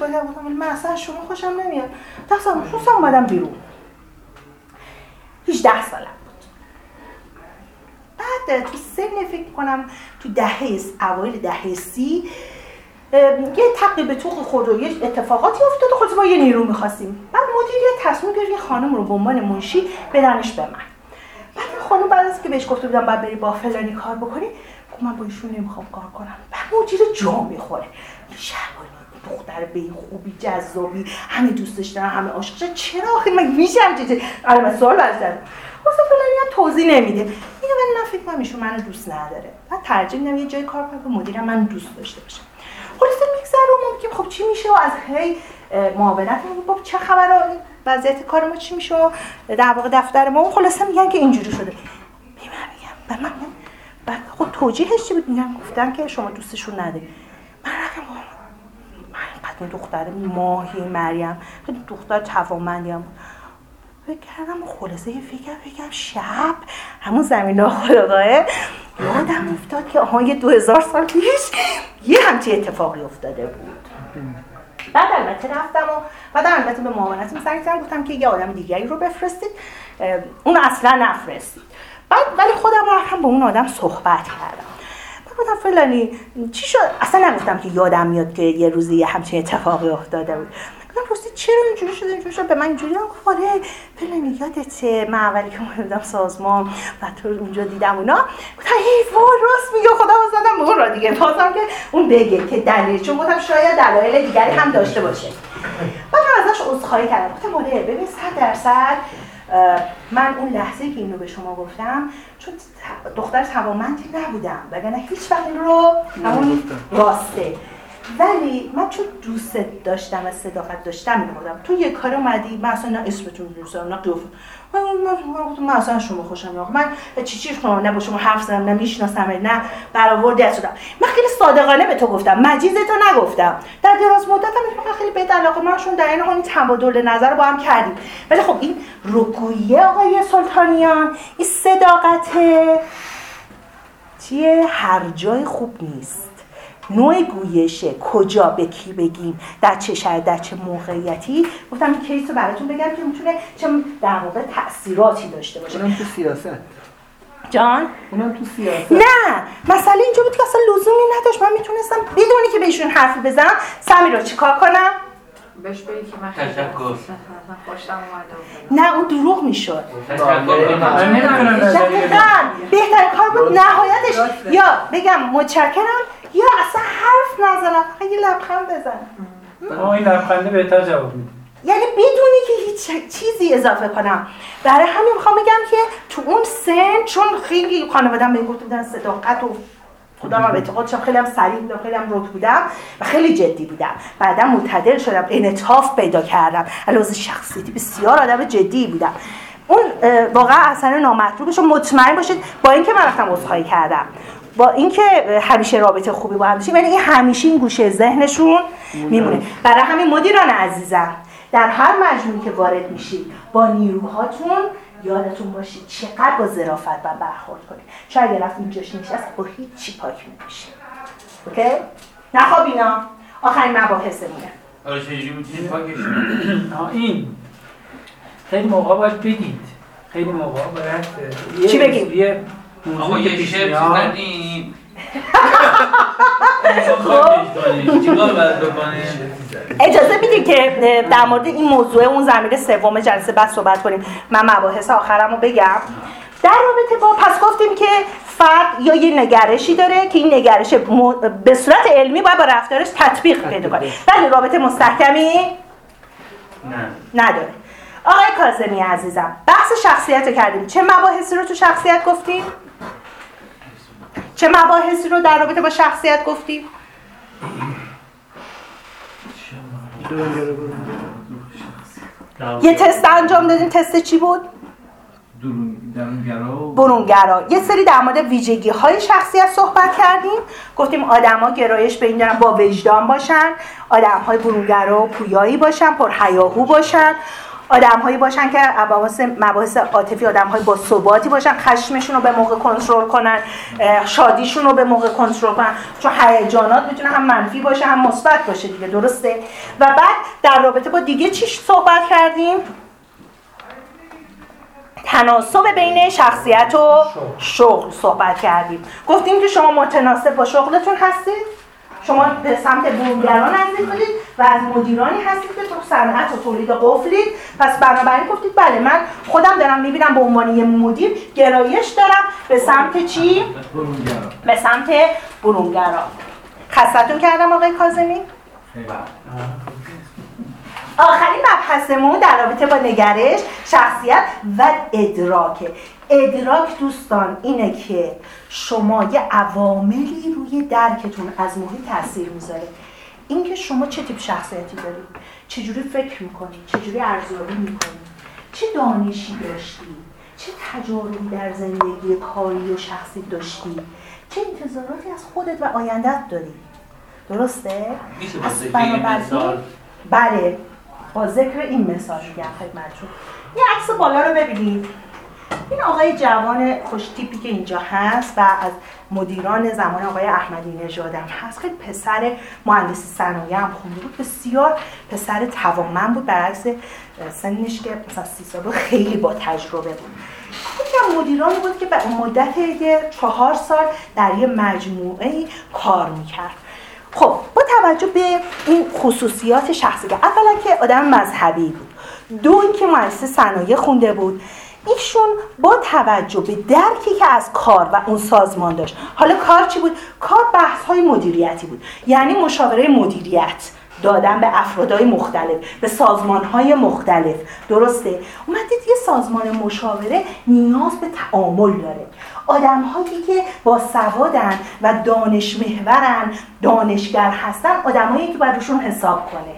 بگم گفتم من اصلا شما خوشم نمیاد. دستم خواستم اومدم بیرون. 18 سالم. بعد تو سن فکر کنم تو دهه اوایل دهه سی یه تقی به توق خود رو یه اتفاقاتی افتاد خود ما یه نیرو می‌خواستیم. بعد مدیر یه تصمیم گرفت یه خانم رو به عنوان منشی بدنش به من بعد این خانم بعد از که بهش گفته بودم باید بری با فلانی کار بکنی گفت من با ایشون نمی‌خوام کار کنم. بعد مدیر جا می‌خوره. دختر به خوبی جذابی همه دوستش دارن همه عاشقش چرا آخه؟ من همچین چیزی آره من سوال دارم گفتم فلانی توضیح نمیده. میگه من فکر کنم ایشون منو دوست نداره. بعد ترجیح میدم یه جای کار کنم که مدیرم من دوست داشته باشه. خلاصه میگذره و ما میگیم خب چی میشه و از هی معاونت میگیم بابا چه خبر این وضعیت کار ما چی میشه؟ و در واقع دفتر ما. و خلاصه میگن که اینجوری شده. میگم من میگم بعد خب توجیهش چی بود؟ میگن گفتن که شما دوستشون نداری من رفتم من این دختر ماهی مریم. دختر توانمندی هم بود فکر کردم خلاصه یه فکر فکرم شب همون زمین خداگاهه یادم افتاد که آها یه دو هزار سال پیش یه همچی اتفاقی افتاده بود. بعد البته رفتم و بعد البته به معاونت سعی کردم گفتم که یه آدم دیگری رو بفرستید. اون اصلا نفرستید. بعد ولی خودم رفتم با اون آدم صحبت کردم. گفتم فلانی چی شد؟ اصلا نگفتم که یادم میاد که یه روزی یه همچین اتفاقی افتاده بود. گفتم پرسید چرا اینجوری شده؟ اینجوری شد به من اینجوری هم گفت آره فلانی یادته من اولی که اومدم سازمان و تو اونجا دیدم اونا. گفتم ای وای راست میگه. خدا زدم. اون را دیگه بازم که اون بگه که دلیل. چون گفتم شاید دلایل دیگری هم داشته باشه. بعد من ازش عذرخواهی کردم. گفتم آره ببین صد درصد اه، من اون لحظه که اینو به شما گفتم چون دختر توانمندی نبودم. وگرنه هیچ وقت این رو همون راسته. ولی من چون دوست داشتم و صداقت داشتم اینو گفتم تو یه کار اومدی من اصلا نه اسمتون دوست دارم نه قیافه. من اصلا شما خوشم نمیاد. من چی چی کنم نه با شما حرف زدم نه می‌شناسم نه برآوردی از شدم من خیلی صادقانه به تو گفتم. مجیز تو نگفتم. در دراز مدت هم خیلی بهت علاقه من چون در این این تبادل نظر با هم کردیم. ولی خب این رکویه آقای سلطانیان این صداقت چیه؟ هر جای خوب نیست. نوع گویشه کجا به کی بگیم؟ در چه شرط در چه موقعیتی؟ گفتم این کیس رو براتون بگم که می‌تونه چه در واقع تاثیراتی داشته باشه. اونم تو سیاست. جان؟ اونم تو سیاست. نه! مسئله اینجا بود که اصلا لزومی نداشت. من می‌تونستم بدونی که بهشون حرفی بزنم سمی رو چیکار کنم؟ بهش بگی که من خیلی. خوشم اومده نه اون دروغ می‌شد. دقیقاً. بهترین کار بود نهایتش یا بگم متشکرم. یا اصلا حرف نزنم فقط یه لبخند بزنم این لبخنده بهتر جواب میده. یعنی بدونی که هیچ چیزی اضافه کنم. برای همین می‌خوام بگم که تو اون سن چون خیلی خانوادم بهم گفته بودن صداقت و خودم هم اعتقادشم خیلی هم سریع بودم خیلی هم رک بودم و خیلی جدی بودم. بعدا معتدل شدم انعطاف پیدا کردم. علاوه شخصیتی بسیار آدم جدی بودم. اون واقعا اثر نامطلوبش رو مطمئن باشید با اینکه من رفتم عذرخواهی کردم. با اینکه همیشه رابطه خوبی با هم داشتیم ولی این همیشه این گوشه ذهنشون میمونه. برای همین مدیران عزیزم در هر مجموعی که وارد میشید با نیروهاتون یادتون باشید چقدر با ظرافت و برخورد کنید. شاید یه رفت اینجاش نشست با هیچی پاک نمیشه. اوکی؟ نخواب اینا. آخرین مباحثمونه. آره چجوری این. خیلی موقع باید بگید خیلی موقع باید یه- چی بگیم؟ یه آقا یه باید بکنیم اجازه می‌دید که در مورد این موضوع اون زمینه سوم جلسه بعد صحبت کنیم. من مباحث آخرم رو بگم. در رابطه با پس گفتیم که فرد یا یه نگرشی داره که این نگرش به صورت علمی باید با رفتارش تطبیق پیدا کنه. ولی رابطه مستحکمی نه. نداره. آقای کاظمی عزیزم بحث شخصیت رو کردیم. چه مباحثی رو تو شخصیت گفتیم؟ چه مباحثی رو در رابطه با شخصیت گفتیم یه تست انجام دادیم تست چی بود؟ برونگرا. یه سری در مورد ویژگی های شخصیت صحبت کردیم. گفتیم آدما گرایش به این دارن با وجدان باشن آدم های برونگرا و پویایی باشن پرهیاهو باشن. آدم هایی باشن که مباحث مباحث عاطفی آدم های با ثباتی باشن خشمشون رو به موقع کنترل کنن شادیشون رو به موقع کنترل کنن. چون هیجانات می‌تونه هم منفی باشه هم مثبت باشه دیگه درسته؟ و بعد در رابطه با دیگه چی صحبت کردیم؟ تناسب بین شخصیت و شغل صحبت کردیم. گفتیم که شما متناسب با شغلتون هستید. شما به سمت برونگران نزدیک بودید. و از مدیرانی هستید که تو صنعت و تولید قفلید پس بنابراین گفتید بله من خودم دارم می‌بینم به عنوان یه مدیر گرایش دارم به سمت چی؟ به سمت برونگرا خستتون کردم آقای کاظمی؟ آخرین مبحثمون در رابطه با نگرش شخصیت و ادراکه ادراک دوستان اینه که شما یه عواملی روی درکتون از محیط تاثیر می‌ذاره اینکه شما چه تیپ شخصیتی دارید چجوری فکر می‌کنید چجوری ارزیابی می‌کنید چه دانشی داشتی؟ چه تجاربی در زندگی کاری و شخصی داشتی؟ چه انتظاراتی از خودت و آیندت داری؟ درسته؟ پس بنابراین- مثال؟ بله با ذکر این مثال میگم خدمتتون. یه عکس بالا رو ببینید. این آقای جوان خوش تیپی که اینجا هست و از مدیران زمان آقای احمدی نژاد هم هست. خیلی پسر مهندسی صنایع هم خونده بود. بسیار پسر توانمند بود. برعکس سنش که مثلا سی سال بود خیلی با تجربه بود. یکی از مدیرانی بود که به مدت یه چهار سال در یه مجموعه کار می‌کرد. خب با توجه به این خصوصیات شخصی که اولا که آدم مذهبی بود. دو اینکه مؤسسه صنایع خونده بود. ایشون با توجه به درکی که از کار و اون سازمان داشت. حالا کار چی بود؟ کار بحث های مدیریتی بود. یعنی مشاوره مدیریت دادن به افرادهای مختلف به سازمانهای مختلف. درسته؟ اومدید یه سازمان مشاوره نیاز به تعامل داره. آدم هایی که با سوادن و دانش محورن دانشگر هستن آدم که باید روشون حساب کنه.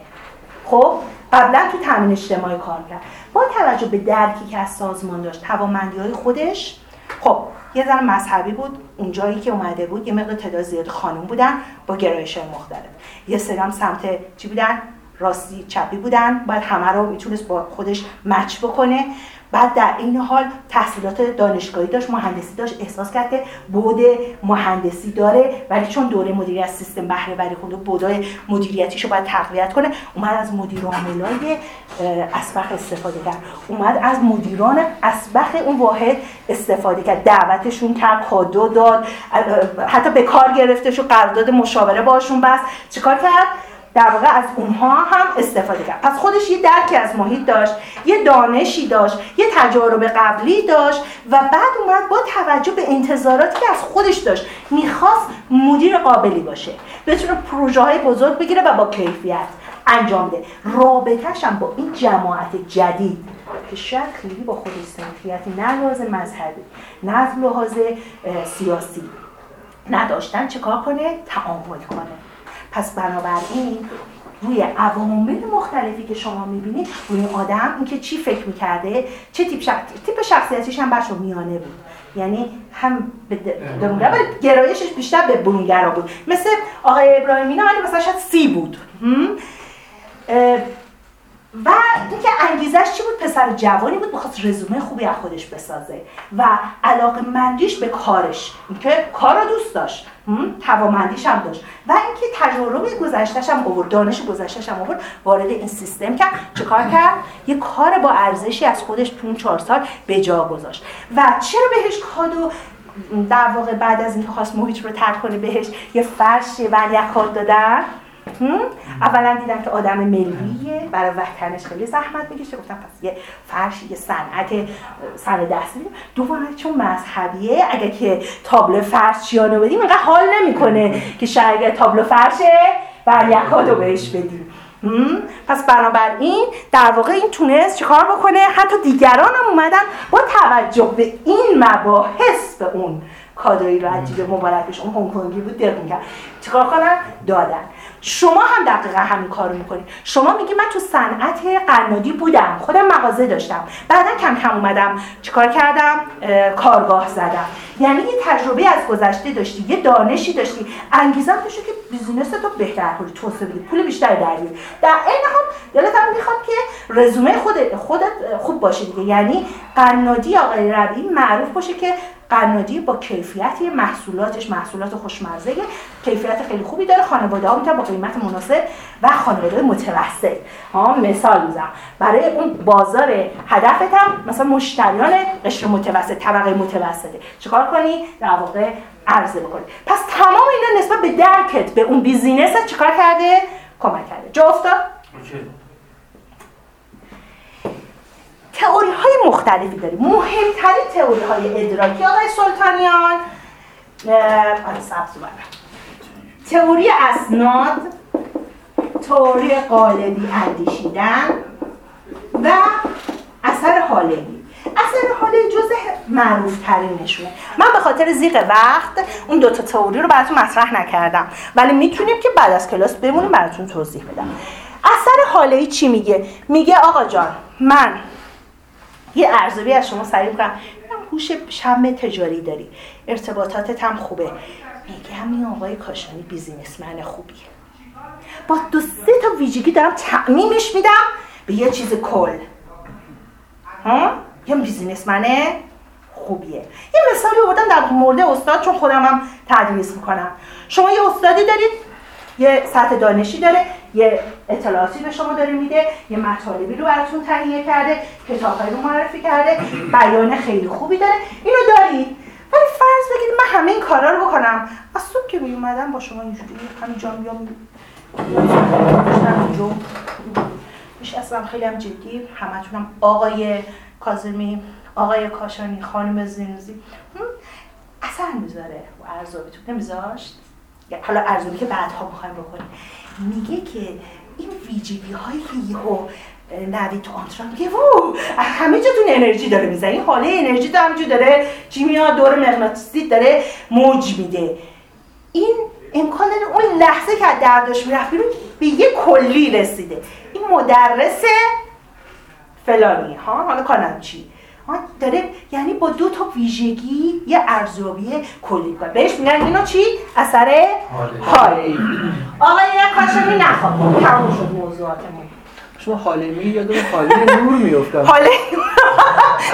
خب قبلا تو تامین اجتماعی کار کرد با توجه به درکی که از سازمان داشت توانمندی های خودش خب یه ذره مذهبی بود اونجایی که اومده بود یه مقدار تعداد زیاد خانم بودن با گرایش مختلف. یه هم سمت چی بودن؟ راستی چپی بودن باید همه رو می‌تونست با خودش مچ بکنه. بعد در این حال تحصیلات دانشگاهی داشت مهندسی داشت. احساس کرد که بود مهندسی داره ولی چون دوره مدیریت سیستم بهره وری خونده بودای مدیریتیشو باید تقویت کنه اومد از مدیر عاملای اسبق استفاده کرد. اومد از مدیران اسبق اون واحد استفاده کرد. دعوتشون کرد کادو داد حتی به کار گرفتش و قرارداد مشاوره باشون بست. چیکار کرد؟ در واقع از اونها هم استفاده کرد. پس خودش یه درکی از محیط داشت یه دانشی داشت یه تجارب قبلی داشت و بعد اومد با توجه به انتظاراتی که از خودش داشت می‌خواست مدیر قابلی باشه. بتونه پروژه های بزرگ بگیره و با کیفیت انجام ده رابطهش هم با این جماعت جدید که شاید خیلی با خودش سنخیتی نه لحاظ مذهبی نه لحاظ سیاسی نداشتن کار کنه؟ تعامل کنه. پس بنابراین روی عوامل مختلفی که شما می‌بینید روی آدم اینکه چی فکر می‌کرده چه تیپ, شخص... تیپ شخصیتیش هم بچه میانه بود. یعنی هم به درونگرا ولی گرایشش بیشتر به برونگرا بود. مثل آقای ابراهیمی نه ولی مثلا شاید سی بود. و اینکه انگیزش چی بود؟ پسر جوانی بود می‌خواست رزومه خوبی از خودش بسازه. و علاقه مندیش به کارش اینکه کار رو دوست داشت. توامندیش هم داشت. و اینکه تجربه گذشتهش هم آورد دانش گذشتهش هم آورد وارد این سیستم کرد. چه کار کرد؟ یه کار با ارزشی از خودش تو اون چهار سال به جا گذاشت. و چرا بهش کادو در واقع بعد از اینکه خواست محیط رو ترک کنه بهش یه فرش و یخات دادن؟ اولا دیدم که آدم ملیه برای وطنش خیلی زحمت می‌کشه گفتم پس یه فرش یه صنعت صنعت دستی دوم چون مذهبیه اگه که تابلو فرشیانو بدیم اینقدر حال نمی‌کنه که شاید تابلو فرشه بر یکادو بهش بدیم؟ پس بنابراین در واقع این تونست چیکار بکنه؟ حتی دیگران هم اومدن با توجه به این مباحث به اون کادوی رو عجیب مبارکش اون هنگ کنگی بود دق می‌کرد. چیکار کنن؟ دادن. شما هم دقیقا همین کارو می‌کنید شما میگی من تو صنعت قنادی بودم خودم مغازه داشتم. بعدا کم کم اومدم. چیکار کردم؟ اه، کارگاه زدم. یعنی یه تجربه از گذشته داشتی یه دانشی داشتی. انگیزه داشتی که بیزینس تو بهتر کنی توسعه بدی پول بیشتری در بیاری. در این حال دلت هم می‌خواد که رزومه خودت خودت خوب باشه دیگه. یعنی قنادی آقای ربیعی معروف باشه که قنادی با کیفیتی محصولاتش محصولات خوشمزه کیفیت خیلی خوبی داره. خانواده ها می‌تونن با قیمت مناسب و خانواده متوسط. ها مثال می‌زنم. برای اون بازار هدفت هم مثلا مشتریان قشر متوسط طبقه متوسطه. چیکار کنی؟ در واقع عرضه بکنی. پس تمام اینا نسبت به درکت به اون بیزینس چیکار کرده؟ کمک کرده. جا افتاد؟ تئوری های مختلفی داریم. مهمترین تئوری های ادراکی آقای سلطانیان. سبز. تئوری اسناد تئوری قالبی اندیشیدن و اثر حالگی اثر حالگی جزء معروف ترینشونه من به خاطر زیق وقت اون دوتا تئوری رو براتون مطرح نکردم. ولی می‌تونیم که بعد از کلاس بمونیم براتون توضیح بدم. اثر حالگی چی میگه؟ میگه آقا جان من یه ارزیابی از شما سریع کنم ببینم هوش شم تجاری داری. ارتباطاتت هم خوبه. میگه همین آقای کاشانی بیزینسمن خوبیه. با دو سه تا ویژگی دارم تعمیمش میدم به یه چیز کل. ها؟ یه بیزینسمن خوبیه. یه مثالی آوردم در مورد استاد چون خودم هم تدریس می‌کنم. شما یه استادی دارید یه سطح دانشی داره یه اطلاعاتی به شما داره میده یه مطالبی رو براتون تهیه کرده کتابهایی رو معرفی کرده بیان خیلی خوبی داره. اینو دارید؟ ولی فرض بگید من همه این کارا رو بکنم. از صبح که می اومدم با شما اینجوری همینجا بیام میشستم خیلی هم جدی همتونم آقای کاظمی آقای کاشانی خانم زینوزی اثر می‌ذاره و ارزیابیتون. نمیذاشت؟ حالا ارزیابی که بعدها می‌خوایم بکنیم. میگه که این ویژگی هایی که یهو نوید تو آنتران میگه وو همه جاتون انرژی داره می‌زنه این حاله انرژی داره همینجور داره چی میاد دور مغناطیسی داره موج میده. این امکان داره اون لحظه که درداش می‌رفت بیرون به یه کلی رسیده. این مدرس فلانی ها؟ حالا کانم چی. داره یعنی با دو تا ویژگی یه ارزیابی کلی. کنه بهش میگن اینا چی؟ اثر حاله. آقای کاشمی نخواب تموم شد موضوعاتمون شما حالمی یادم حاله نور میافتم حاله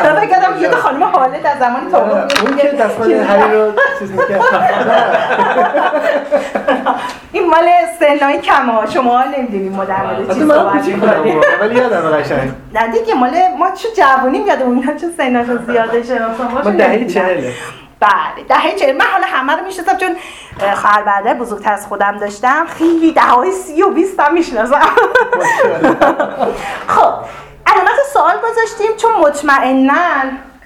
من فکر کردم یاد خانم حالت از زمان تا اون که دستمال هری رو چیز می‌کرد. این مال سنای کما شما نمی‌دونیم ما در مورد چی من صحبت می‌کنیم. ولی یادم قشنگ. نه دیگه مال ما چه جوونیم یادمون چه سناشون زیاده شناسان ما دهه چهله بله دهه چهل من حالا همه رو می‌شناسم چون اه، خواهر برادر بزرگتر از خودم داشتم. خیلی ده های سی و بیست هم می‌شناسم. خب علامت سوال گذاشتیم چون مطمئنا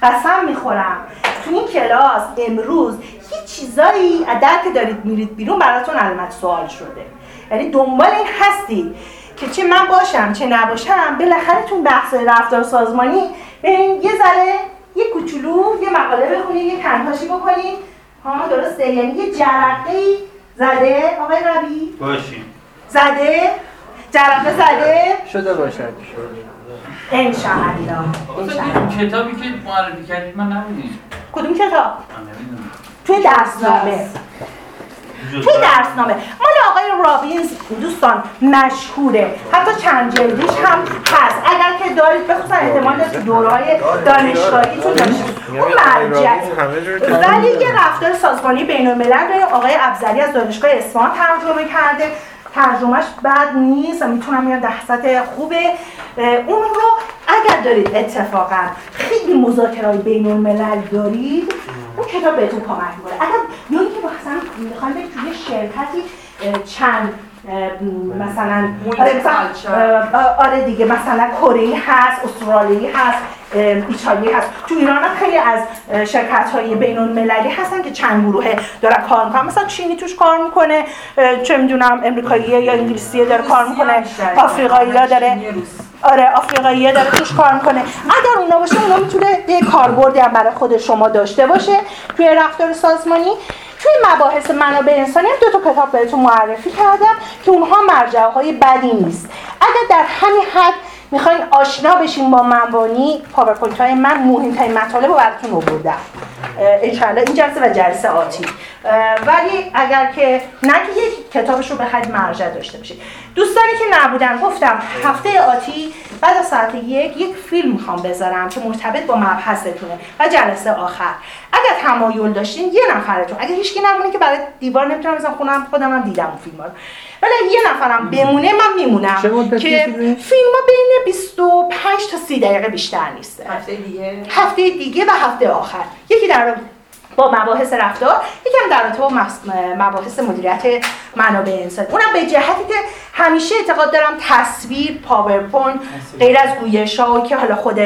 قسم می‌خورم. تو این کلاس امروز یه چیزایی از که دارید میرید بیرون براتون علامت سوال شده. یعنی دنبال این هستید که چه من باشم چه نباشم. بالاخره تو بحث رفتار سازمانی بریم یه ذره یه کوچولو یه مقاله بخونید یه کنتاشی بکنید ها درسته. یعنی یه جرقه زده. آقای ربی؟ باشیم زده؟ جرقه زده؟ شده باشد انشاءالله. آخه این کتابی که معرفی کردید من نبودیم کدوم کتاب؟ من نمی‌دونم. توی درسنامه. توی درسنامه؟ مال آقای رابینز دوستان مشهوره. حتی چند جلدیش هم هست. اگر که دارید بخصوصا احتمال تو دورهای دانشگاهیتون داشتید اون مرجع ولی یه رفتار سازمانی بین الملل آقای افزلی از دانشگاه اصفهان ترجمه کرده. ترجمهش بد نیست و می‌تونم میگم درصد خوبه. اه، اون رو اگر دارید اتفاقا خیلی مذاکرهای بین الملل دارید اون کتاب بهتون کمک می‌کنه. اگر یا اینکه مثلا می‌خواید برید توی شرکتی چند مثلا. آره مثلا آره دیگه مثلا کره هست استرالیایی هست ایتالیایی هست. تو ایران هم خیلی از شرکت های بین المللی هستن که چند گروه دارن کار می‌کنن. مثلا چینی توش کار می‌کنه چه می‌دونم امریکایی یا انگلیسی داره کار می‌کنه آفریقایی داره. آره آفریقایی داره توش کار می‌کنه. اگر اونا باشه اونا می‌تونه یه کاربردی هم برای خود شما داشته باشه توی رفتار سازمانی. توی مباحث منابع انسانی هم دو تا کتاب بهتون معرفی کردم که اونها مرجع های بدی نیست. اگر در همین حد می‌خواین آشنا بشین با مبانی پاورپوینت های من مهمترین مطالب رو براتون آوردم. انشالله این جلسه و جلسه آتی. ولی اگر که نه که یک کتابش رو بخواید مرجع داشته باشید. دوستانی که نبودن گفتم هفته آتی بعد از ساعت یک یک فیلم می‌خوام بذارم که مرتبط با مبحثتونه و جلسه آخر. اگر تمایل داشتین یه نفرتون. اگر هیچکی نمونه که برای دیوار نمی‌تونم بزنم خونم خودم هم دیدم اون فیلم رو. ولی یه نفرم بمونه من میمونم که؟ فیلم ها بین 25 تا 30 دقیقه بیشتر نیسته هفته دیگه؟ هفته دیگه و هفته آخر. یکی در با مباحث رفتار یکم در رابطه با مباحث مدیریت منابع انسان. اونم به جهتی که همیشه اعتقاد دارم تصویر پاورپوینت غیر از گویش ها که حالا خود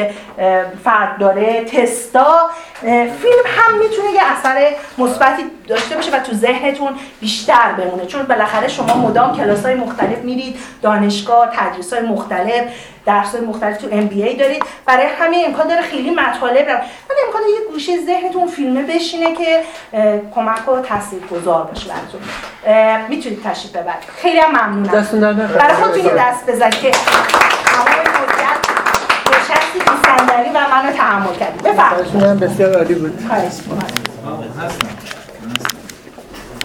فرد داره تستا فیلم هم می‌تونه یه اثر مثبتی داشته باشه و تو ذهنتون بیشتر بمونه. چون بالاخره شما مدام کلاس های مختلف میرید دانشگاه تدریس های مختلف درس های مختلف تو MBA دارید. برای همین امکان داره خیلی مطالب رو ولی امکان داره یه گوشه ذهنتون فیلمه بشینه که کمک و تاثیرگذار باشه براتون. می‌تونید تشریف ببرید. خیلی هم ممنونم. دستون. برای خودتون یه دست بزنید که تمام این مدت نشستی تو صندلی و منو تحمل کردید. بفرمایید. بسیار عالی بود. خواهش می‌کنم.